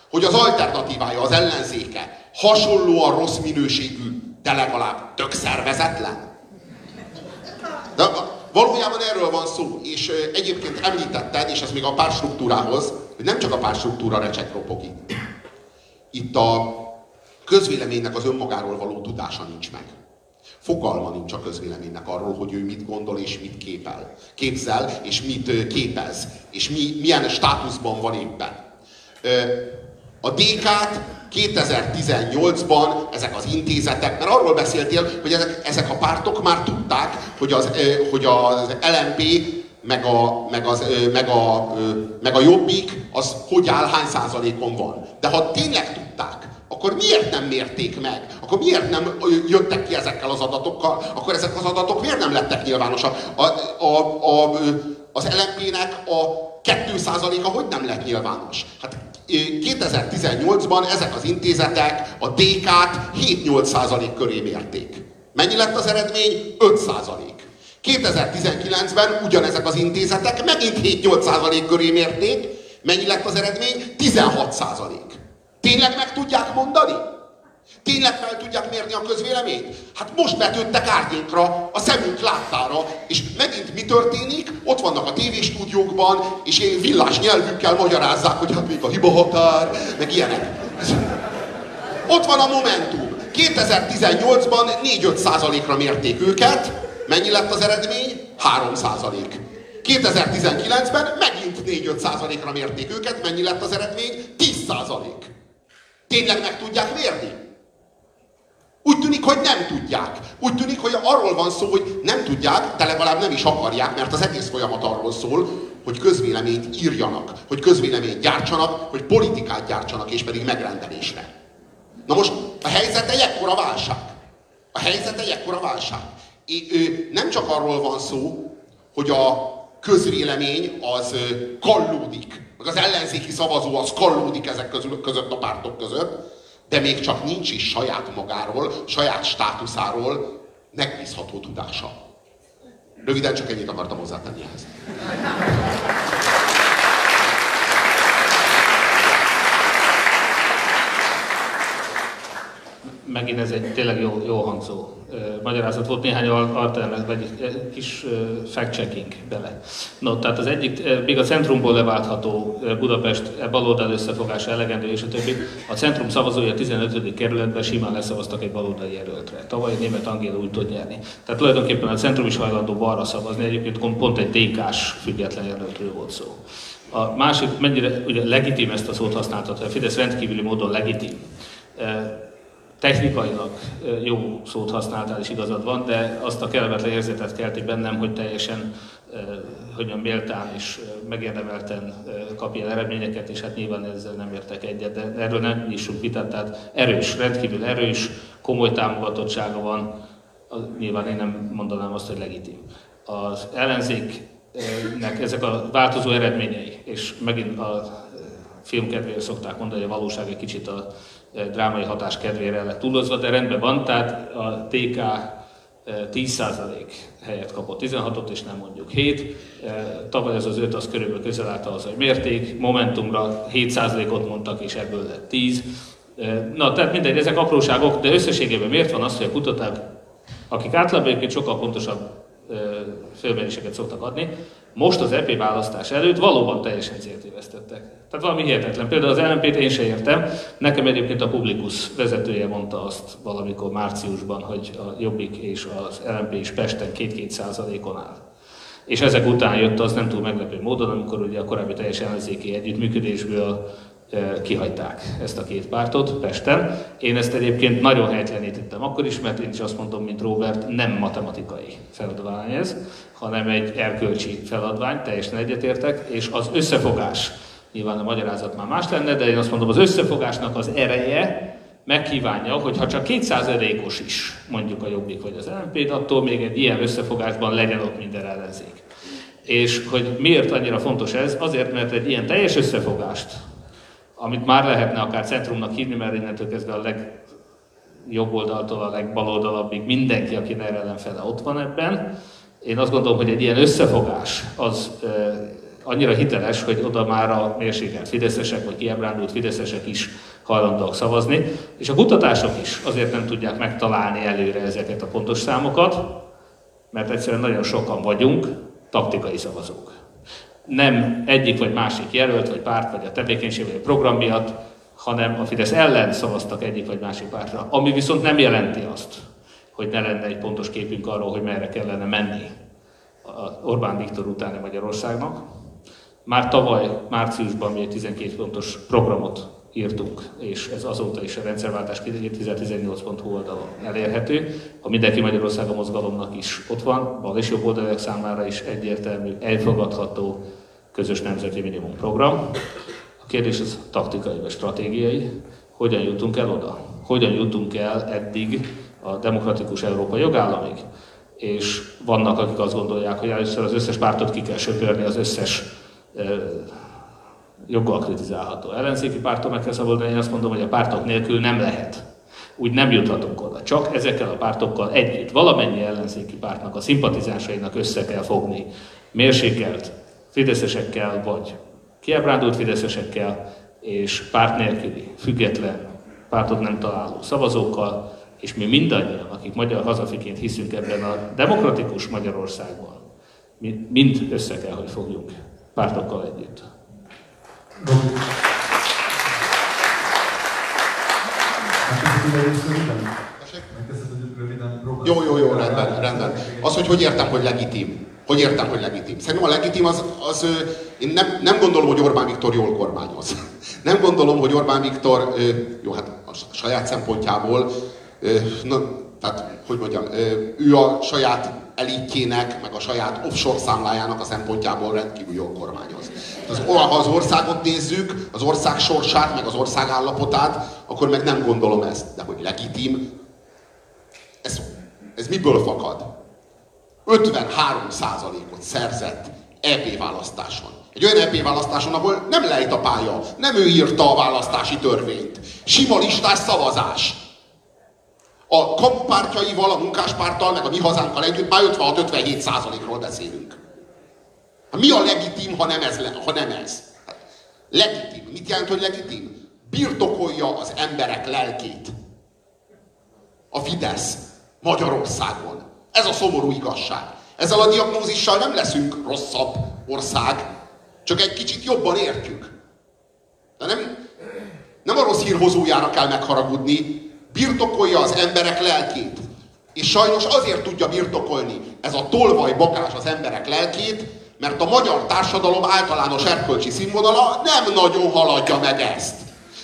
Hogy az alternatívája, az ellenzéke hasonlóan rossz minőségű, de legalább tök szervezetlen. De valójában erről van szó, és egyébként említetted, és ez még a párstruktúrához, hogy nem csak a párstruktúra recsek ropog itt. Itt a közvéleménynek az önmagáról való tudása nincs meg. Fogalma nincs a közvéleménynek arról, hogy ő mit gondol és mit képel. Képzel, és mit képez, és mi, milyen státuszban van éppen. A DK-t 2018-ban ezek az intézetek, mert arról beszéltél, hogy ezek, ezek a pártok már tudták, hogy az, hogy az LMP meg a, meg, az, meg, a, meg a jobbik, az hogy áll, hány százalékon van. De ha tényleg tudták, akkor miért nem mérték meg? Akkor miért nem jöttek ki ezekkel az adatokkal? Akkor ezek az adatok miért nem lettek nyilvánosak? A, a, a, az LMP-nek a 2%-a hogy nem lett nyilvános? Hát 2018-ban ezek az intézetek a DK-t 7-8% köré mérték. Mennyi lett az eredmény? 5%. 2019-ben ugyanezek az intézetek megint 7-8% köré mérték. Mennyi lett az eredmény? 16%. Tényleg meg tudják mondani? Tényleg fel tudják mérni a közvéleményt? Hát most betődtek árnyékra, a szemünk láttára, és megint mi történik? Ott vannak a tévéstúdiókban, és én villás nyelvükkel magyarázzák, hogy hát még a hiba határ, meg ilyenek. Ott van a Momentum. 2018-ban 4-5 százalékra mérték őket. Mennyi lett az eredmény? 3 százalék. 2019-ben megint 4-5 százalékra mérték őket. Mennyi lett az eredmény? 10 százalék. Tényleg meg tudják mérni? Úgy tűnik, hogy nem tudják. Úgy tűnik, hogy arról van szó, hogy nem tudják, de legalább nem is akarják, mert az egész folyamat arról szól, hogy közvéleményt írjanak, hogy közvéleményt gyártsanak, hogy politikát gyártsanak, és pedig megrendelésre. Na most a helyzet egy ekkora válság. A helyzet egy ekkora válság. É, ő, nem csak arról van szó, hogy a közvélemény az kallódik, meg az ellenzéki szavazó az kallódik ezek közül, között a pártok között, de még csak nincs is saját magáról, saját státuszáról megbízható tudása. Röviden csak ennyit akartam hozzátenni ehhez. Megint ez egy tényleg jó, jó hangzó magyarázat volt, néhány alternatív, egy kis fact-checking bele. No, tehát az egyik, még a centrumból leváltható Budapest e baloldal összefogása elegendő, és a többi. A centrum szavazója a 15. kerületben simán leszavaztak egy baloldali jelöltre. Tavaly német Angéla úgy tud nyerni. Tehát tulajdonképpen a centrum is hajlandó balra szavazni, egyébként pont egy DK-s független jelöltről volt szó. A másik, mennyire ugye legitim ezt a szót használtat, a Fidesz rendkívüli módon legitim technikailag jó szót használtál, és igazad van, de azt a kellemetlen érzetet kelti bennem, hogy teljesen hogyan méltán és megérdemelten kap ilyen eredményeket, és hát nyilván ezzel nem értek egyet, de erről nem nyissunk vitát, tehát erős, rendkívül erős, komoly támogatottsága van, nyilván én nem mondanám azt, hogy legitim. Az ellenzéknek ezek a változó eredményei, és megint a film kedvéért szokták mondani, hogy a valóság egy kicsit a drámai hatás kedvére lett túlozva, de rendben van, tehát a TK 10% helyet kapott, 16-ot és nem mondjuk 7. Tavaly ez az 5 az körülbelül közel állt az, hogy mérték, Momentumra 7%-ot mondtak, és ebből lett 10. Na, tehát mindegy, ezek apróságok, de összességében miért van az, hogy a kutatók, akik általában sokkal pontosabb fölméréseket szoktak adni, most az EP választás előtt valóban teljesen céltévesztettek. Tehát valami hihetetlen. Például az LNP-t én se értem. Nekem egyébként a Publikus vezetője mondta azt valamikor márciusban, hogy a Jobbik és az LNP is Pesten 2-2 százalékon áll. És ezek után jött az nem túl meglepő módon, amikor ugye a korábbi teljes ellenzéki együttműködésből kihagyták ezt a két pártot Pesten. Én ezt egyébként nagyon helytelenítettem akkor is, mert én is azt mondom, mint Robert, nem matematikai feladvány ez, hanem egy erkölcsi feladvány, teljesen egyetértek, és az összefogás, nyilván a magyarázat már más lenne, de én azt mondom, az összefogásnak az ereje megkívánja, hogy ha csak 2%-os is mondjuk a Jobbik vagy az LNP, attól még egy ilyen összefogásban legyen ott minden ellenzék. És hogy miért annyira fontos ez? Azért, mert egy ilyen teljes összefogást amit már lehetne akár centrumnak hívni, mert innentől kezdve a legjobb oldaltól a legbaloldalabbig mindenki, aki erre ellenfele ott van ebben. Én azt gondolom, hogy egy ilyen összefogás az annyira hiteles, hogy oda már a mérsékelt fideszesek vagy kiábrándult fideszesek is hajlandóak szavazni, és a kutatások is azért nem tudják megtalálni előre ezeket a pontos számokat, mert egyszerűen nagyon sokan vagyunk taktikai szavazók nem egyik vagy másik jelölt, vagy párt, vagy a tevékenység, vagy a program miatt, hanem a Fidesz ellen szavaztak egyik vagy másik pártra. Ami viszont nem jelenti azt, hogy ne lenne egy pontos képünk arról, hogy merre kellene menni Orbán Viktor utáni Magyarországnak. Már tavaly, márciusban mi egy 12 pontos programot írtunk, és ez azóta is a rendszerváltás 2018.hu oldalon elérhető. A Mindenki Magyarország a mozgalomnak is ott van, bal és jobb oldalak számára is egyértelmű, elfogadható közös nemzeti minimum program. A kérdés az taktikai vagy stratégiai. Hogyan jutunk el oda? Hogyan jutunk el eddig a demokratikus Európa jogállamig? És vannak, akik azt gondolják, hogy először az összes pártot ki kell söpörni, az összes joggal kritizálható ellenzéki pártól meg kell szabadulni, én azt mondom, hogy a pártok nélkül nem lehet. Úgy nem juthatunk oda. Csak ezekkel a pártokkal együtt valamennyi ellenzéki pártnak, a szimpatizánsainak össze kell fogni. Mérsékelt fideszesekkel, vagy kiábrándult fideszesekkel, és párt nélküli, független, pártot nem találó szavazókkal, és mi mindannyian, akik magyar hazafiként hiszünk ebben a demokratikus Magyarországban, mi mind össze kell, hogy fogjunk pártokkal együtt. Jó, jó, jó, rendben, rendben. Az, hogy hogy értem, hogy legitim. Hogy értem, hogy legitim. Szerintem a legitim az, az én nem, nem gondolom, hogy Orbán Viktor jól kormányoz. Nem gondolom, hogy Orbán Viktor, jó, hát a saját szempontjából, na, tehát, hogy mondjam, ő a saját elitjének, meg a saját offshore számlájának a szempontjából rendkívül jól kormányoz. Ha az országot nézzük, az ország sorsát, meg az ország állapotát, akkor meg nem gondolom ezt. De hogy legitim, ez, ez miből fakad? 53% ot szerzett EP választáson. Egy olyan EP választáson, ahol nem lejt a pálya, nem ő írta a választási törvényt. Sima listás szavazás. A kapupártjaival, a munkáspárttal, meg a mi hazánkkal együtt már 56-57 százalékról beszélünk. Hát mi a legitim, ha nem ez? Ha nem ez? Hát, legitim. Mit jelent, hogy legitim? Birtokolja az emberek lelkét. a Fidesz Magyarországon. Ez a szomorú igazság. Ezzel a diagnózissal nem leszünk rosszabb ország, csak egy kicsit jobban értjük. De nem, nem a rossz hírhozójára kell megharagudni, birtokolja az emberek lelkét. És sajnos azért tudja birtokolni ez a tolvaj bakás az emberek lelkét, mert a magyar társadalom általános erkölcsi színvonala nem nagyon haladja meg ezt.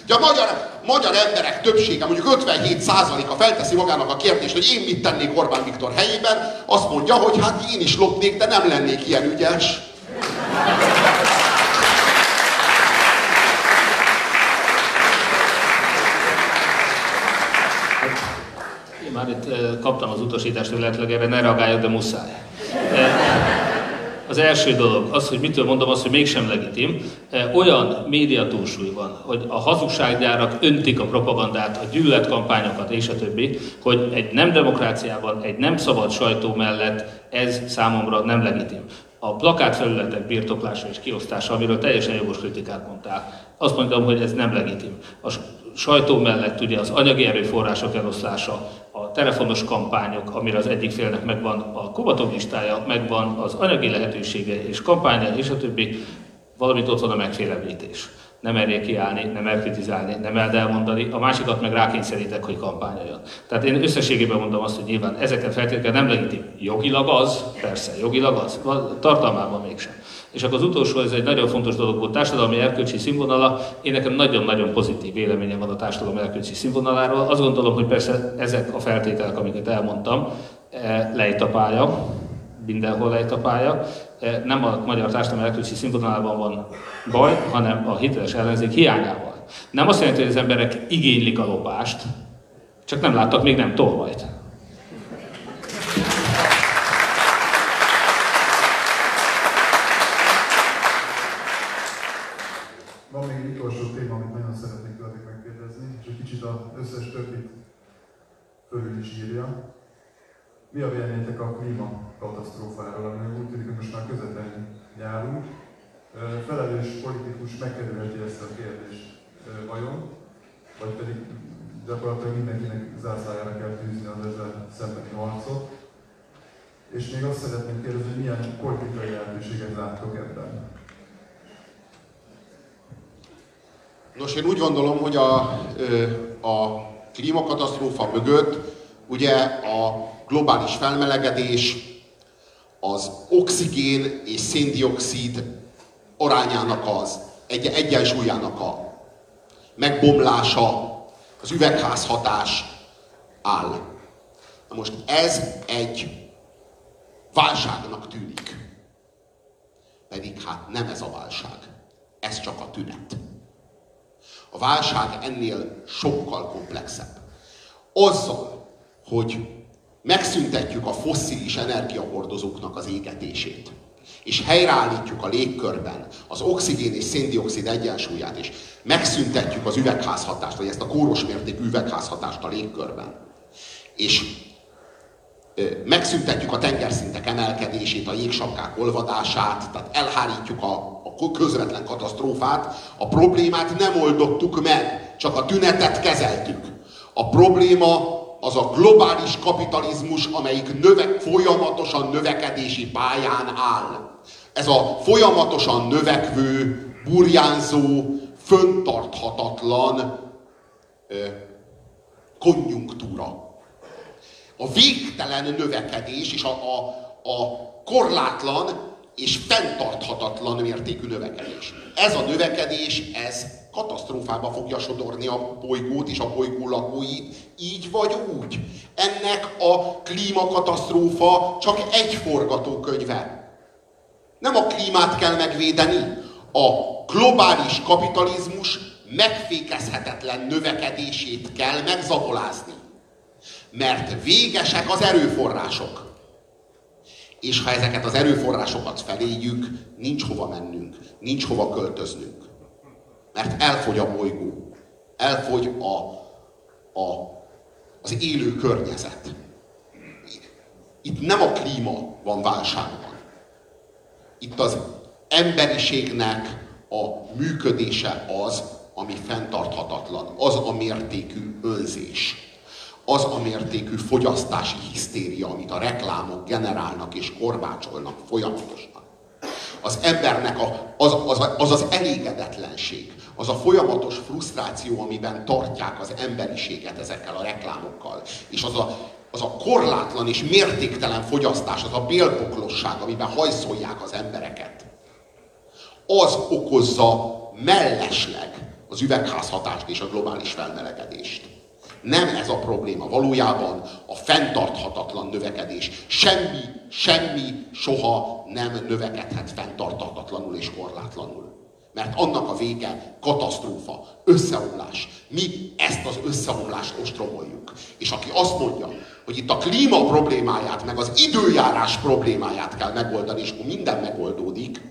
Ugye a magyar, magyar emberek többsége, mondjuk 57%-a felteszi magának a kérdést, hogy én mit tennék Orbán Viktor helyében, azt mondja, hogy hát én is lopnék, de nem lennék ilyen ügyes. Már itt kaptam az utasítást, hogy lehetőleg erre ne reagáljak, de muszáj. Az első dolog az, hogy mitől mondom azt, hogy mégsem legitim. Olyan média túlsúly van, hogy a hazugsággyárak öntik a propagandát, a gyűlöletkampányokat és a többi, hogy egy nem demokráciában, egy nem szabad sajtó mellett ez számomra nem legitim. A plakátfelületek birtoklása és kiosztása, amiről teljesen jogos kritikát mondtál, azt mondtam, hogy ez nem legitim. A sajtó mellett ugye az anyagi erőforrások eloszlása, telefonos kampányok, amire az egyik félnek megvan a kubató listája, megvan az anyagi lehetősége és kampánya és a többi, valamint ott van a megfélemlítés. Nem merjék kiállni, nem elkritizálni, nem eld elmondani, a másikat meg rákényszerítek, hogy kampányoljon. Tehát én összességében mondom azt, hogy nyilván ezeket feltétlenül nem legitim. Jogilag az, persze, jogilag az, tartalmában mégsem. És akkor az utolsó, ez egy nagyon fontos dolog volt, társadalmi erkölcsi színvonala. Én nekem nagyon-nagyon pozitív véleményem van a társadalmi erkölcsi színvonaláról. Azt gondolom, hogy persze ezek a feltételek, amiket elmondtam, e, lejt a pálya, mindenhol lejt a pálya. E, nem a magyar társadalmi erkölcsi színvonalában van baj, hanem a hiteles ellenzék hiányával. Nem azt jelenti, hogy az emberek igénylik a lopást, csak nem láttak még nem tolvajt. Is írja. Mi a véleményetek a klímakatasztrófáról, ami úgy tűnik, hogy most már közvetlenül járunk. Felelős politikus megkerülheti ezt a kérdést vajon, vagy pedig gyakorlatilag mindenkinek zászlájára kell tűzni az ezzel szembeni harcot. És még azt szeretném kérdezni, hogy milyen politikai lehetőséget láttok ebben? Nos, én úgy gondolom, hogy a, a klímakatasztrófa mögött ugye a globális felmelegedés, az oxigén és széndiokszid arányának az egy, egyensúlyának a megbomlása, az üvegházhatás áll. Na most ez egy válságnak tűnik. Pedig hát nem ez a válság. Ez csak a tünet. A válság ennél sokkal komplexebb. Azzal, hogy megszüntetjük a fosszilis energiahordozóknak az égetését, és helyreállítjuk a légkörben az oxigén és széndiokszid egyensúlyát, és megszüntetjük az üvegházhatást, vagy ezt a kóros mértékű üvegházhatást a légkörben, és megszüntetjük a tengerszintek emelkedését, a jégsapkák olvadását, tehát elhárítjuk a, a közvetlen katasztrófát, a problémát nem oldottuk meg, csak a tünetet kezeltük. A probléma az a globális kapitalizmus, amelyik növe, folyamatosan növekedési pályán áll. Ez a folyamatosan növekvő, burjánzó, föntarthatatlan ö, konjunktúra a végtelen növekedés és a, a, a korlátlan és fenntarthatatlan mértékű növekedés. Ez a növekedés, ez katasztrófába fogja sodorni a bolygót és a bolygó lakóit, így vagy úgy. Ennek a klímakatasztrófa csak egy forgatókönyve. Nem a klímát kell megvédeni, a globális kapitalizmus megfékezhetetlen növekedését kell megzabolázni. Mert végesek az erőforrások. És ha ezeket az erőforrásokat feléjük, nincs hova mennünk, nincs hova költöznünk. Mert elfogy a bolygó, elfogy a, a, az élő környezet. Itt nem a klíma van válságban. Itt az emberiségnek a működése az, ami fenntarthatatlan, az a mértékű önzés az a mértékű fogyasztási hisztéria, amit a reklámok generálnak és korbácsolnak folyamatosan. Az embernek a, az, az, az az elégedetlenség, az a folyamatos frusztráció, amiben tartják az emberiséget ezekkel a reklámokkal, és az a, az a korlátlan és mértéktelen fogyasztás, az a bélpoklosság, amiben hajszolják az embereket, az okozza mellesleg az üvegházhatást és a globális felmelegedést. Nem ez a probléma. Valójában a fenntarthatatlan növekedés. Semmi, semmi soha nem növekedhet fenntarthatatlanul és korlátlanul. Mert annak a vége katasztrófa, összeomlás. Mi ezt az összeomlást ostromoljuk. És aki azt mondja, hogy itt a klíma problémáját, meg az időjárás problémáját kell megoldani, és akkor minden megoldódik,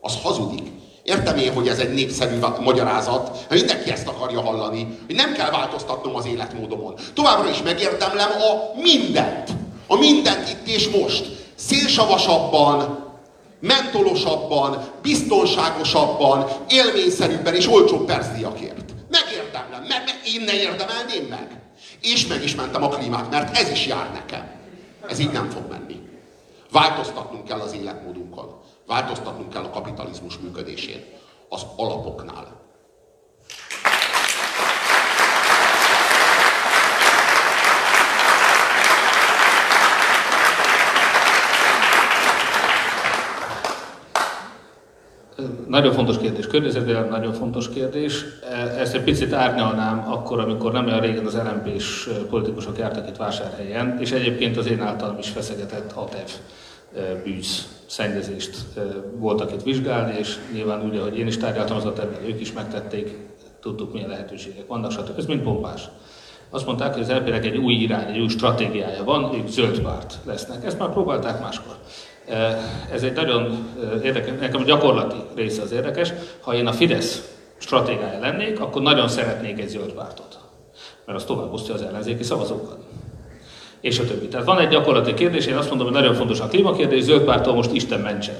az hazudik. Értem én, hogy ez egy népszerű magyarázat, mindenki ezt akarja hallani, hogy nem kell változtatnom az életmódomon. Továbbra is megérdemlem a mindent. A mindent itt és most. Szélsavasabban, mentolosabban, biztonságosabban, élményszerűbben és olcsóbb percdiakért. Megérdemlem, mert, mert én ne érdemelném meg. És meg is mentem a klímát, mert ez is jár nekem. Ez így nem fog menni. Változtatnunk kell az életmódunkon. Változtatnunk kell a kapitalizmus működésén. Az alapoknál. Nagyon fontos kérdés. Környezetvédelem nagyon fontos kérdés. Ezt egy picit árnyalnám akkor, amikor nem olyan régen az LMP-s politikusok jártak itt vásárhelyen, és egyébként az én általam is feszegetett ATEV bűz szennyezést voltak itt vizsgálni, és nyilván úgy, ahogy én is tárgyaltam az ATEV-ben, ők is megtették, tudtuk milyen lehetőségek vannak, stb. Ez mind pompás. Azt mondták, hogy az lp egy új irány, egy új stratégiája van, ők zöld párt lesznek. Ezt már próbálták máskor. Ez egy nagyon érdekes, nekem a gyakorlati része az érdekes. Ha én a Fidesz stratégiája lennék, akkor nagyon szeretnék egy zöld pártot. Mert az tovább osztja az ellenzéki szavazókat. És a többi. Tehát van egy gyakorlati kérdés, én azt mondom, hogy nagyon fontos a klímakérdés, zöld pártól most Isten mentsen.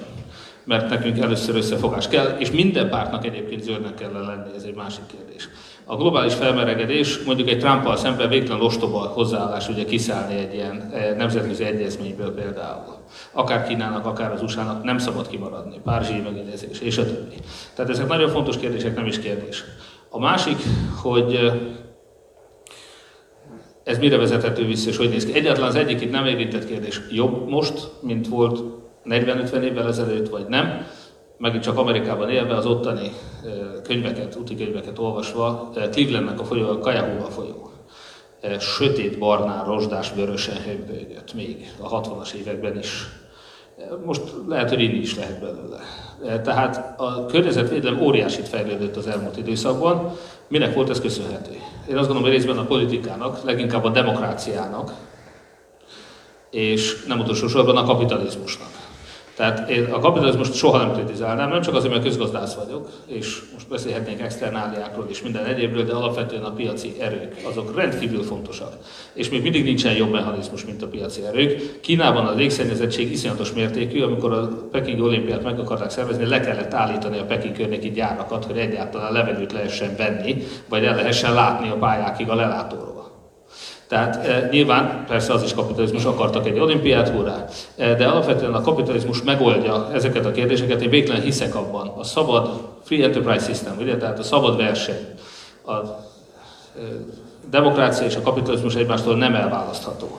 Mert nekünk először összefogás kell, és minden pártnak egyébként zöldnek kell lenni, ez egy másik kérdés a globális felmelegedés mondjuk egy Trumpal szemben végtelen ostoba hozzáállás ugye kiszállni egy ilyen eh, nemzetközi egyezményből például. Akár Kínának, akár az USA-nak nem szabad kimaradni. Párizsi megegyezés, és a többi. Tehát ezek nagyon fontos kérdések, nem is kérdés. A másik, hogy eh, ez mire vezethető vissza, és hogy néz ki. Egyáltalán az egyik itt nem érintett kérdés. Jobb most, mint volt 40-50 évvel ezelőtt, vagy nem megint csak Amerikában élve, az ottani könyveket, úti könyveket olvasva, Clevelandnek a folyó, a Cuyahoga folyó. Sötét barnán, rozsdás, vörösen hömpölygött még a 60-as években is. Most lehet, hogy inni is lehet belőle. Tehát a környezetvédelem óriásit fejlődött az elmúlt időszakban. Minek volt ez köszönhető? Én azt gondolom, hogy részben a politikának, leginkább a demokráciának, és nem utolsó sorban a kapitalizmusnak. Tehát én a kapitalizmust soha nem kritizálnám, nem csak azért, mert közgazdász vagyok, és most beszélhetnénk externáliákról és minden egyébről, de alapvetően a piaci erők, azok rendkívül fontosak. És még mindig nincsen jobb mechanizmus, mint a piaci erők. Kínában a légszennyezettség iszonyatos mértékű, amikor a Peking olimpiát meg akarták szervezni, le kellett állítani a Peking környéki gyárakat, hogy egyáltalán levegőt lehessen venni, vagy el lehessen látni a pályákig a lelátóról. Tehát e, nyilván persze az is kapitalizmus, akartak egy olimpiát, hurrá. E, de alapvetően a kapitalizmus megoldja ezeket a kérdéseket, én végtelen hiszek abban. A szabad free enterprise system, ugye? tehát a szabad verseny, a e, demokrácia és a kapitalizmus egymástól nem elválasztható.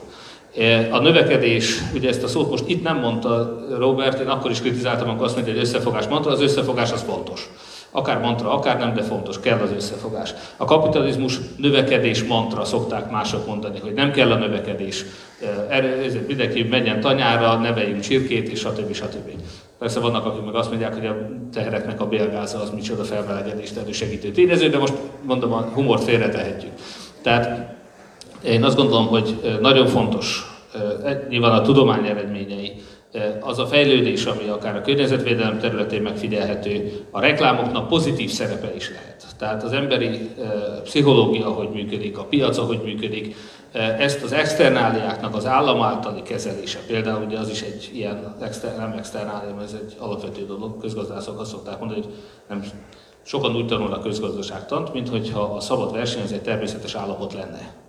A növekedés, ugye ezt a szót most itt nem mondta Robert, én akkor is kritizáltam, amikor azt mondta, hogy összefogás mondta, az összefogás az fontos. Akár mantra, akár nem, de fontos, kell az összefogás. A kapitalizmus növekedés mantra szokták mások mondani, hogy nem kell a növekedés. Ezért mindenki menjen tanyára, neveljünk csirkét, és stb. stb. Persze vannak, akik meg azt mondják, hogy a tehereknek a bélgáza az micsoda felmelegedést elősegítő tényező, de most mondom, a humort félretehetjük. Tehát én azt gondolom, hogy nagyon fontos, nyilván a tudomány eredményei, az a fejlődés, ami akár a környezetvédelem területén megfigyelhető, a reklámoknak pozitív szerepe is lehet. Tehát az emberi pszichológia, hogy működik, a piac, hogy működik, ezt az externáliáknak az állam általi kezelése, például ugye az is egy ilyen, exter, nem externálium, ez egy alapvető dolog, közgazdászok azt szokták mondani, hogy nem, sokan úgy tanulnak közgazdaságtant, mint hogyha a szabad verseny ez egy természetes állapot lenne.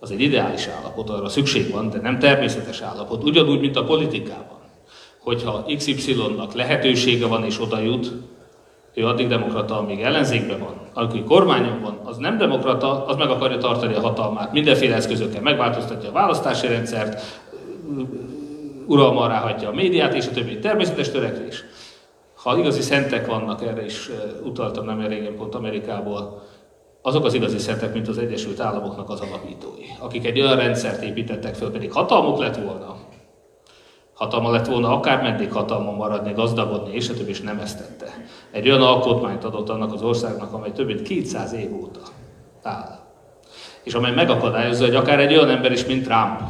Az egy ideális állapot, arra szükség van, de nem természetes állapot. Ugyanúgy, mint a politikában. Hogyha XY-nak lehetősége van és oda jut, ő addig demokrata, amíg ellenzékben van. Amikor kormányon van, az nem demokrata, az meg akarja tartani a hatalmát. Mindenféle eszközökkel megváltoztatja a választási rendszert, uralma alá a médiát, és a többi. Természetes törekvés. Ha igazi szentek vannak, erre is utaltam nem régen pont Amerikából, azok az igazi szentek, mint az Egyesült Államoknak az alapítói, akik egy olyan rendszert építettek föl, pedig hatalmuk lett volna, hatalma lett volna akár meddig hatalma maradni, gazdagodni, és a többi is nem ezt tette. Egy olyan alkotmányt adott annak az országnak, amely több mint 200 év óta áll. És amely megakadályozza, hogy akár egy olyan ember is, mint Trump,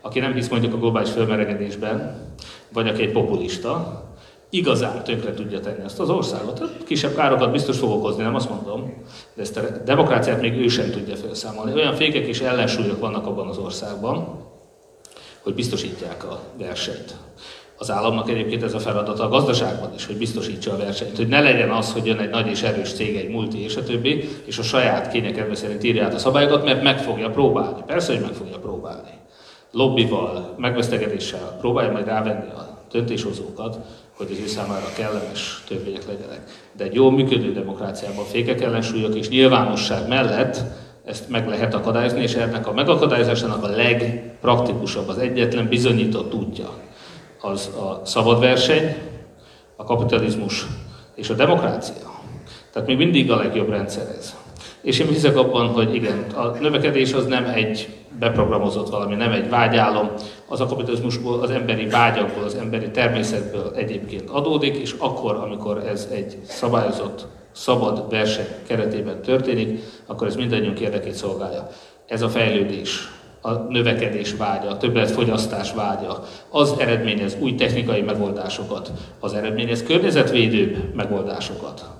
aki nem hisz mondjuk a globális fölmelegedésben, vagy aki egy populista, igazán tönkre tudja tenni ezt az országot. Hát kisebb károkat biztos fog okozni, nem azt mondom, de ezt a demokráciát még ő sem tudja felszámolni. Olyan fékek és ellensúlyok vannak abban az országban, hogy biztosítják a versenyt. Az államnak egyébként ez a feladata a gazdaságban is, hogy biztosítsa a versenyt, hogy ne legyen az, hogy jön egy nagy és erős cég, egy multi és a többi, és a saját kényekedve szerint írja át a szabályokat, mert meg fogja próbálni. Persze, hogy meg fogja próbálni. Lobbival, megvesztegetéssel próbálja majd rávenni a döntéshozókat, hogy az ő számára kellemes törvények legyenek. De egy jól működő demokráciában fékek ellensúlyok és nyilvánosság mellett ezt meg lehet akadályozni, és ennek a megakadályozásának a legpraktikusabb, az egyetlen bizonyított útja az a szabad verseny, a kapitalizmus és a demokrácia. Tehát még mindig a legjobb rendszer ez. És én hiszek abban, hogy igen, a növekedés az nem egy beprogramozott valami, nem egy vágyálom, az a az emberi vágyakból, az emberi természetből egyébként adódik, és akkor, amikor ez egy szabályozott, szabad verseny keretében történik, akkor ez mindannyiunk érdekét szolgálja. Ez a fejlődés, a növekedés vágya, a többletfogyasztás vágya, az eredményez új technikai megoldásokat, az eredményez környezetvédőbb megoldásokat.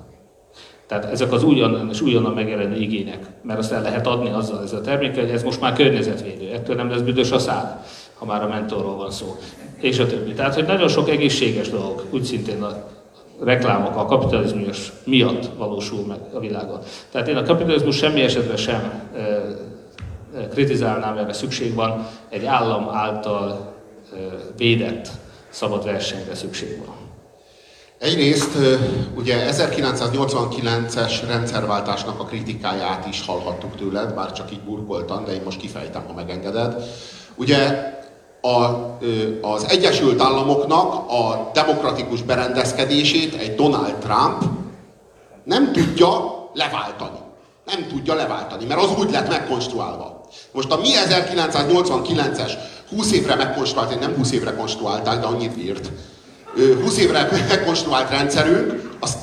Tehát ezek az újonnan és újonnan megjelenő igények, mert azt el lehet adni azzal ez a termék, hogy ez most már környezetvédő, ettől nem lesz büdös a szád, ha már a mentorról van szó, és a többi. Tehát, hogy nagyon sok egészséges dolog, úgy szintén a reklámok a kapitalizmus miatt valósul meg a világon. Tehát én a kapitalizmus semmi esetre sem e, kritizálnám, erre szükség van, egy állam által e, védett szabad versenyre szükség van. Egyrészt ugye 1989-es rendszerváltásnak a kritikáját is hallhattuk tőled, bár csak így burkoltan, de én most kifejtem, ha megengeded. Ugye a, az Egyesült Államoknak a demokratikus berendezkedését egy Donald Trump nem tudja leváltani. Nem tudja leváltani, mert az úgy lett megkonstruálva. Most a mi 1989-es 20 évre megkonstruált, nem 20 évre konstruálták, de annyit írt, 20 évre megkonstruált rendszerünk, az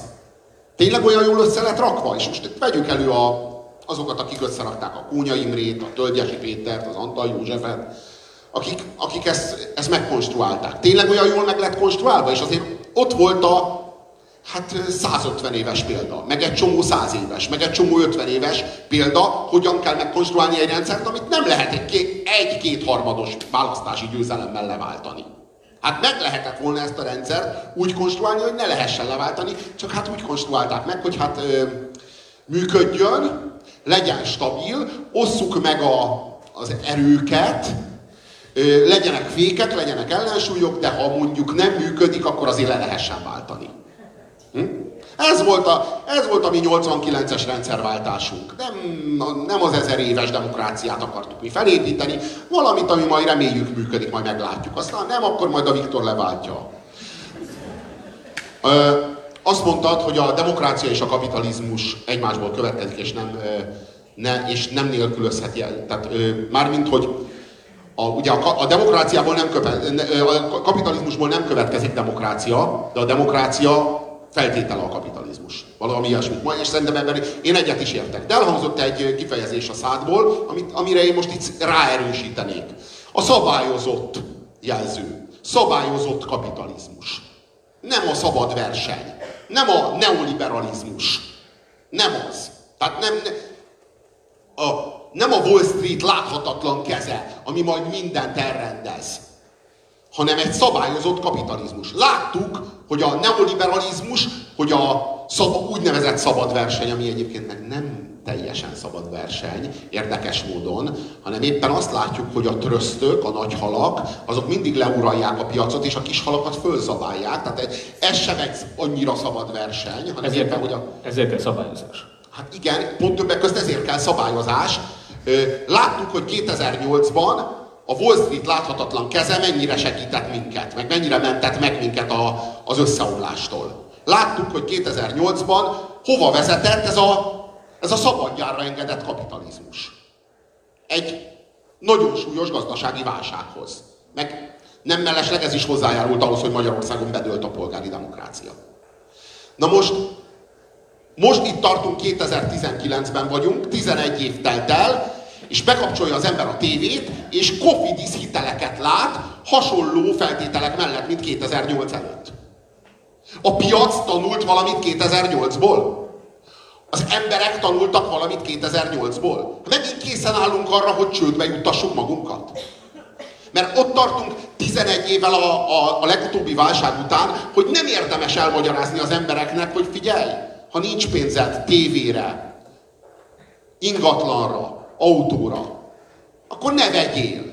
tényleg olyan jól össze lett rakva? És most vegyük elő a, azokat, akik összerakták a Kónya Imrét, a Tölgyesi Pétert, az Antal Józsefet, akik, akik ezt, ezt megkonstruálták. Tényleg olyan jól meg lett konstruálva? És azért ott volt a hát 150 éves példa, meg egy csomó 100 éves, meg egy csomó 50 éves példa, hogyan kell megkonstruálni egy rendszert, amit nem lehet egy-két harmados választási győzelemmel leváltani. Hát meg lehetett volna ezt a rendszert úgy konstruálni, hogy ne lehessen leváltani, csak hát úgy konstruálták meg, hogy hát ö, működjön, legyen stabil, osszuk meg a, az erőket, ö, legyenek fékek, legyenek ellensúlyok, de ha mondjuk nem működik, akkor azért le lehessen váltani. Hm? Ez volt, a, ez volt a mi 89-es rendszerváltásunk. Nem, nem az ezer éves demokráciát akartuk mi felépíteni, valamit, ami majd reméljük működik, majd meglátjuk. Aztán nem, akkor majd a Viktor leváltja. Ö, azt mondtad, hogy a demokrácia és a kapitalizmus egymásból következik, és nem, ne, és nem nélkülözheti el. Tehát mármint, hogy a, ugye a, a demokráciából nem köve, a kapitalizmusból nem következik demokrácia, de a demokrácia feltétele a kapitalizmus. Valami ilyesmit ma, és szerintem ebben én egyet is értek. De elhangzott egy kifejezés a szádból, amit, amire én most itt ráerősítenék. A szabályozott jelző. Szabályozott kapitalizmus. Nem a szabad verseny. Nem a neoliberalizmus. Nem az. Tehát nem, a, nem a Wall Street láthatatlan keze, ami majd mindent elrendez hanem egy szabályozott kapitalizmus. Láttuk, hogy a neoliberalizmus, hogy a szab, úgynevezett szabad verseny, ami egyébként meg nem teljesen szabad verseny, érdekes módon, hanem éppen azt látjuk, hogy a trösztök, a nagy halak, azok mindig leuralják a piacot, és a kis halakat fölzabálják. Tehát ez sem egy annyira szabad verseny, hanem Ezért, éppen, hogy a... ezért kell szabályozás. Hát igen, pont többek között ezért kell szabályozás. Láttuk, hogy 2008-ban a Wall Street láthatatlan keze mennyire segített minket, meg mennyire mentett meg minket a, az összeomlástól. Láttuk, hogy 2008-ban hova vezetett ez a, ez a szabadjára engedett kapitalizmus. Egy nagyon súlyos gazdasági válsághoz. Meg nem mellesleg ez is hozzájárult ahhoz, hogy Magyarországon bedőlt a polgári demokrácia. Na most, most itt tartunk, 2019-ben vagyunk, 11 év telt el, és bekapcsolja az ember a tévét, és kofidis hiteleket lát hasonló feltételek mellett, mint 2008 előtt. A piac tanult valamit 2008-ból? Az emberek tanultak valamit 2008-ból? Megint készen állunk arra, hogy csődbe juttassuk magunkat? Mert ott tartunk 11 évvel a, a, a legutóbbi válság után, hogy nem érdemes elmagyarázni az embereknek, hogy figyelj, ha nincs pénzed tévére, ingatlanra, autóra, akkor ne vegyél.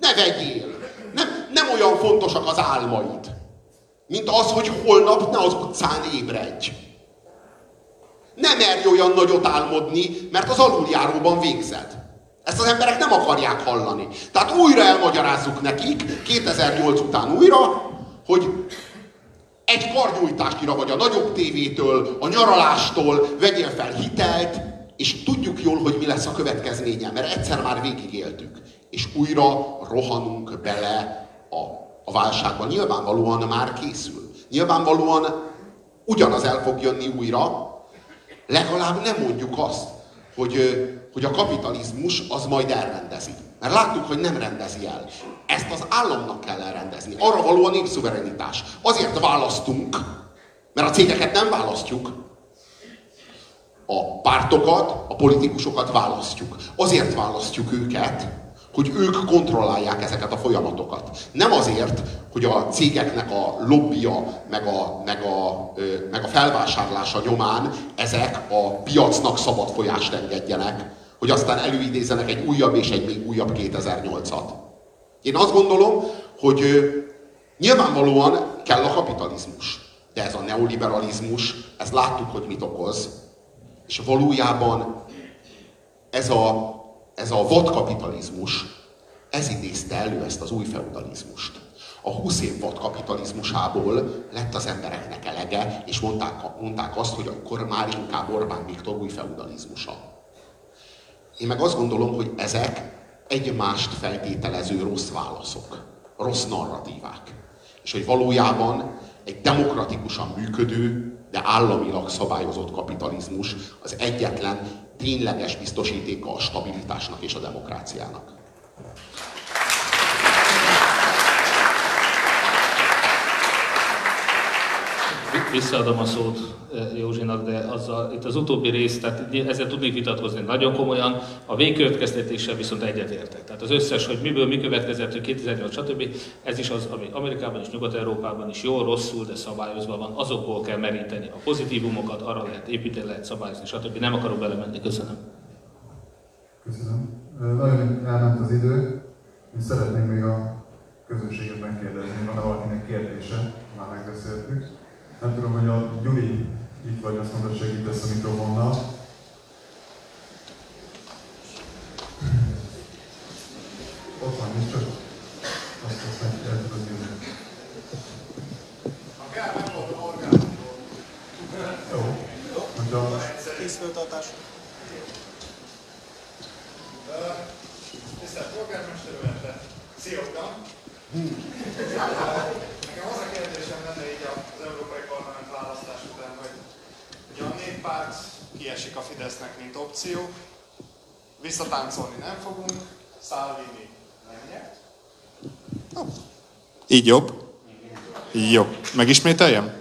Ne vegyél. Nem, nem olyan fontosak az álmaid, mint az, hogy holnap ne az utcán ébredj. Ne merj olyan nagyot álmodni, mert az aluljáróban végzed. Ezt az emberek nem akarják hallani. Tehát újra elmagyarázzuk nekik, 2008 után újra, hogy egy karnyújtásnyira vagy a nagyobb tévétől, a nyaralástól vegyél fel hitelt, és tudjuk jól, hogy mi lesz a következménye, mert egyszer már végigéltük. És újra rohanunk bele a, a válságba. Nyilvánvalóan már készül. Nyilvánvalóan ugyanaz el fog jönni újra, legalább nem mondjuk azt, hogy, hogy a kapitalizmus az majd elrendezi. Mert láttuk, hogy nem rendezi el. Ezt az államnak kell elrendezni. Arra való a népszuverenitás. Azért választunk, mert a cégeket nem választjuk, a pártokat, a politikusokat választjuk. Azért választjuk őket, hogy ők kontrollálják ezeket a folyamatokat. Nem azért, hogy a cégeknek a lobbia, meg a, meg a, meg a felvásárlása nyomán ezek a piacnak szabad folyást engedjenek, hogy aztán előidézzenek egy újabb és egy még újabb 2008-at. Én azt gondolom, hogy nyilvánvalóan kell a kapitalizmus. De ez a neoliberalizmus, ezt láttuk, hogy mit okoz. És valójában ez a ez a vadkapitalizmus, ez idézte elő ezt az új feudalizmust. A 20 év vadkapitalizmusából lett az embereknek elege, és mondták, mondták azt, hogy akkor már inkább Orbán Viktor új feudalizmusa. Én meg azt gondolom, hogy ezek egymást feltételező rossz válaszok, rossz narratívák. És hogy valójában egy demokratikusan működő, de államilag szabályozott kapitalizmus az egyetlen tényleges biztosítéka a stabilitásnak és a demokráciának. Visszaadom a szót eh, Józsinak, de azzal, itt az utóbbi rész, tehát ezzel tudnék vitatkozni nagyon komolyan, a végkövetkeztetéssel viszont egyetértek. Tehát az összes, hogy miből mi következett, hogy 2008, stb. Ez is az, ami Amerikában és Nyugat-Európában is jó, rosszul, de szabályozva van, azokból kell meríteni. A pozitívumokat arra lehet építeni, lehet szabályozni, stb. Nem akarok belemenni, köszönöm. Köszönöm. Nagyon elment az idő. Én szeretném még a közönséget megkérdezni, van-e valakinek kérdése? Már megbeszéltük. Nem tudom, hogy a Gyuri itt vagy, azt mondod, segítesz a mikrofonnal. Ott van, nincs csak azt aztán el tudod jönni. Ha kell, megmondom orgánumról. Jó. Hogyha Készföltartás. Tisztelt polgármester úr, Sziasztok! Nekem az a kérdésem lenne így az Európai Parlament választás után, hogy néppárt kiesik a Fidesznek, mint opció, visszatáncolni nem fogunk, Salvini nem nyert. Így jobb? Jó. Megismételjem?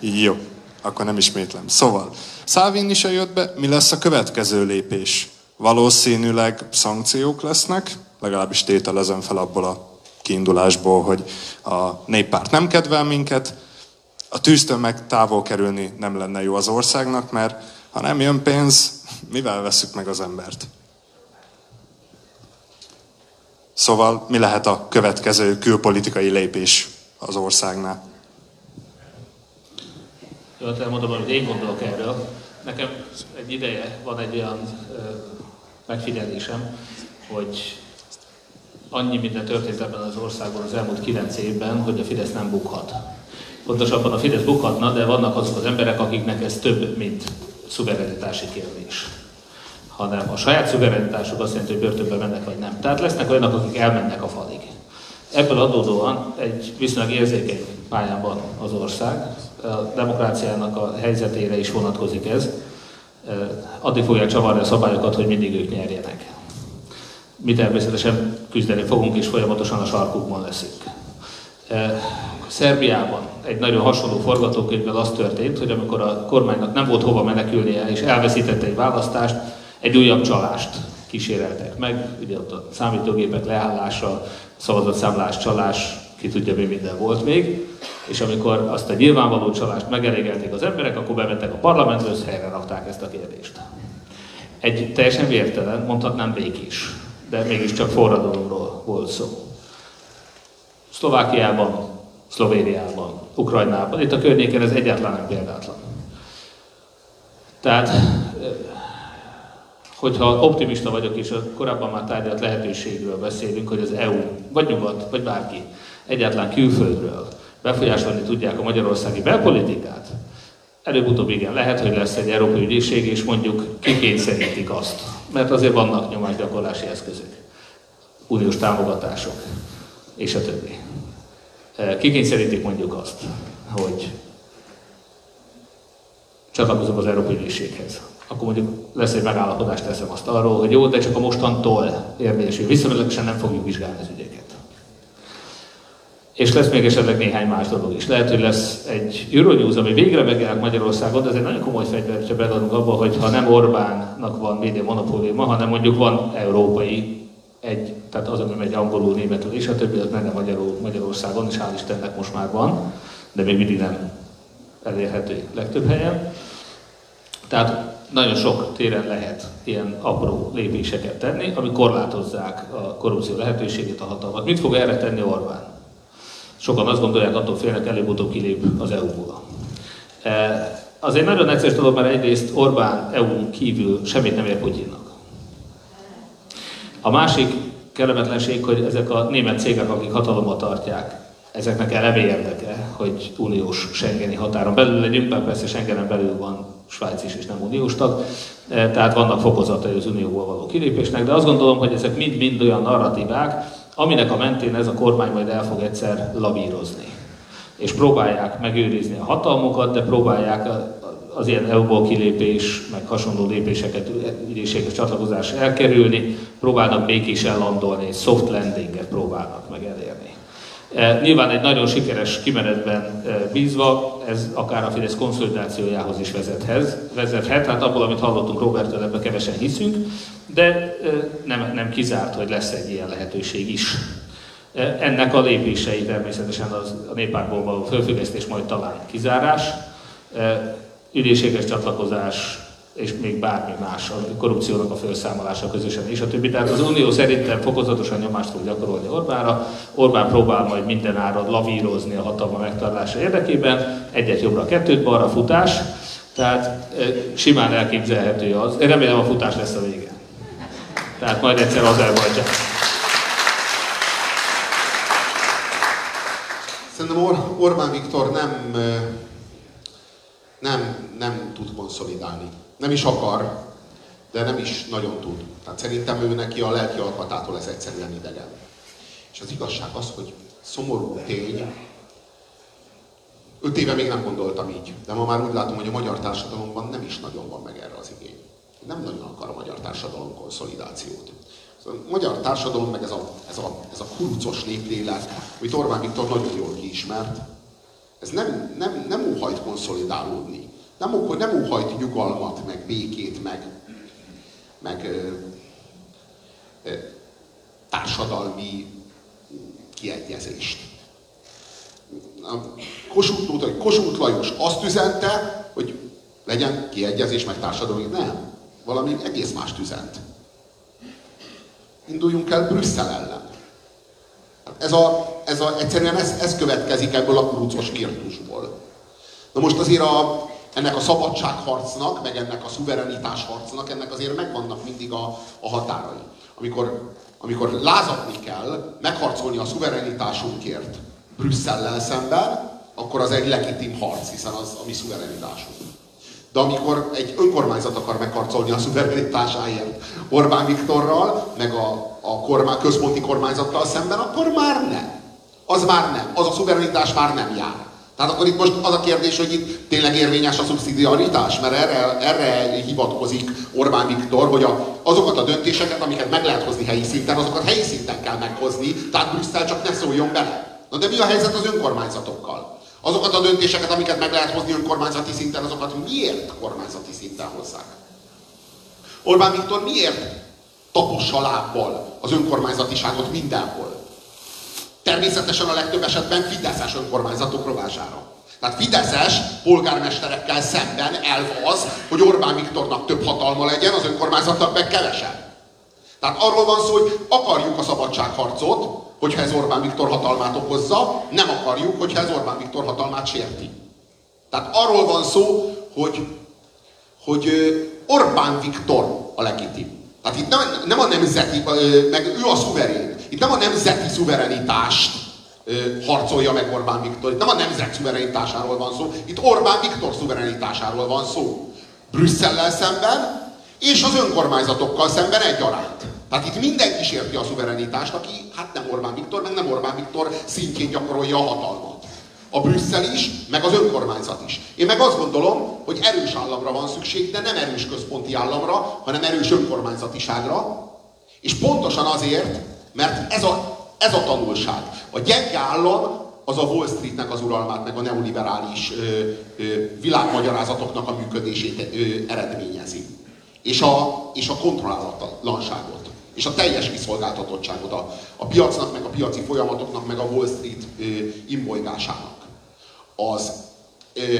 Jó. Akkor nem ismétlem. Szóval, Salvini se jött be, mi lesz a következő lépés? Valószínűleg szankciók lesznek, legalábbis tételezem fel abból a kiindulásból, hogy a néppárt nem kedvel minket, a tűztől meg távol kerülni nem lenne jó az országnak, mert Ha nem jön pénz, mivel veszük meg az embert? Szóval mi lehet a következő külpolitikai lépés az országnál? Jó, hát elmondom, hogy én gondolok erről. Nekem egy ideje van egy olyan ö, megfigyelésem, hogy annyi minden történt ebben az országban az elmúlt kilenc évben, hogy a Fidesz nem bukhat. Pontosabban a Fidesz bukhatna, de vannak azok az emberek, akiknek ez több, mint szuverenitási kérdés. Hanem a saját szuverenitásuk azt jelenti, hogy börtönbe mennek vagy nem. Tehát lesznek olyanok, akik elmennek a falig. Ebből adódóan egy viszonylag érzékeny pályán van az ország. A demokráciának a helyzetére is vonatkozik ez. Addig fogják csavarni a szabályokat, hogy mindig ők nyerjenek. Mi természetesen küzdeni fogunk, és folyamatosan a sarkukban leszünk. Szerbiában egy nagyon hasonló forgatókönyvvel az történt, hogy amikor a kormánynak nem volt hova menekülnie, és elveszítette egy választást, egy újabb csalást kíséreltek meg, ugye ott a számítógépek leállása, szavazatszámlás, csalás, ki tudja mi minden volt még, és amikor azt a nyilvánvaló csalást megelégelték az emberek, akkor bementek a parlamentbe, és helyre rakták ezt a kérdést. Egy teljesen vértelen, mondhatnám békés, de mégiscsak forradalomról volt szó. Szlovákiában, Szlovéniában, Ukrajnában, itt a környéken ez egyáltalán nem példátlan. Tehát hogyha optimista vagyok, és a korábban már tárgyalt lehetőségről beszélünk, hogy az EU, vagy nyugat, vagy bárki, egyáltalán külföldről befolyásolni tudják a magyarországi belpolitikát, előbb-utóbb igen, lehet, hogy lesz egy Európai Ügyészség, és mondjuk kikényszerítik azt, mert azért vannak nyomásgyakorlási eszközök, uniós támogatások, és a többi. Kikényszerítik mondjuk azt, hogy csatlakozok az Európai Ügyészséghez akkor mondjuk lesz egy megállapodás, teszem azt arról, hogy jó, de csak a mostantól érvényesül. Viszonylagosan nem fogjuk vizsgálni az ügyeket. És lesz még esetleg néhány más dolog is. Lehet, hogy lesz egy Euronews, ami végre megjelenik Magyarországon, de ez egy nagyon komoly fegyver, hogyha beadunk abba, hogy ha nem Orbánnak van média monopóliuma, hanem mondjuk van európai egy, tehát ami megy angolul, németül és a többi, az menne Magyarul, Magyarországon, és hál' Istennek most már van, de még mindig nem elérhető legtöbb helyen. Tehát nagyon sok téren lehet ilyen apró lépéseket tenni, ami korlátozzák a korrupció lehetőségét, a hatalmat. Mit fog erre tenni Orbán? Sokan azt gondolják, attól félnek, előbb-utóbb kilép az EU-ból. E, az egy nagyon egyszerű dolog, mert egyrészt Orbán EU kívül semmit nem ér Putyinnak. A másik kellemetlenség, hogy ezek a német cégek, akik hatalommal tartják, ezeknek eleve érdeke, hogy uniós Schengeni határon belül legyünk, mert persze Schengenen belül van Svájc is és nem uniós tag, e, tehát vannak fokozatai az unióból való kilépésnek, de azt gondolom, hogy ezek mind-mind olyan narratívák, aminek a mentén ez a kormány majd el fog egyszer lavírozni. És próbálják megőrizni a hatalmukat, de próbálják az ilyen EU-ból kilépés, meg hasonló lépéseket, ügyészséges csatlakozás elkerülni, próbálnak békésen landolni, soft landinget próbálnak meg elérni. E, nyilván egy nagyon sikeres kimenetben e, bízva, ez akár a Fidesz konszolidációjához is vezethez, vezethet. Hát abból, amit hallottunk Robertől, ebben kevesen hiszünk, de e, nem, nem kizárt, hogy lesz egy ilyen lehetőség is. Ennek a lépései természetesen az, a néppártból való fölfüggesztés, majd talán kizárás, ügyészséges csatlakozás, és még bármi más, a korrupciónak a felszámolása közösen és a többi. Tehát az Unió szerintem fokozatosan nyomást fog gyakorolni Orbánra. Orbán próbál majd minden áron lavírozni a hatalma megtartása érdekében. Egyet jobbra, kettőt balra futás. Tehát simán elképzelhető az. Én remélem a futás lesz a vége. Tehát majd egyszer az elvagyja. Szerintem Or- Orbán Viktor nem, nem, nem tud konszolidálni nem is akar, de nem is nagyon tud. Tehát szerintem ő neki a lelki alkatától ez egyszerűen idegen. És az igazság az, hogy szomorú tény, öt éve még nem gondoltam így, de ma már úgy látom, hogy a magyar társadalomban nem is nagyon van meg erre az igény. Nem nagyon akar a magyar társadalom konszolidációt. Szóval a magyar társadalom, meg ez a, ez a, ez a kurucos néplélek, amit Orbán Viktor nagyon jól kiismert, ez nem, nem, nem óhajt konszolidálódni. Nem, nem óhajt nyugalmat, meg békét, meg, meg ö, ö, társadalmi kiegyezést. Kossuth, Kossuth Lajos azt üzente, hogy Legyen kiegyezés, meg társadalmi. Nem. Valami egész más üzent. Induljunk el Brüsszel ellen. Ez a, ez a, egyszerűen ez, ez következik ebből a kurucos kirtusból. Na most azért a, ennek a szabadságharcnak, meg ennek a szuverenitásharcnak, ennek azért megvannak mindig a, a határai. Amikor, amikor lázadni kell, megharcolni a szuverenitásunkért Brüsszellel szemben, akkor az egy legitim harc, hiszen az a mi szuverenitásunk. De amikor egy önkormányzat akar megharcolni a szuverenitásáért Orbán Viktorral, meg a, a kormány, központi kormányzattal szemben, akkor már nem. Az már nem. Az a szuverenitás már nem jár. Tehát akkor itt most az a kérdés, hogy itt tényleg érvényes a szubszidiaritás, mert erre, erre hivatkozik Orbán Viktor, hogy a, azokat a döntéseket, amiket meg lehet hozni helyi szinten, azokat helyi szinten kell meghozni, tehát Brüsszel csak ne szóljon bele. Na de mi a helyzet az önkormányzatokkal? Azokat a döntéseket, amiket meg lehet hozni önkormányzati szinten, azokat miért kormányzati szinten hozzák? Orbán Viktor miért tapossa lábbal az önkormányzatiságot mindenhol? Természetesen a legtöbb esetben Fideszes önkormányzatok rovására. Tehát Fideszes polgármesterekkel szemben elv az, hogy Orbán Viktornak több hatalma legyen, az önkormányzatnak meg kevesebb. Tehát arról van szó, hogy akarjuk a szabadságharcot, hogyha ez Orbán Viktor hatalmát okozza, nem akarjuk, hogyha ez Orbán Viktor hatalmát sérti. Tehát arról van szó, hogy, hogy Orbán Viktor a legitim. Tehát itt nem, nem a nemzeti, meg ő a szuverén. Itt nem a nemzeti szuverenitást harcolja meg Orbán Viktor. Itt nem a nemzet szuverenitásáról van szó, itt Orbán Viktor szuverenitásáról van szó. Brüsszellel szemben, és az önkormányzatokkal szemben egyaránt. Tehát itt mindenki sérti a szuverenitást, aki hát nem Orbán Viktor, meg nem Orbán Viktor szintjén gyakorolja a hatalmat. A Brüsszel is, meg az önkormányzat is. Én meg azt gondolom, hogy erős államra van szükség, de nem erős központi államra, hanem erős önkormányzatiságra. És pontosan azért, mert ez a, ez a tanulság. A gyenge állam az a Wall Streetnek az uralmát, meg a neoliberális ö, ö, világmagyarázatoknak a működését ö, eredményezi. És a, és a kontrollálatlanságot. És a teljes kiszolgáltatottságot a, a piacnak, meg a piaci folyamatoknak, meg a Wall Street ö, imbolygásának. Az, ö,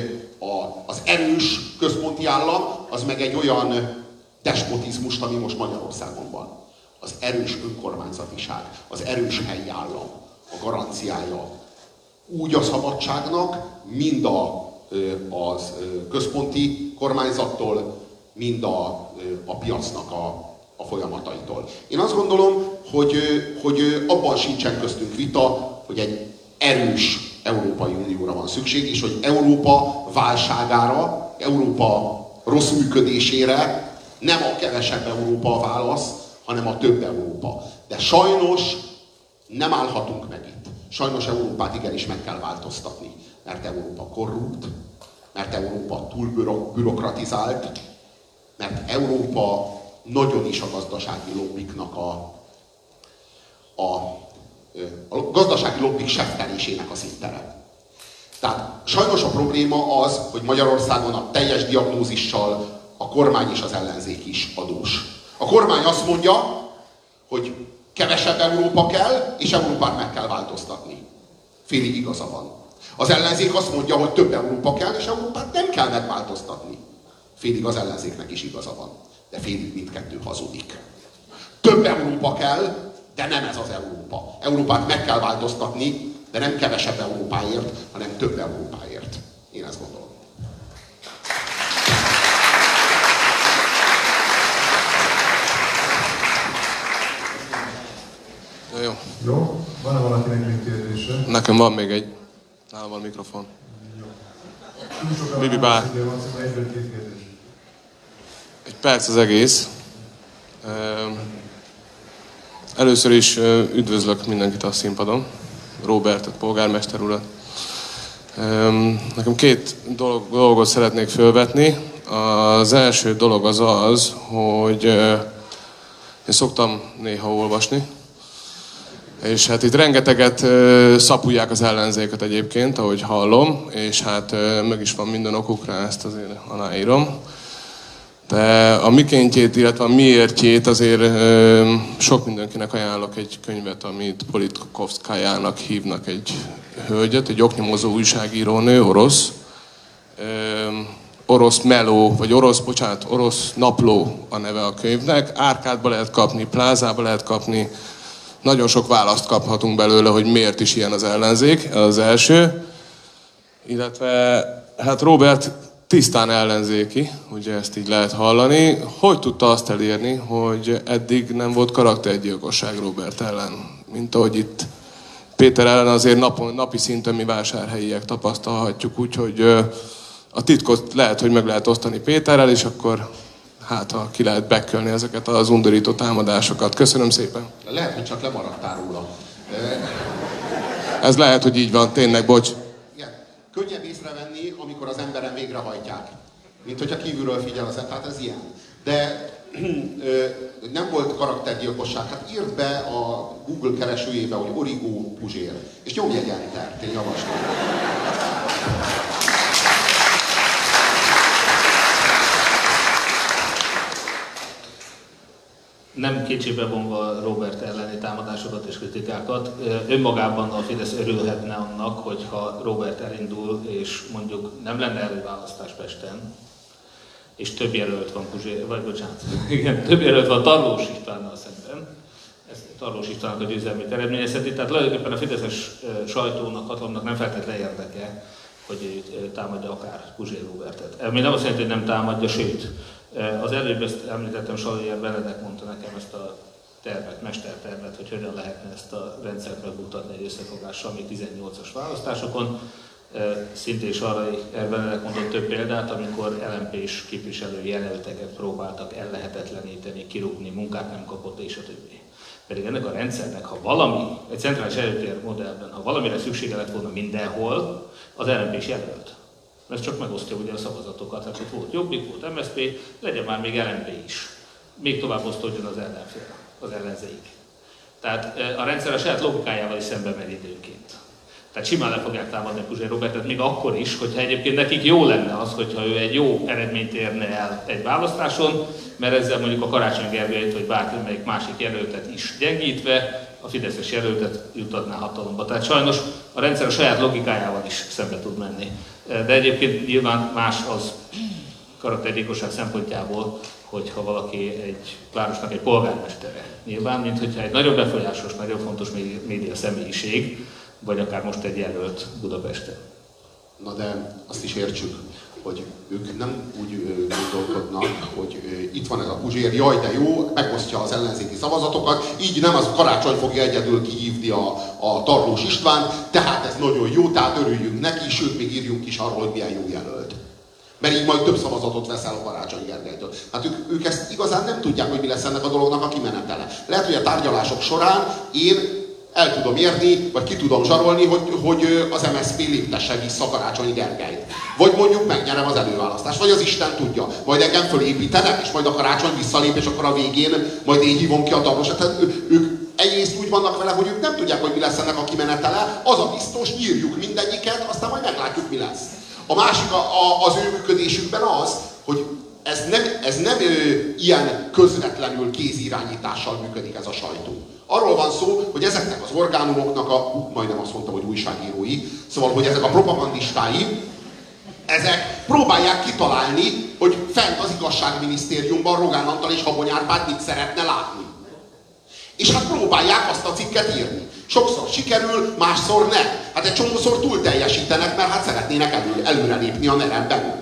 a, az erős központi állam, az meg egy olyan despotizmust, ami most Magyarországon van az erős önkormányzatiság, az erős helyi állam a garanciája úgy a szabadságnak, mind a, az központi kormányzattól, mind a, a piacnak a, a folyamataitól. Én azt gondolom, hogy, hogy abban sincsen köztünk vita, hogy egy erős Európai Unióra van szükség, és hogy Európa válságára, Európa rossz működésére nem a kevesebb Európa a válasz, hanem a több Európa. De sajnos nem állhatunk meg itt. Sajnos Európát igenis meg kell változtatni. Mert Európa korrupt, mert Európa túl bürokratizált, mert Európa nagyon is a gazdasági lobbiknak a, a, a gazdasági lobbik seftelésének a szintere. Tehát sajnos a probléma az, hogy Magyarországon a teljes diagnózissal a kormány és az ellenzék is adós. A kormány azt mondja, hogy kevesebb Európa kell, és Európát meg kell változtatni. Félig igaza van. Az ellenzék azt mondja, hogy több Európa kell, és Európát nem kell megváltoztatni. Félig az ellenzéknek is igaza van. De félig mindkettő hazudik. Több Európa kell, de nem ez az Európa. Európát meg kell változtatni, de nem kevesebb Európáért, hanem több Európáért. Én ezt gondolom. Jó. Jó? Van-e valakinek még kérdése? Nekem van még egy. Nálam van mikrofon. Bibi bár. Egy perc az egész. Először is üdvözlök mindenkit a színpadon. Robertet, polgármester urat. Nekem két dolog, dolgot szeretnék felvetni. Az első dolog az az, hogy én szoktam néha olvasni, és hát itt rengeteget szapulják az ellenzéket egyébként, ahogy hallom, és hát meg is van minden okuk rá, ezt azért aláírom. De a mikéntjét, illetve a miértjét azért uh, sok mindenkinek ajánlok egy könyvet, amit Politkovszkájának hívnak egy hölgyet, egy oknyomozó újságíró nő, orosz. orosz meló, vagy orosz, bocsánat, orosz napló a neve a könyvnek. Árkádba lehet kapni, plázába lehet kapni, nagyon sok választ kaphatunk belőle, hogy miért is ilyen az ellenzék, az első. Illetve, hát Robert tisztán ellenzéki, ugye ezt így lehet hallani. Hogy tudta azt elérni, hogy eddig nem volt karaktergyilkosság Robert ellen? Mint ahogy itt Péter ellen azért napon, napi szinten mi vásárhelyiek tapasztalhatjuk, úgyhogy a titkot lehet, hogy meg lehet osztani Péterrel, és akkor hát ha ki lehet bekölni ezeket az undorító támadásokat. Köszönöm szépen. Lehet, hogy csak lemaradtál róla. Ez lehet, hogy így van, tényleg, bocs. Könnyebb észrevenni, amikor az emberen végrehajtják. Mint hogyha kívülről figyel az tehát ez ilyen. De nem volt karaktergyilkosság. Hát írt be a Google keresőjébe, hogy Origo Puzsér. És nyomj egy entert, én javaslom. Nem kétségbe vonva Robert elleni támadásokat és kritikákat. Önmagában a Fidesz örülhetne annak, hogyha Robert elindul, és mondjuk nem lenne előválasztás Pesten, és több jelölt van Puzsé, vagy bocsánat, igen, több jelölt van Tarlós Istvánnal szemben. Ez Tarlós Istvánnak a győzelmét eredményezheti. Tehát tulajdonképpen a Fideszes sajtónak, hatalomnak nem feltétlenül érdeke, hogy támadja akár Puzsé Robertet. Még nem azt jelenti, hogy nem támadja, sőt, az előbb ezt említettem, Salier Benedek mondta nekem ezt a tervet, mestertervet, hogy hogyan lehetne ezt a rendszert megmutatni egy összefogással még 18-as választásokon. Szintén Salai Benedek mondott több példát, amikor LMP-s képviselő jelölteket próbáltak ellehetetleníteni, kirúgni, munkát nem kapott, és a többi. Pedig ennek a rendszernek, ha valami, egy centrális előtér modellben, ha valamire szüksége lett volna mindenhol, az LMP is jelölt ez csak megosztja ugye a szavazatokat. Hát ott volt Jobbik, volt MSZP, legyen már még LMP is. Még tovább osztódjon az ellenfél, az ellenzék. Tehát a rendszer a saját logikájával is szembe megy időnként. Tehát simán le fogják támadni Puzsér Robertet, még akkor is, hogyha egyébként nekik jó lenne az, hogyha ő egy jó eredményt érne el egy választáson, mert ezzel mondjuk a Karácsony Gergelyt vagy bármelyik másik jelöltet is gyengítve, a Fideszes jelöltet jutatná hatalomba. Tehát sajnos a rendszer a saját logikájával is szembe tud menni. De egyébként nyilván más az karaktergyilkosság szempontjából, hogyha valaki egy városnak egy polgármestere. Nyilván, mint hogyha egy nagyon befolyásos, nagyon fontos média személyiség, vagy akár most egy jelölt Budapesten. Na de azt is értsük, hogy ők nem úgy gondolkodnak, hogy itt van ez a Puzsér, jaj de jó, megosztja az ellenzéki szavazatokat, így nem az karácsony fogja egyedül kihívni a, a Tarlós István, tehát ez nagyon jó, tehát örüljünk neki, sőt még írjunk is arról, hogy milyen jó jelölt. Mert így majd több szavazatot veszel a Karácsony Gergelytől. Hát ők, ők ezt igazán nem tudják, hogy mi lesz ennek a dolognak a kimenetele. Lehet, hogy a tárgyalások során én el tudom érni, vagy ki tudom zsarolni, hogy, hogy az MSZP léptesse vissza Karácsony Gergelyt. Vagy mondjuk megnyerem az előválasztást, vagy az Isten tudja. Majd engem fölépítenek, és majd a karácsony visszalép, és akkor a végén majd én hívom ki a tarlósat. Tehát ők egyrészt úgy vannak vele, hogy ők nem tudják, hogy mi lesz ennek a kimenetele, az a biztos, nyírjuk mindegyiket, aztán majd meglátjuk, mi lesz. A másik a, a, az ő működésükben az, hogy ez nem, ez nem ö, ilyen közvetlenül kézirányítással működik ez a sajtó Arról van szó, hogy ezeknek az orgánumoknak a, majdnem azt mondtam, hogy újságírói, szóval, hogy ezek a propagandistái, ezek próbálják kitalálni, hogy fent az igazságminisztériumban Rogán Antal és Habony Árpád mit szeretne látni. És hát próbálják azt a cikket írni. Sokszor sikerül, másszor nem. Hát egy csomószor túl teljesítenek, mert hát szeretnének elő, előrelépni a nerem belül.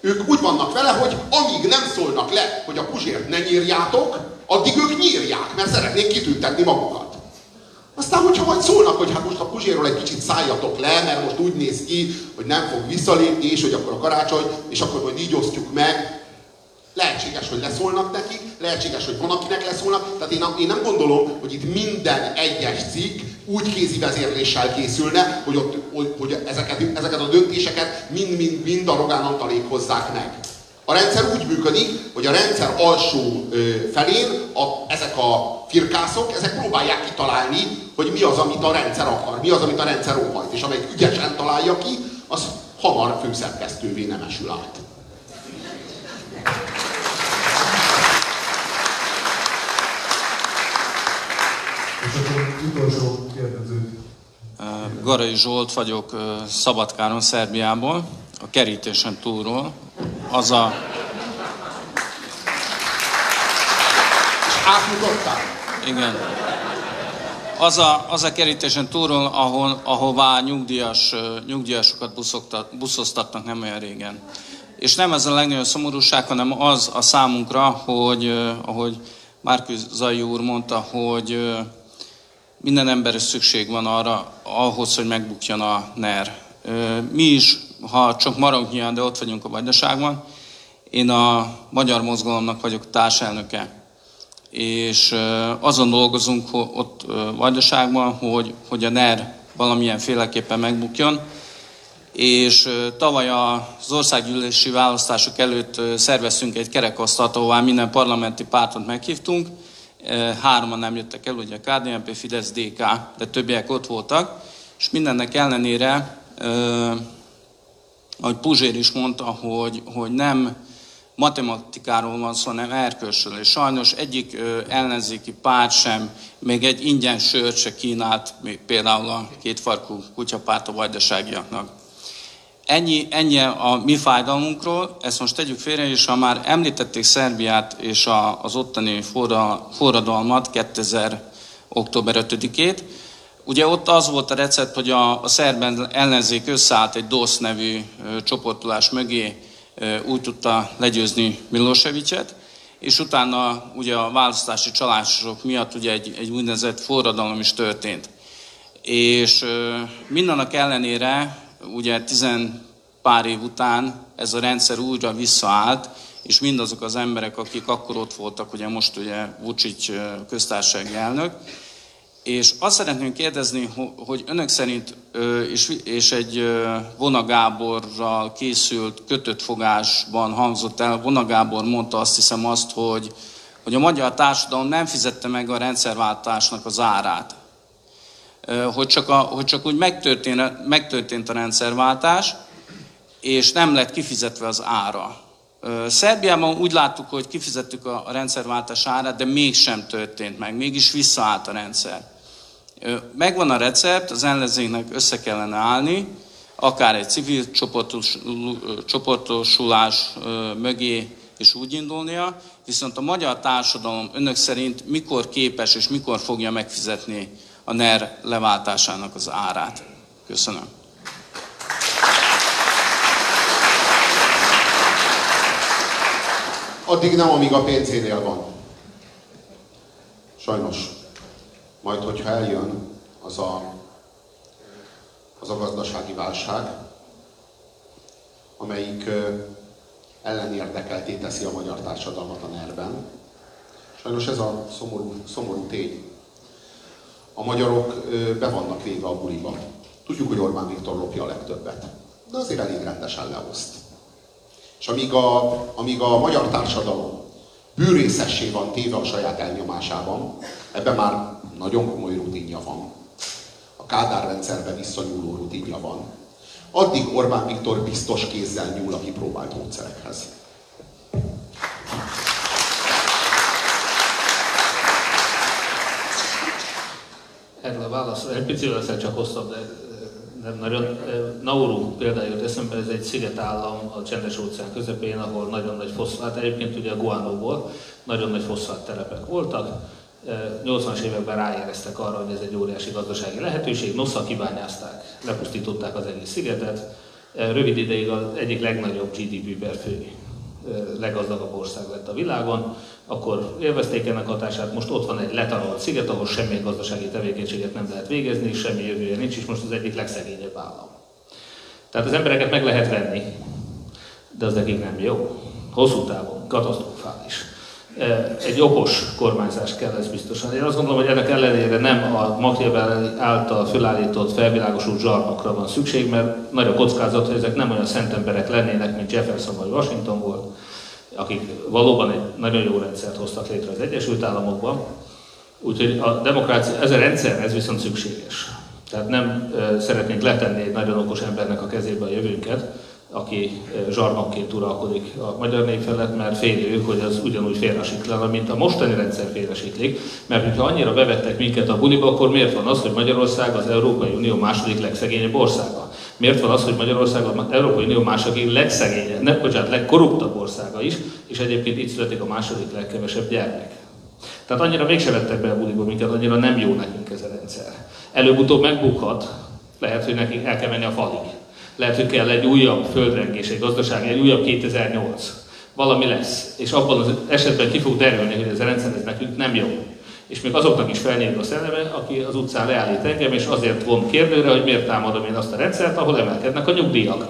Ők úgy vannak vele, hogy amíg nem szólnak le, hogy a puzsért ne nyírjátok, addig ők nyírják, mert szeretnék kitüntetni magukat. Aztán, hogyha majd szólnak, hogy hát most a Puzséról egy kicsit szálljatok le, mert most úgy néz ki, hogy nem fog visszalépni, és hogy akkor a karácsony, és akkor majd így osztjuk meg, Lehetséges, hogy leszólnak neki, lehetséges, hogy van, akinek leszólnak. Tehát én, én nem gondolom, hogy itt minden egyes cikk úgy kézi vezérléssel készülne, hogy, ott, hogy ezeket, ezeket a döntéseket mind-mind-mind a Rogán Antalék hozzák meg. A rendszer úgy működik, hogy a rendszer alsó felén a, ezek a firkászok, ezek próbálják kitalálni, hogy mi az, amit a rendszer akar, mi az, amit a rendszer óhajt. És amelyik ügyesen találja ki, az hamar főszerkesztővé át. Akkor utolsó kérdező. Garai Zsolt vagyok Szabadkáron, Szerbiából. A kerítésen túlról, az a... Átmutottál? Igen. Az a, az a kerítésen túlról, ahol, ahová nyugdíjas, nyugdíjasokat buszoktat, buszoztatnak nem olyan régen. És nem ez a legnagyobb szomorúság, hanem az a számunkra, hogy ahogy Márkusz Zai úr mondta, hogy minden ember szükség van arra, ahhoz, hogy megbukjon a NER. Mi is, ha csak maroknyian, de ott vagyunk a vajdaságban, én a Magyar Mozgalomnak vagyok társelnöke. És azon dolgozunk ott Vajdaságban, hogy, hogy a NER valamilyen féleképpen megbukjon. És tavaly az országgyűlési választások előtt szerveztünk egy kerekasztalt, ahová minden parlamenti pártot meghívtunk, hárman nem jöttek el, ugye KDNP, Fidesz, DK, de többiek ott voltak, és mindennek ellenére, ahogy Puzsér is mondta, hogy, hogy nem matematikáról van szó, hanem erkölcsről. És sajnos egyik ellenzéki párt sem, még egy ingyen sört se kínált, például a kétfarkú kutyapárt a vajdaságiaknak. Ennyi, ennyi a mi fájdalmunkról, ezt most tegyük félre, és ha már említették Szerbiát és a, az ottani forra, forradalmat 2000. október 5-ét, ugye ott az volt a recept, hogy a, a szerben ellenzék összeállt egy DOSZ nevű csoportulás mögé, úgy tudta legyőzni Milosevicet, és utána ugye a választási csalások miatt ugye egy, egy úgynevezett forradalom is történt. És mindannak ellenére ugye tizen pár év után ez a rendszer újra visszaállt, és mindazok az emberek, akik akkor ott voltak, ugye most ugye Vucic köztársasági elnök, és azt szeretném kérdezni, hogy önök szerint, és egy Vona Gáborral készült kötött fogásban hangzott el, Vona Gábor mondta azt hiszem azt, hogy, hogy a magyar társadalom nem fizette meg a rendszerváltásnak az árát hogy csak, a, hogy csak úgy megtörtént, megtörtént a rendszerváltás, és nem lett kifizetve az ára. Szerbiában úgy láttuk, hogy kifizettük a rendszerváltás árát, de mégsem történt meg, mégis visszaállt a rendszer. Megvan a recept, az ellenzéknek össze kellene állni, akár egy civil csoportos, csoportosulás mögé és úgy indulnia, viszont a magyar társadalom önök szerint mikor képes és mikor fogja megfizetni a NER leváltásának az árát. Köszönöm. Addig nem, amíg a pénzénél van. Sajnos. Majd, hogyha eljön az a, az a gazdasági válság, amelyik ellenérdekelté teszi a magyar társadalmat a nerben. Sajnos ez a szomorú, szomorú tény a magyarok be vannak véve a buliba. Tudjuk, hogy Orbán Viktor lopja a legtöbbet. De azért elég rendesen leoszt. És amíg a, amíg a magyar társadalom bűrészessé van téve a saját elnyomásában, ebben már nagyon komoly rutinja van. A Kádár rendszerbe visszanyúló rutinja van. Addig Orbán Viktor biztos kézzel nyúl a kipróbált módszerekhez. erről a válaszra. Egy picit lesz csak hosszabb, de nem nagyon. Nauru például jött eszembe, ez egy szigetállam a csendes óceán közepén, ahol nagyon nagy foszfát, egyébként ugye a Guanóból nagyon nagy foszfát telepek voltak. 80-as években ráéreztek arra, hogy ez egy óriási gazdasági lehetőség, nosza kibányázták, lepusztították az egész szigetet. Rövid ideig az egyik legnagyobb GDP per fő leggazdagabb ország lett a világon, akkor élvezték ennek hatását, most ott van egy letarolt sziget, ahol semmi gazdasági tevékenységet nem lehet végezni, semmi jövője nincs, és most az egyik legszegényebb állam. Tehát az embereket meg lehet venni, de az nekik nem jó. Hosszú távon, katasztrofális. Egy okos kormányzás kell ez biztosan. Én azt gondolom, hogy ennek ellenére nem a Machiavelli által felállított, felvilágosult zsarnokra van szükség, mert nagy a kockázat, hogy ezek nem olyan szent emberek lennének, mint Jefferson vagy Washington volt, akik valóban egy nagyon jó rendszert hoztak létre az Egyesült Államokban. Úgyhogy a demokrácia, ez a rendszer, ez viszont szükséges. Tehát nem szeretnénk letenni egy nagyon okos embernek a kezébe a jövőnket, aki zsarnokként uralkodik a magyar nép felett, mert félő, hogy az ugyanúgy félresiklen, mint a mostani rendszer félresiklik. Mert ha annyira bevettek minket a buliba, akkor miért van az, hogy Magyarország az Európai Unió második legszegényebb országa? Miért van az, hogy Magyarországon az Európai Unió második legszegényebb, ne, bocsánat, legkorruptabb országa is, és egyébként itt születik a második legkevesebb gyermek. Tehát annyira mégse vettek be a buliba minket, annyira nem jó nekünk ez a rendszer. Előbb-utóbb megbukhat, lehet, hogy nekik el kell menni a falig. Lehet, hogy kell egy újabb földrengés, egy gazdaság, egy újabb 2008. Valami lesz. És abban az esetben ki fog derülni, hogy ez a rendszer ez nekünk nem jó. És még azoknak is felnyílik a szelleme, aki az utcán leállít engem, és azért von kérdőre, hogy miért támadom én azt a rendszert, ahol emelkednek a nyugdíjak.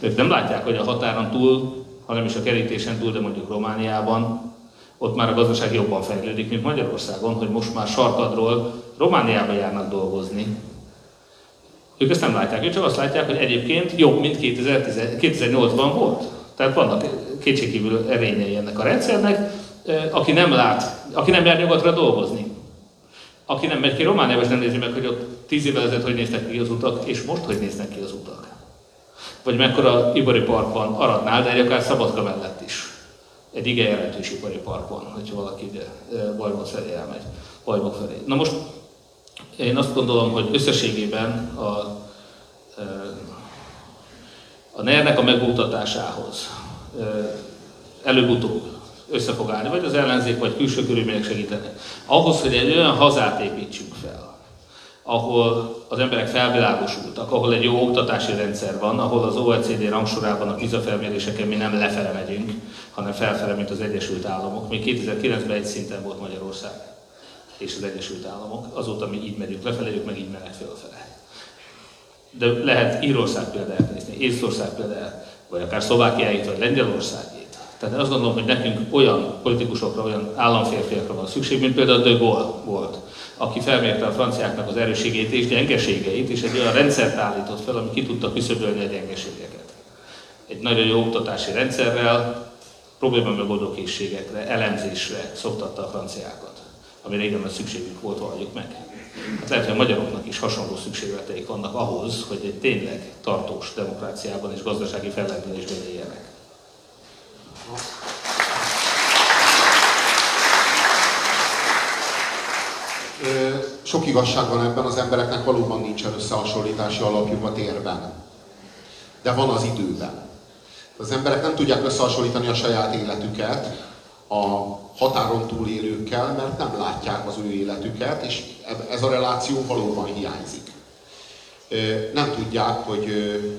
Ők nem látják, hogy a határon túl, hanem is a kerítésen túl, de mondjuk Romániában, ott már a gazdaság jobban fejlődik, mint Magyarországon, hogy most már sarkadról Romániába járnak dolgozni. Ők ezt nem látják, ők csak azt látják, hogy egyébként jobb, mint 2008-ban volt. Tehát vannak kétségkívül erényei ennek a rendszernek, aki nem lát, aki nem jár nyugatra dolgozni. Aki nem megy ki Romániába, és nem nézi meg, hogy ott tíz évvel ezelőtt hogy néztek ki az utak, és most hogy néznek ki az utak. Vagy mekkora ipari park van Aradnál, de egy akár Szabadka mellett is. Egy igen jelentős ipari park van, hogyha valaki ide Bajmok felé elmegy. Bajmok felé. Na most én azt gondolom, hogy összességében a, a NER-nek a megmutatásához előbb-utóbb össze fog állni, vagy az ellenzék, vagy külső körülmények segítenek. Ahhoz, hogy egy olyan hazát építsünk fel, ahol az emberek felvilágosultak, ahol egy jó oktatási rendszer van, ahol az OECD rangsorában a PISA felméréseken mi nem lefele megyünk, hanem felfele, mint az Egyesült Államok. Még 2009-ben egy szinten volt Magyarország és az Egyesült Államok, azóta mi így megyünk lefelé, ők meg így mennek fölfele. De lehet Írország példáját nézni, Észország példáját, vagy akár Szlovákiáit, vagy Lengyelországét. Tehát azt gondolom, hogy nekünk olyan politikusokra, olyan államférfiakra van szükség, mint például De Gaulle volt, aki felmérte a franciáknak az erőségeit és gyengeségeit, és egy olyan rendszert állított fel, ami ki tudta küszöbölni a gyengeségeket. Egy nagyon jó oktatási rendszerrel, probléma megoldó készségekre, elemzésre szoktatta a franciákat, amire igen szükségük volt, valljuk meg. Hát lehet, hogy a magyaroknak is hasonló szükségleteik vannak ahhoz, hogy egy tényleg tartós demokráciában és gazdasági fellendülésben éljenek. Sok igazság van ebben, az embereknek valóban nincsen összehasonlítási alapjuk a térben. De van az időben. Az emberek nem tudják összehasonlítani a saját életüket a határon túlélőkkel, mert nem látják az ő életüket, és ez a reláció valóban hiányzik. Nem tudják, hogy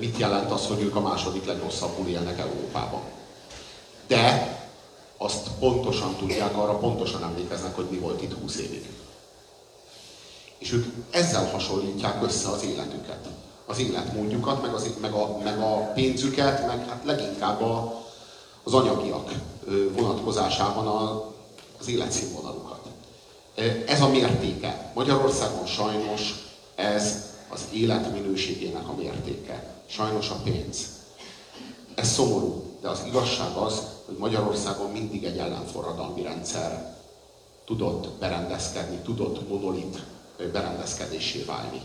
mit jelent az, hogy ők a második legrosszabbul élnek Európában de azt pontosan tudják, arra pontosan emlékeznek, hogy mi volt itt 20 évig. És ők ezzel hasonlítják össze az életüket. Az életmódjukat, meg, az, meg, a, meg a pénzüket, meg hát leginkább a, az anyagiak vonatkozásában a, az életszínvonalukat. Ez a mértéke. Magyarországon sajnos ez az életminőségének a mértéke. Sajnos a pénz. Ez szomorú, de az igazság az, hogy Magyarországon mindig egy ellenforradalmi rendszer tudott berendezkedni, tudott monolit berendezkedésé válni.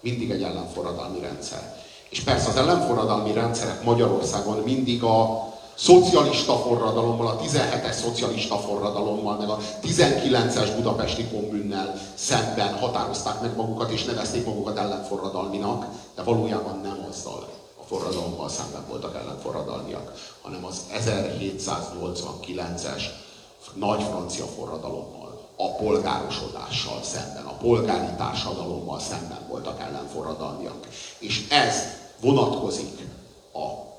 Mindig egy ellenforradalmi rendszer. És persze az ellenforradalmi rendszerek Magyarországon mindig a szocialista forradalommal, a 17-es szocialista forradalommal, meg a 19-es budapesti kommunnel szemben határozták meg magukat, és nevezték magukat ellenforradalminak, de valójában nem azzal forradalommal szemben voltak ellenforradalmiak, hanem az 1789-es nagy francia forradalommal, a polgárosodással szemben, a polgári társadalommal szemben voltak ellenforradalmiak. És ez vonatkozik a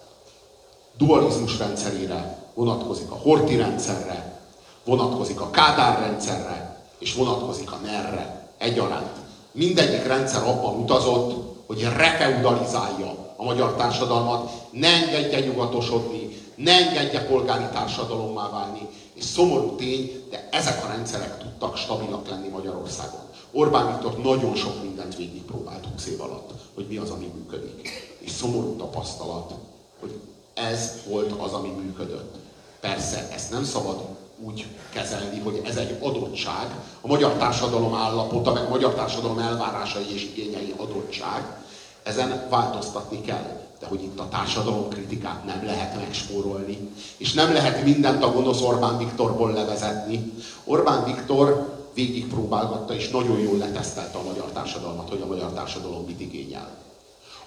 dualizmus rendszerére, vonatkozik a horti rendszerre, vonatkozik a Kádár rendszerre, és vonatkozik a NER-re egyaránt. Mindegyik rendszer abban utazott, hogy refeudalizálja a magyar társadalmat, ne engedje nyugatosodni, ne engedje polgári társadalommá válni. És szomorú tény, de ezek a rendszerek tudtak stabilak lenni Magyarországon. Orbán Viktor nagyon sok mindent végigpróbált 20 év alatt, hogy mi az, ami működik. És szomorú tapasztalat, hogy ez volt az, ami működött. Persze, ezt nem szabad úgy kezelni, hogy ez egy adottság, a magyar társadalom állapota, meg a magyar társadalom elvárásai és igényei adottság, ezen változtatni kell. De hogy itt a társadalom kritikát nem lehet megspórolni, és nem lehet mindent a gonosz Orbán Viktorból levezetni. Orbán Viktor végig próbálgatta, és nagyon jól letesztelte a magyar társadalmat, hogy a magyar társadalom mit igényel.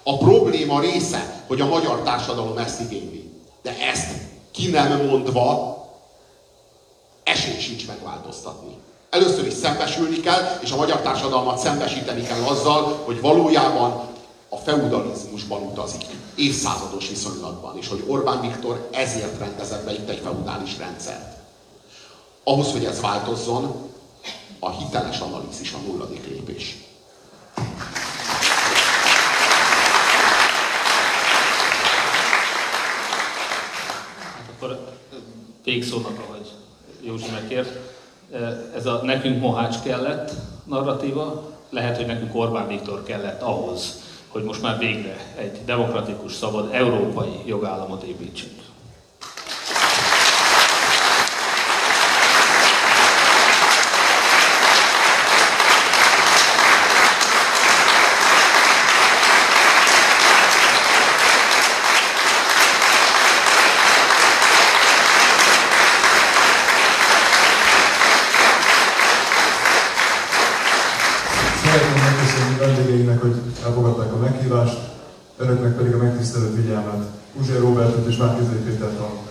A probléma része, hogy a magyar társadalom ezt igényli. De ezt ki nem mondva esély sincs megváltoztatni. Először is szembesülni kell, és a magyar társadalmat szembesíteni kell azzal, hogy valójában a feudalizmusban utazik, évszázados viszonylatban, és hogy Orbán Viktor ezért rendezett be itt egy feudális rendszert. Ahhoz, hogy ez változzon, a hiteles analízis a nulladik lépés. Akkor végszónak, ahogy Józsi megkért, ez a nekünk Mohács kellett narratíva, lehet, hogy nekünk Orbán Viktor kellett ahhoz, hogy most már végre egy demokratikus, szabad, európai jogállamot építsünk. Szeretném megköszönni vendégeinknek, hogy elfogadták a meghívást, önöknek pedig a figyelmet. Uzsér Robertet és Márkizai Pétert hallották.